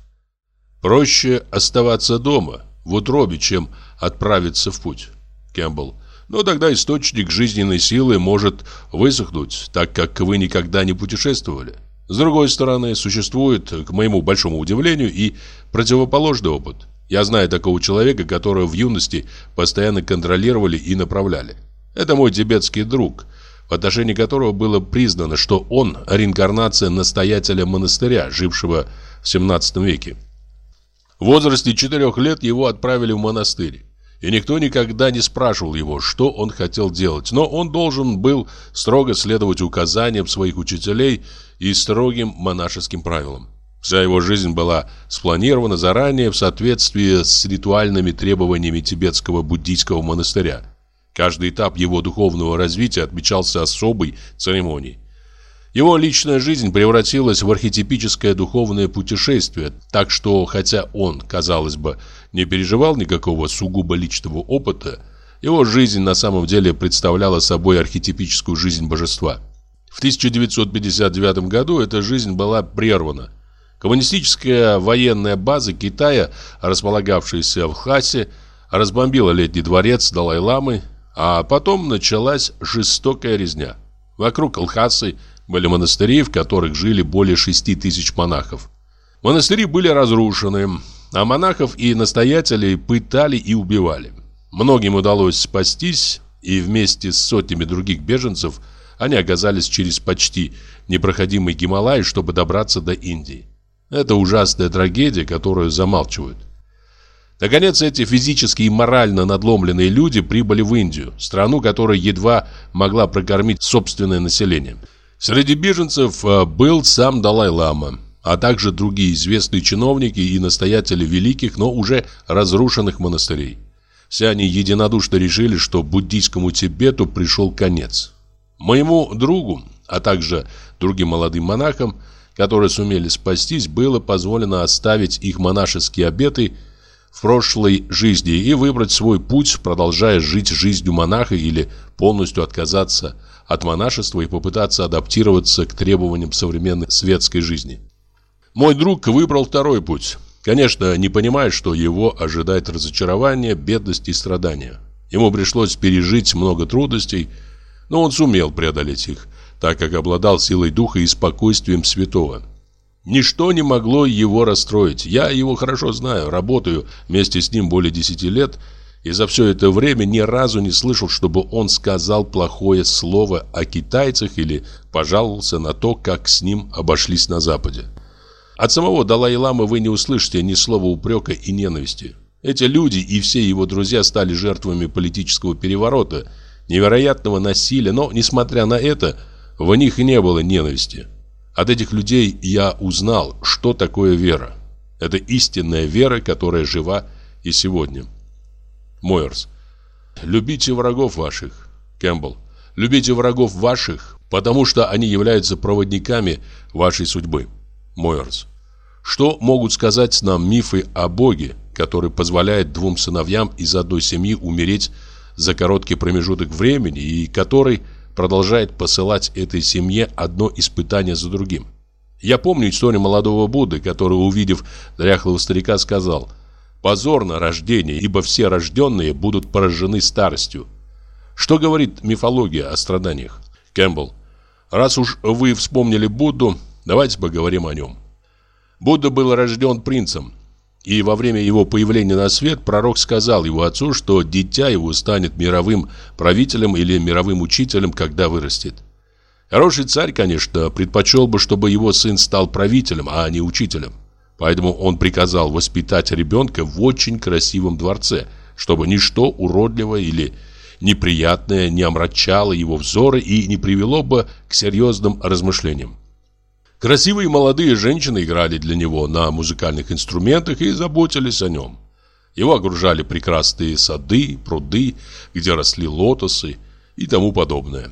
B: Проще оставаться дома, в утробе, чем отправиться в путь. Кэмпбелл. Но тогда источник жизненной силы может высохнуть, так как вы никогда не путешествовали. С другой стороны, существует, к моему большому удивлению, и противоположный опыт. Я знаю такого человека, которого в юности постоянно контролировали и направляли. Это мой тибетский друг – в отношении которого было признано, что он – реинкарнация настоятеля монастыря, жившего в 17 веке. В возрасте четырех лет его отправили в монастырь. И никто никогда не спрашивал его, что он хотел делать. Но он должен был строго следовать указаниям своих учителей и строгим монашеским правилам. Вся его жизнь была спланирована заранее в соответствии с ритуальными требованиями тибетского буддийского монастыря. Каждый этап его духовного развития отмечался особой церемонией. Его личная жизнь превратилась в архетипическое духовное путешествие, так что, хотя он, казалось бы, не переживал никакого сугубо личного опыта, его жизнь на самом деле представляла собой архетипическую жизнь божества. В 1959 году эта жизнь была прервана. Коммунистическая военная база Китая, располагавшаяся в Хасе, разбомбила летний дворец Далай-ламы а потом началась жестокая резня. Вокруг Алхасы были монастыри, в которых жили более шести тысяч монахов. Монастыри были разрушены, а монахов и настоятелей пытали и убивали. Многим удалось спастись, и вместе с сотнями других беженцев они оказались через почти непроходимый Гималай, чтобы добраться до Индии. Это ужасная трагедия, которую замалчивают. Наконец, эти физически и морально надломленные люди прибыли в Индию, страну, которая едва могла прокормить собственное население. Среди беженцев э, был сам Далай-Лама, а также другие известные чиновники и настоятели великих, но уже разрушенных монастырей. Все они единодушно решили, что буддийскому Тибету пришел конец. Моему другу, а также другим молодым монахам, которые сумели спастись, было позволено оставить их монашеские обеты – в прошлой жизни и выбрать свой путь, продолжая жить жизнью монаха или полностью отказаться от монашества и попытаться адаптироваться к требованиям современной светской жизни. Мой друг выбрал второй путь. Конечно, не понимая, что его ожидает разочарование, бедность и страдания.
A: Ему пришлось пережить много трудностей, но он сумел преодолеть их, так как обладал силой духа и спокойствием святого. Ничто не могло его расстроить. Я его хорошо знаю, работаю вместе с ним более десяти лет, и за все это время ни разу не слышал, чтобы он сказал плохое слово о китайцах или пожаловался на то, как с ним обошлись на Западе. От самого Далай-ламы вы не услышите ни слова упрека и ненависти. Эти люди и все его друзья стали жертвами политического переворота, невероятного насилия, но, несмотря на это, в них не было ненависти. От этих людей я узнал, что такое вера. Это истинная вера, которая жива и сегодня. Мойерс. Любите врагов ваших. Кэмпбелл. Любите врагов ваших, потому что они являются проводниками вашей судьбы. Мойерс. Что могут сказать нам мифы о Боге, который позволяет двум сыновьям из одной семьи умереть за короткий промежуток времени и который продолжает посылать этой семье одно испытание за другим? Я помню историю молодого Будды, который, увидев дряхлого старика, сказал «Позорно рождение, ибо все рожденные будут поражены старостью». Что говорит мифология о страданиях? Кэмпбелл. Раз уж вы вспомнили Будду, давайте поговорим о нем. Будда был рожден принцем, и во время его появления на свет пророк сказал его отцу, что дитя его станет мировым правителем или мировым учителем, когда вырастет. Хороший царь, конечно, предпочел бы, чтобы его сын стал правителем, а не учителем. Поэтому он приказал воспитать ребенка в очень красивом дворце, чтобы ничто уродливое или неприятное не омрачало его взоры и не привело бы к серьезным размышлениям. Красивые молодые женщины играли для него на музыкальных инструментах и заботились о нем. Его окружали прекрасные сады, пруды, где росли лотосы и тому подобное.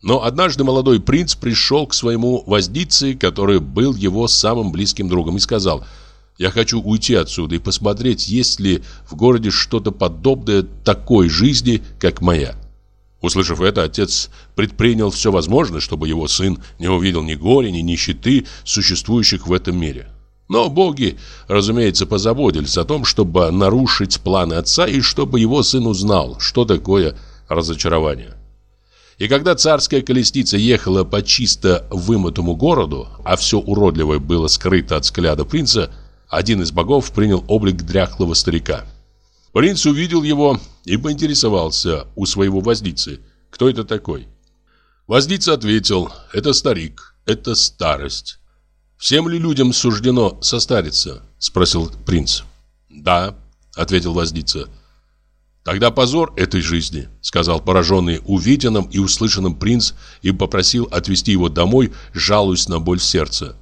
A: Но однажды молодой принц пришел к своему воздице, который был его самым близким другом, и сказал «Я хочу уйти отсюда и посмотреть, есть ли в городе что-то подобное такой жизни, как моя». Услышав это, отец предпринял все возможное, чтобы его сын не увидел ни горя, ни нищеты, существующих в этом мире. Но боги, разумеется, позаботились о том, чтобы нарушить планы отца и чтобы его сын узнал, что такое разочарование. И когда царская колесница ехала по чисто вымытому городу, а все уродливое было скрыто от взгляда принца, один из богов принял облик дряхлого старика. Принц увидел его и поинтересовался у своего воздицы, кто это такой. Воздица ответил, это старик, это старость. «Всем ли людям суждено состариться?» – спросил принц. «Да», – ответил воздица. «Тогда позор этой жизни», – сказал пораженный увиденным и услышанным принц и попросил отвезти его домой, жалуясь на боль сердца.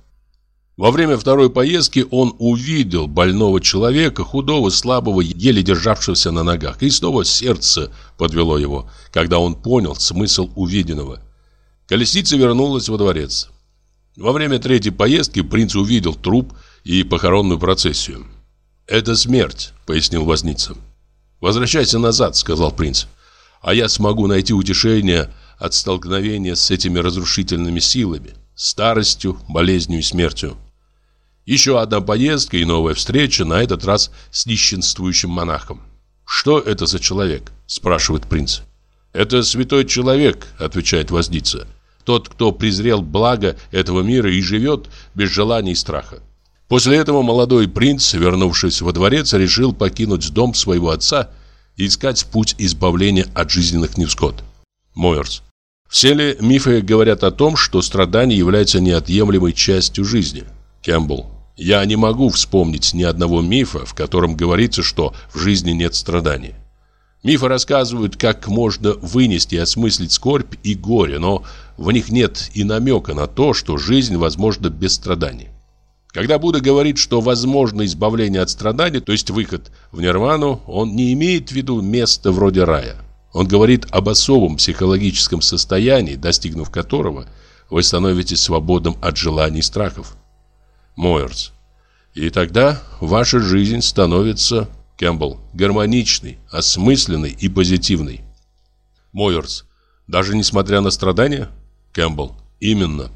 A: Во время второй поездки он увидел больного человека, худого, слабого, еле державшегося на ногах. И снова сердце подвело его, когда он понял смысл увиденного. Колесница вернулась во дворец. Во время третьей поездки принц увидел труп и похоронную процессию. «Это смерть», — пояснил возница. «Возвращайся назад», — сказал принц. «А я смогу найти утешение от столкновения с этими разрушительными силами» старостью, болезнью и смертью. Еще одна поездка и новая встреча, на этот раз с нищенствующим монахом. «Что это за человек?» – спрашивает принц. «Это святой человек», – отвечает возница. «Тот, кто презрел благо этого мира и живет без желаний и страха». После этого молодой принц, вернувшись во дворец, решил покинуть дом своего отца и искать путь избавления от жизненных невзгод. Мойерс. Все ли мифы говорят о том, что страдания являются неотъемлемой частью жизни? Кэмпбелл. Я не могу вспомнить ни одного мифа, в котором говорится, что в жизни нет страданий. Мифы рассказывают, как можно вынести и осмыслить скорбь и горе, но в них нет и намека на то, что жизнь возможна без страданий. Когда Будда говорит, что возможно избавление от страданий, то есть выход в нирвану, он не имеет в виду место вроде рая. Он говорит об особом психологическом состоянии, достигнув которого вы становитесь свободным от желаний и страхов. Мойерс. И тогда ваша жизнь становится, Кэмпбелл, гармоничной, осмысленной и позитивной. Мойерс. Даже несмотря на страдания? Кэмпбелл. Именно.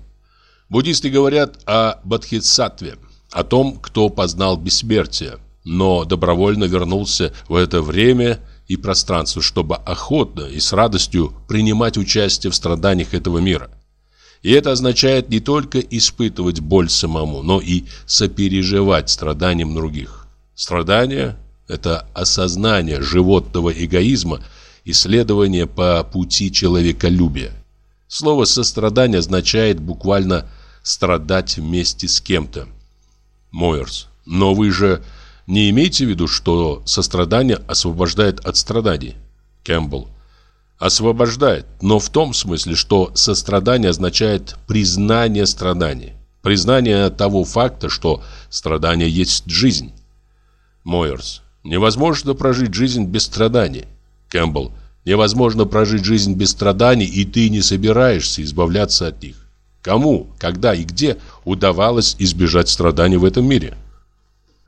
A: Буддисты говорят о бодхисаттве, о том, кто познал бессмертие, но добровольно вернулся в это время
B: и пространство, чтобы охотно и с радостью принимать участие в страданиях этого мира. И это означает не только испытывать боль самому, но и сопереживать страданиям других. Страдания – это осознание животного эгоизма и следование по пути человеколюбия. Слово «сострадание» означает буквально «страдать вместе с кем-то». Мойерс. Но вы же не имеете в виду, что сострадание освобождает от страданий? Кэмпбелл. Освобождает, но в том смысле, что сострадание означает признание страданий. Признание того факта, что страдание есть жизнь. Мойерс. Невозможно прожить жизнь без страданий. Кэмпбелл. Невозможно прожить жизнь без страданий, и ты не собираешься избавляться от них. Кому, когда и где удавалось избежать страданий в этом мире?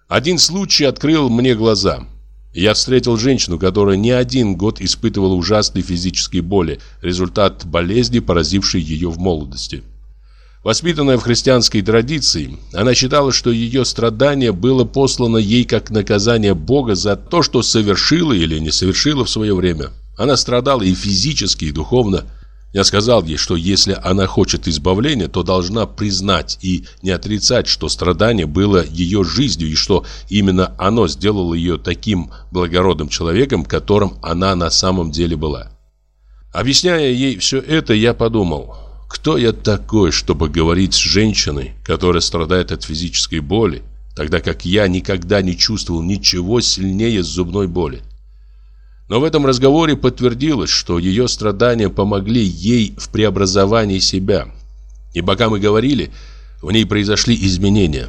B: Один случай открыл мне глаза. Я встретил женщину, которая не один год испытывала ужасные физические боли, результат болезни, поразившей ее в молодости. Воспитанная в христианской традиции, она считала, что ее страдание было послано ей как наказание Бога за то, что совершила или не совершила в свое время. Она страдала и физически, и духовно. Я сказал ей, что если она хочет избавления, то должна признать и не отрицать, что страдание было ее жизнью и что именно оно сделало ее таким благородным человеком, которым она на самом деле была. Объясняя ей все это, я подумал, кто я такой, чтобы говорить с женщиной, которая страдает от физической боли, тогда как я никогда не чувствовал ничего сильнее зубной боли. Но в этом разговоре подтвердилось, что ее страдания помогли ей в преобразовании себя. И пока мы говорили, в ней произошли изменения.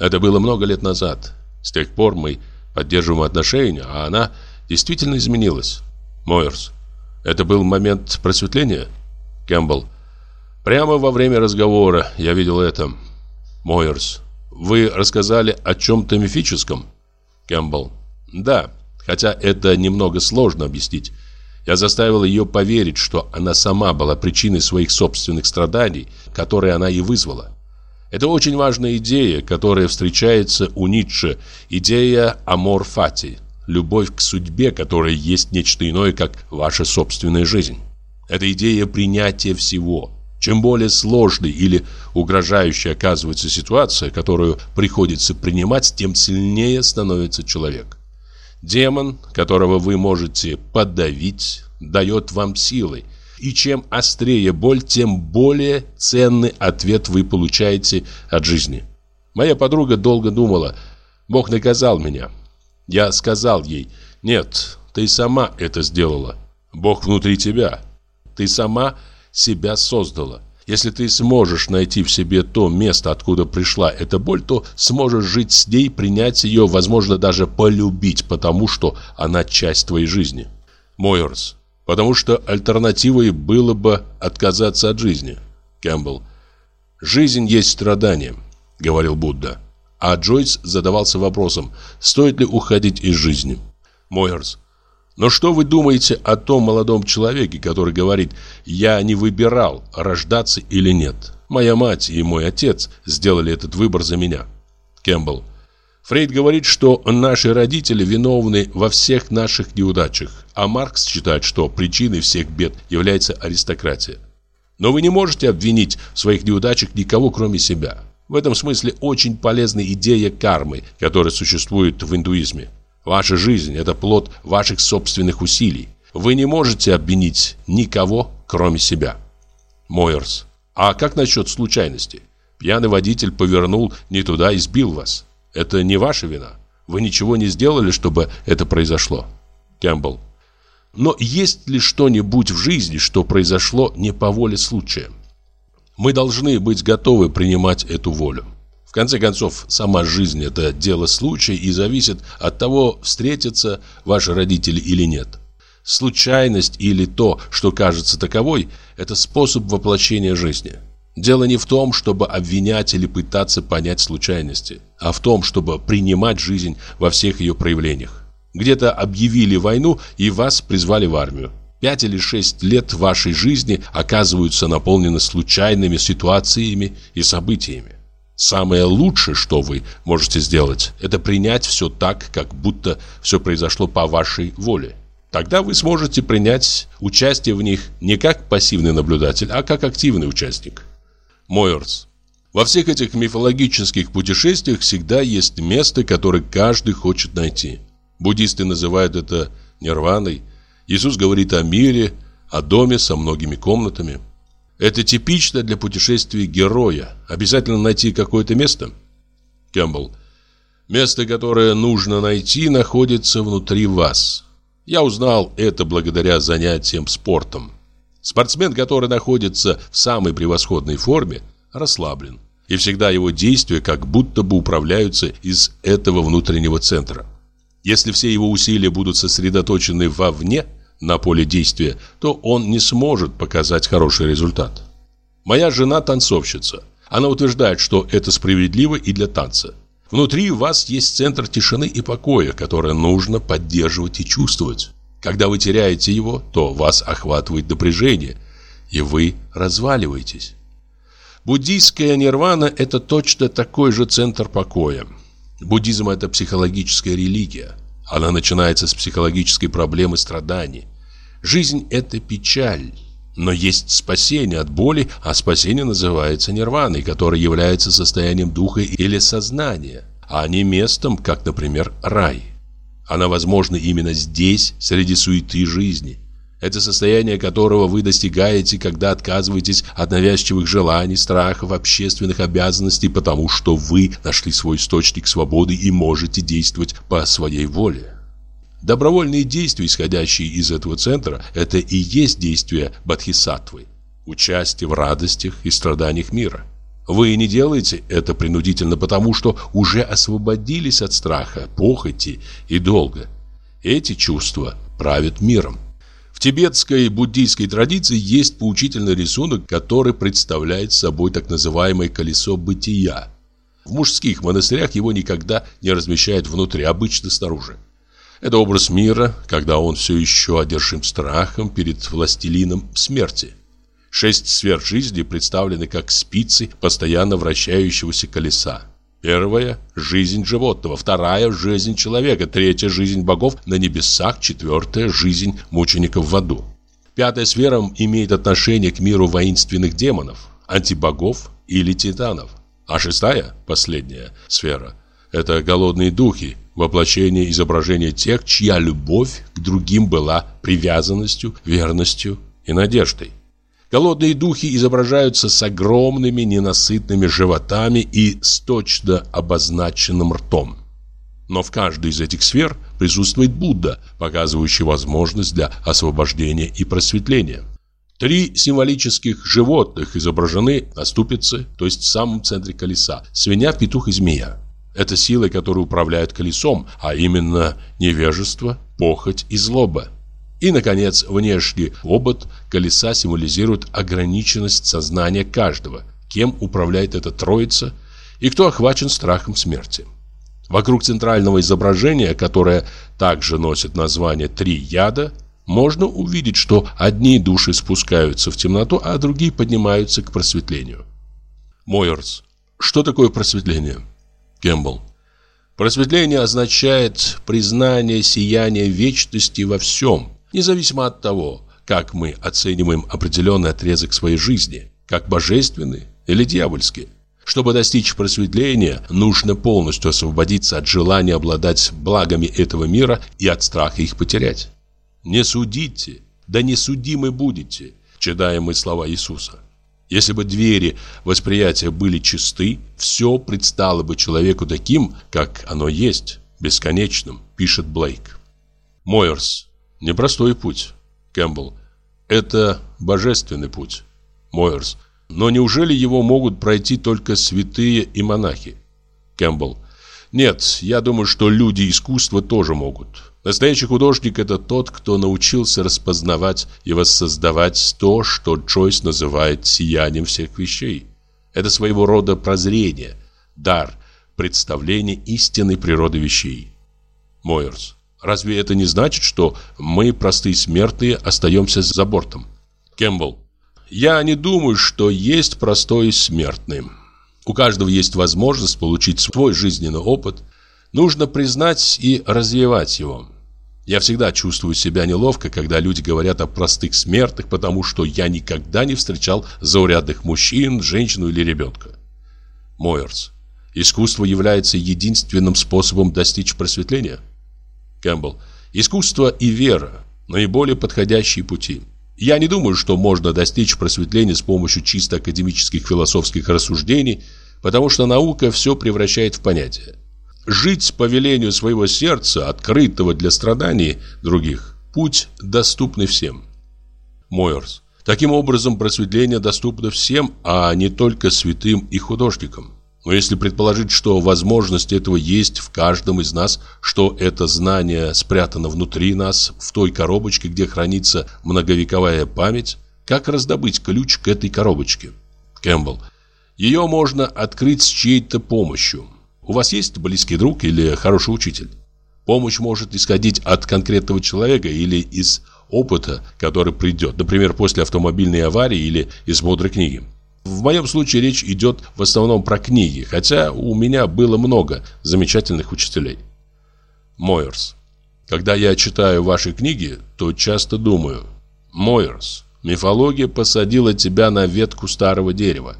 B: Это было много лет назад. С тех пор мы поддерживаем отношения, а она действительно изменилась. Мойерс. Это был момент просветления? Кэмпбелл. Прямо во время разговора я видел это. Мойерс. Вы рассказали о чем-то мифическом? Кэмпбелл. Да хотя это немного сложно объяснить. Я заставил ее поверить, что она сама была причиной своих собственных страданий, которые она и вызвала. Это очень важная идея, которая встречается у Ницше, идея «амор фати» – любовь к судьбе, которая есть нечто иное, как ваша собственная жизнь. Это идея принятия всего. Чем более сложной или угрожающей оказывается ситуация, которую приходится принимать, тем сильнее становится человек. Демон, которого вы можете подавить, дает вам силы. И чем острее боль, тем более ценный ответ вы получаете от жизни. Моя подруга долго думала, Бог наказал меня. Я сказал ей, нет, ты сама это сделала. Бог внутри тебя. Ты сама себя создала. Если ты сможешь найти в себе то место, откуда пришла эта боль, то сможешь жить с ней, принять ее, возможно, даже полюбить, потому что она часть твоей жизни. Мойерс. Потому что альтернативой было бы отказаться от жизни. Кэмпбелл. Жизнь есть страдание, говорил Будда. А Джойс задавался вопросом, стоит ли уходить из жизни. Мойерс. Но что вы думаете о том молодом человеке, который говорит «я не выбирал, рождаться или нет»? Моя мать и мой отец сделали этот выбор за меня. Кэмпбелл. Фрейд говорит, что наши родители виновны во всех наших неудачах, а Маркс считает, что причиной всех бед является аристократия. Но вы не можете обвинить в своих неудачах никого, кроме себя. В этом смысле очень полезна идея кармы, которая существует в индуизме. Ваша жизнь – это плод ваших собственных усилий. Вы не можете обвинить никого, кроме себя. Мойерс. А как насчет случайности? Пьяный водитель повернул не туда и сбил вас. Это не ваша вина. Вы ничего не сделали, чтобы это произошло. Кэмпбелл. Но есть ли что-нибудь в жизни, что произошло не по воле случая? Мы должны быть готовы принимать эту волю. В конце концов, сама жизнь – это дело случая и зависит от того, встретятся ваши родители или нет. Случайность или то, что кажется таковой – это способ воплощения жизни. Дело не в том, чтобы обвинять или пытаться понять случайности, а в том, чтобы принимать жизнь во всех ее проявлениях. Где-то объявили войну и вас призвали в армию. Пять или шесть лет вашей жизни оказываются наполнены случайными ситуациями и событиями. Самое лучшее, что вы можете сделать, это принять все так, как будто все произошло по вашей воле. Тогда вы сможете принять участие в них не как пассивный наблюдатель, а как активный участник. Мойерс. Во всех этих мифологических путешествиях всегда есть место, которое каждый хочет найти. Буддисты называют это нирваной. Иисус говорит о мире, о доме со многими комнатами. Это типично для путешествий героя. Обязательно найти какое-то место. Кэмпбелл. Место, которое нужно найти, находится внутри вас. Я узнал это благодаря занятиям спортом. Спортсмен, который находится в самой превосходной форме, расслаблен. И всегда его действия как будто бы управляются из этого внутреннего центра. Если все его усилия будут сосредоточены вовне, на поле действия, то он не сможет показать хороший результат. Моя жена танцовщица. Она утверждает, что это справедливо и для танца. Внутри вас есть центр тишины и покоя, который нужно поддерживать и чувствовать. Когда вы теряете его, то вас охватывает напряжение, и вы разваливаетесь. Буддийская нирвана – это точно такой же центр покоя. Буддизм – это психологическая религия. Она начинается с психологической проблемы страданий. Жизнь – это печаль. Но есть спасение от боли, а спасение называется нирваной, которое является состоянием духа или сознания, а не местом, как, например, рай. Она возможна именно здесь, среди суеты жизни. Это состояние, которого вы достигаете, когда отказываетесь от навязчивых желаний, страхов, общественных обязанностей, потому что вы нашли свой источник свободы и можете действовать по своей воле. Добровольные действия, исходящие из этого центра, это и есть действия бодхисаттвы. Участие в радостях и страданиях мира. Вы не делаете это принудительно, потому что уже освободились от страха, похоти и долга. Эти чувства правят миром. В тибетской буддийской традиции есть поучительный рисунок, который представляет собой так называемое колесо бытия. В мужских монастырях его никогда не размещают внутри, обычно снаружи. Это образ мира, когда он все еще одержим страхом перед властелином смерти. Шесть сфер жизни представлены как спицы постоянно вращающегося колеса. Первая – жизнь животного, вторая – жизнь человека, третья – жизнь богов на небесах, четвертая – жизнь мучеников в аду. Пятая сфера имеет отношение к миру воинственных демонов, антибогов или титанов. А шестая, последняя сфера – это голодные духи, воплощение изображения тех, чья любовь к другим была привязанностью, верностью и надеждой. Голодные духи изображаются с огромными ненасытными животами и с точно обозначенным ртом. Но в каждой из этих сфер присутствует Будда, показывающий возможность для освобождения и просветления. Три символических животных изображены на ступице, то есть в самом центре колеса – свинья, петух и змея. Это силы, которые управляют колесом, а именно невежество, похоть и злоба. И, наконец, внешний обод колеса символизирует ограниченность сознания каждого, кем управляет эта троица и кто охвачен страхом смерти. Вокруг центрального изображения, которое также носит название «Три яда», можно увидеть, что одни души спускаются в темноту, а другие поднимаются к просветлению. Мойерс. Что такое просветление? Кэмпбелл. Просветление означает признание сияния вечности во всем, независимо от того, как мы оцениваем определенный отрезок своей жизни, как божественный или дьявольский. Чтобы достичь просветления, нужно полностью освободиться от желания обладать благами этого мира и от страха их потерять. «Не судите, да не судимы будете», читаем мы слова Иисуса. Если бы двери восприятия были чисты, все предстало бы человеку таким, как оно есть, бесконечным, пишет Блейк. Мойерс. Непростой путь. Кэмпбелл. Это божественный путь. Мойерс. Но неужели его могут пройти только святые и монахи? Кэмпбелл. Нет, я думаю, что люди искусства тоже могут. Настоящий художник – это тот, кто научился распознавать и воссоздавать то, что Джойс называет сиянием всех вещей. Это своего рода прозрение, дар, представление истинной природы вещей. Мойерс. Разве это не значит, что мы, простые смертные, остаемся за бортом? Кэмпбелл. Я не думаю, что есть простой смертный. У каждого есть возможность получить свой жизненный опыт – Нужно признать и развивать его. Я всегда чувствую себя неловко, когда люди говорят о простых смертных, потому что я никогда не встречал заурядных мужчин, женщину или ребенка. Мойерс. Искусство является единственным способом достичь просветления? Кэмпбелл. Искусство и вера – наиболее подходящие пути. Я не думаю, что можно достичь просветления с помощью чисто академических философских рассуждений, потому что наука все превращает в понятие. Жить по велению своего сердца, открытого для страданий других, путь доступный всем. Мойерс. Таким образом, просветление доступно всем, а не только святым и художникам. Но если предположить, что возможность этого есть в каждом из нас, что это знание спрятано внутри нас, в той коробочке, где хранится многовековая память, как раздобыть ключ к этой коробочке? Кэмпбелл. Ее можно открыть с чьей-то помощью. У вас есть близкий друг или хороший учитель? Помощь может исходить от конкретного человека или из опыта, который придет, например, после автомобильной аварии или из мудрой книги. В моем случае речь идет в основном про книги, хотя у меня было много замечательных учителей. Мойерс. Когда я читаю ваши книги, то часто думаю, Мойерс, мифология посадила тебя на ветку старого дерева.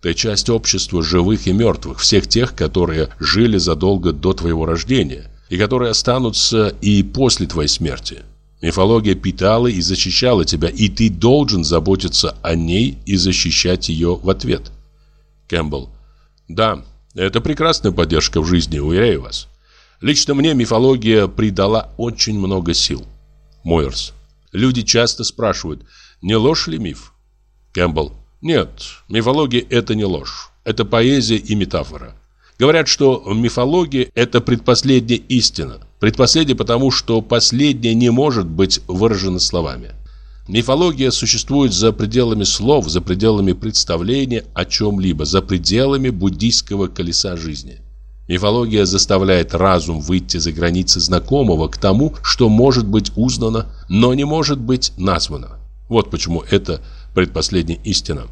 B: Ты часть общества живых и мертвых, всех тех, которые жили задолго до твоего рождения и которые останутся и после твоей смерти. Мифология питала и защищала тебя, и ты должен заботиться о ней и защищать ее в ответ. Кэмпбелл. Да, это прекрасная поддержка в жизни, уверяю вас. Лично мне мифология придала очень много сил. Мойерс. Люди часто спрашивают, не ложь ли миф? Кэмпбелл. Нет, мифология это не ложь. Это поэзия и метафора. Говорят, что мифология – это предпоследняя истина. Предпоследняя потому, что последняя не может быть выражена словами. Мифология существует за пределами слов, за пределами представления о чем-либо, за пределами буддийского колеса жизни. Мифология заставляет разум выйти за границы знакомого к тому, что может быть узнано, но не может быть названо. Вот почему это предпоследняя истина.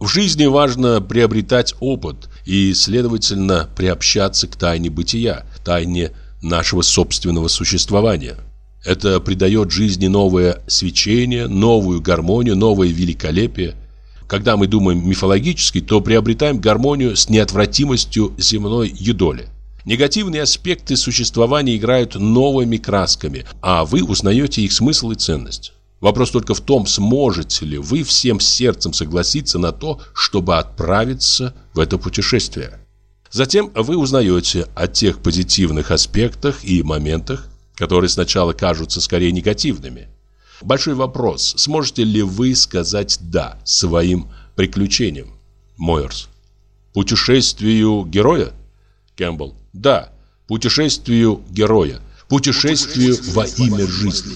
B: В жизни важно приобретать опыт и, следовательно, приобщаться к тайне бытия, тайне нашего собственного существования. Это придает жизни новое свечение, новую гармонию, новое великолепие. Когда мы думаем мифологически, то приобретаем гармонию с неотвратимостью земной юдоли. Негативные аспекты существования играют новыми красками, а вы узнаете их смысл и ценность. Вопрос только в том, сможете ли вы всем сердцем согласиться на то, чтобы отправиться в это путешествие. Затем вы узнаете о тех позитивных аспектах и моментах, которые сначала кажутся скорее негативными. Большой вопрос, сможете ли вы сказать «да» своим приключениям? Мойерс. Путешествию героя? Кэмпбелл. Да, путешествию героя. Путешествию во имя жизни.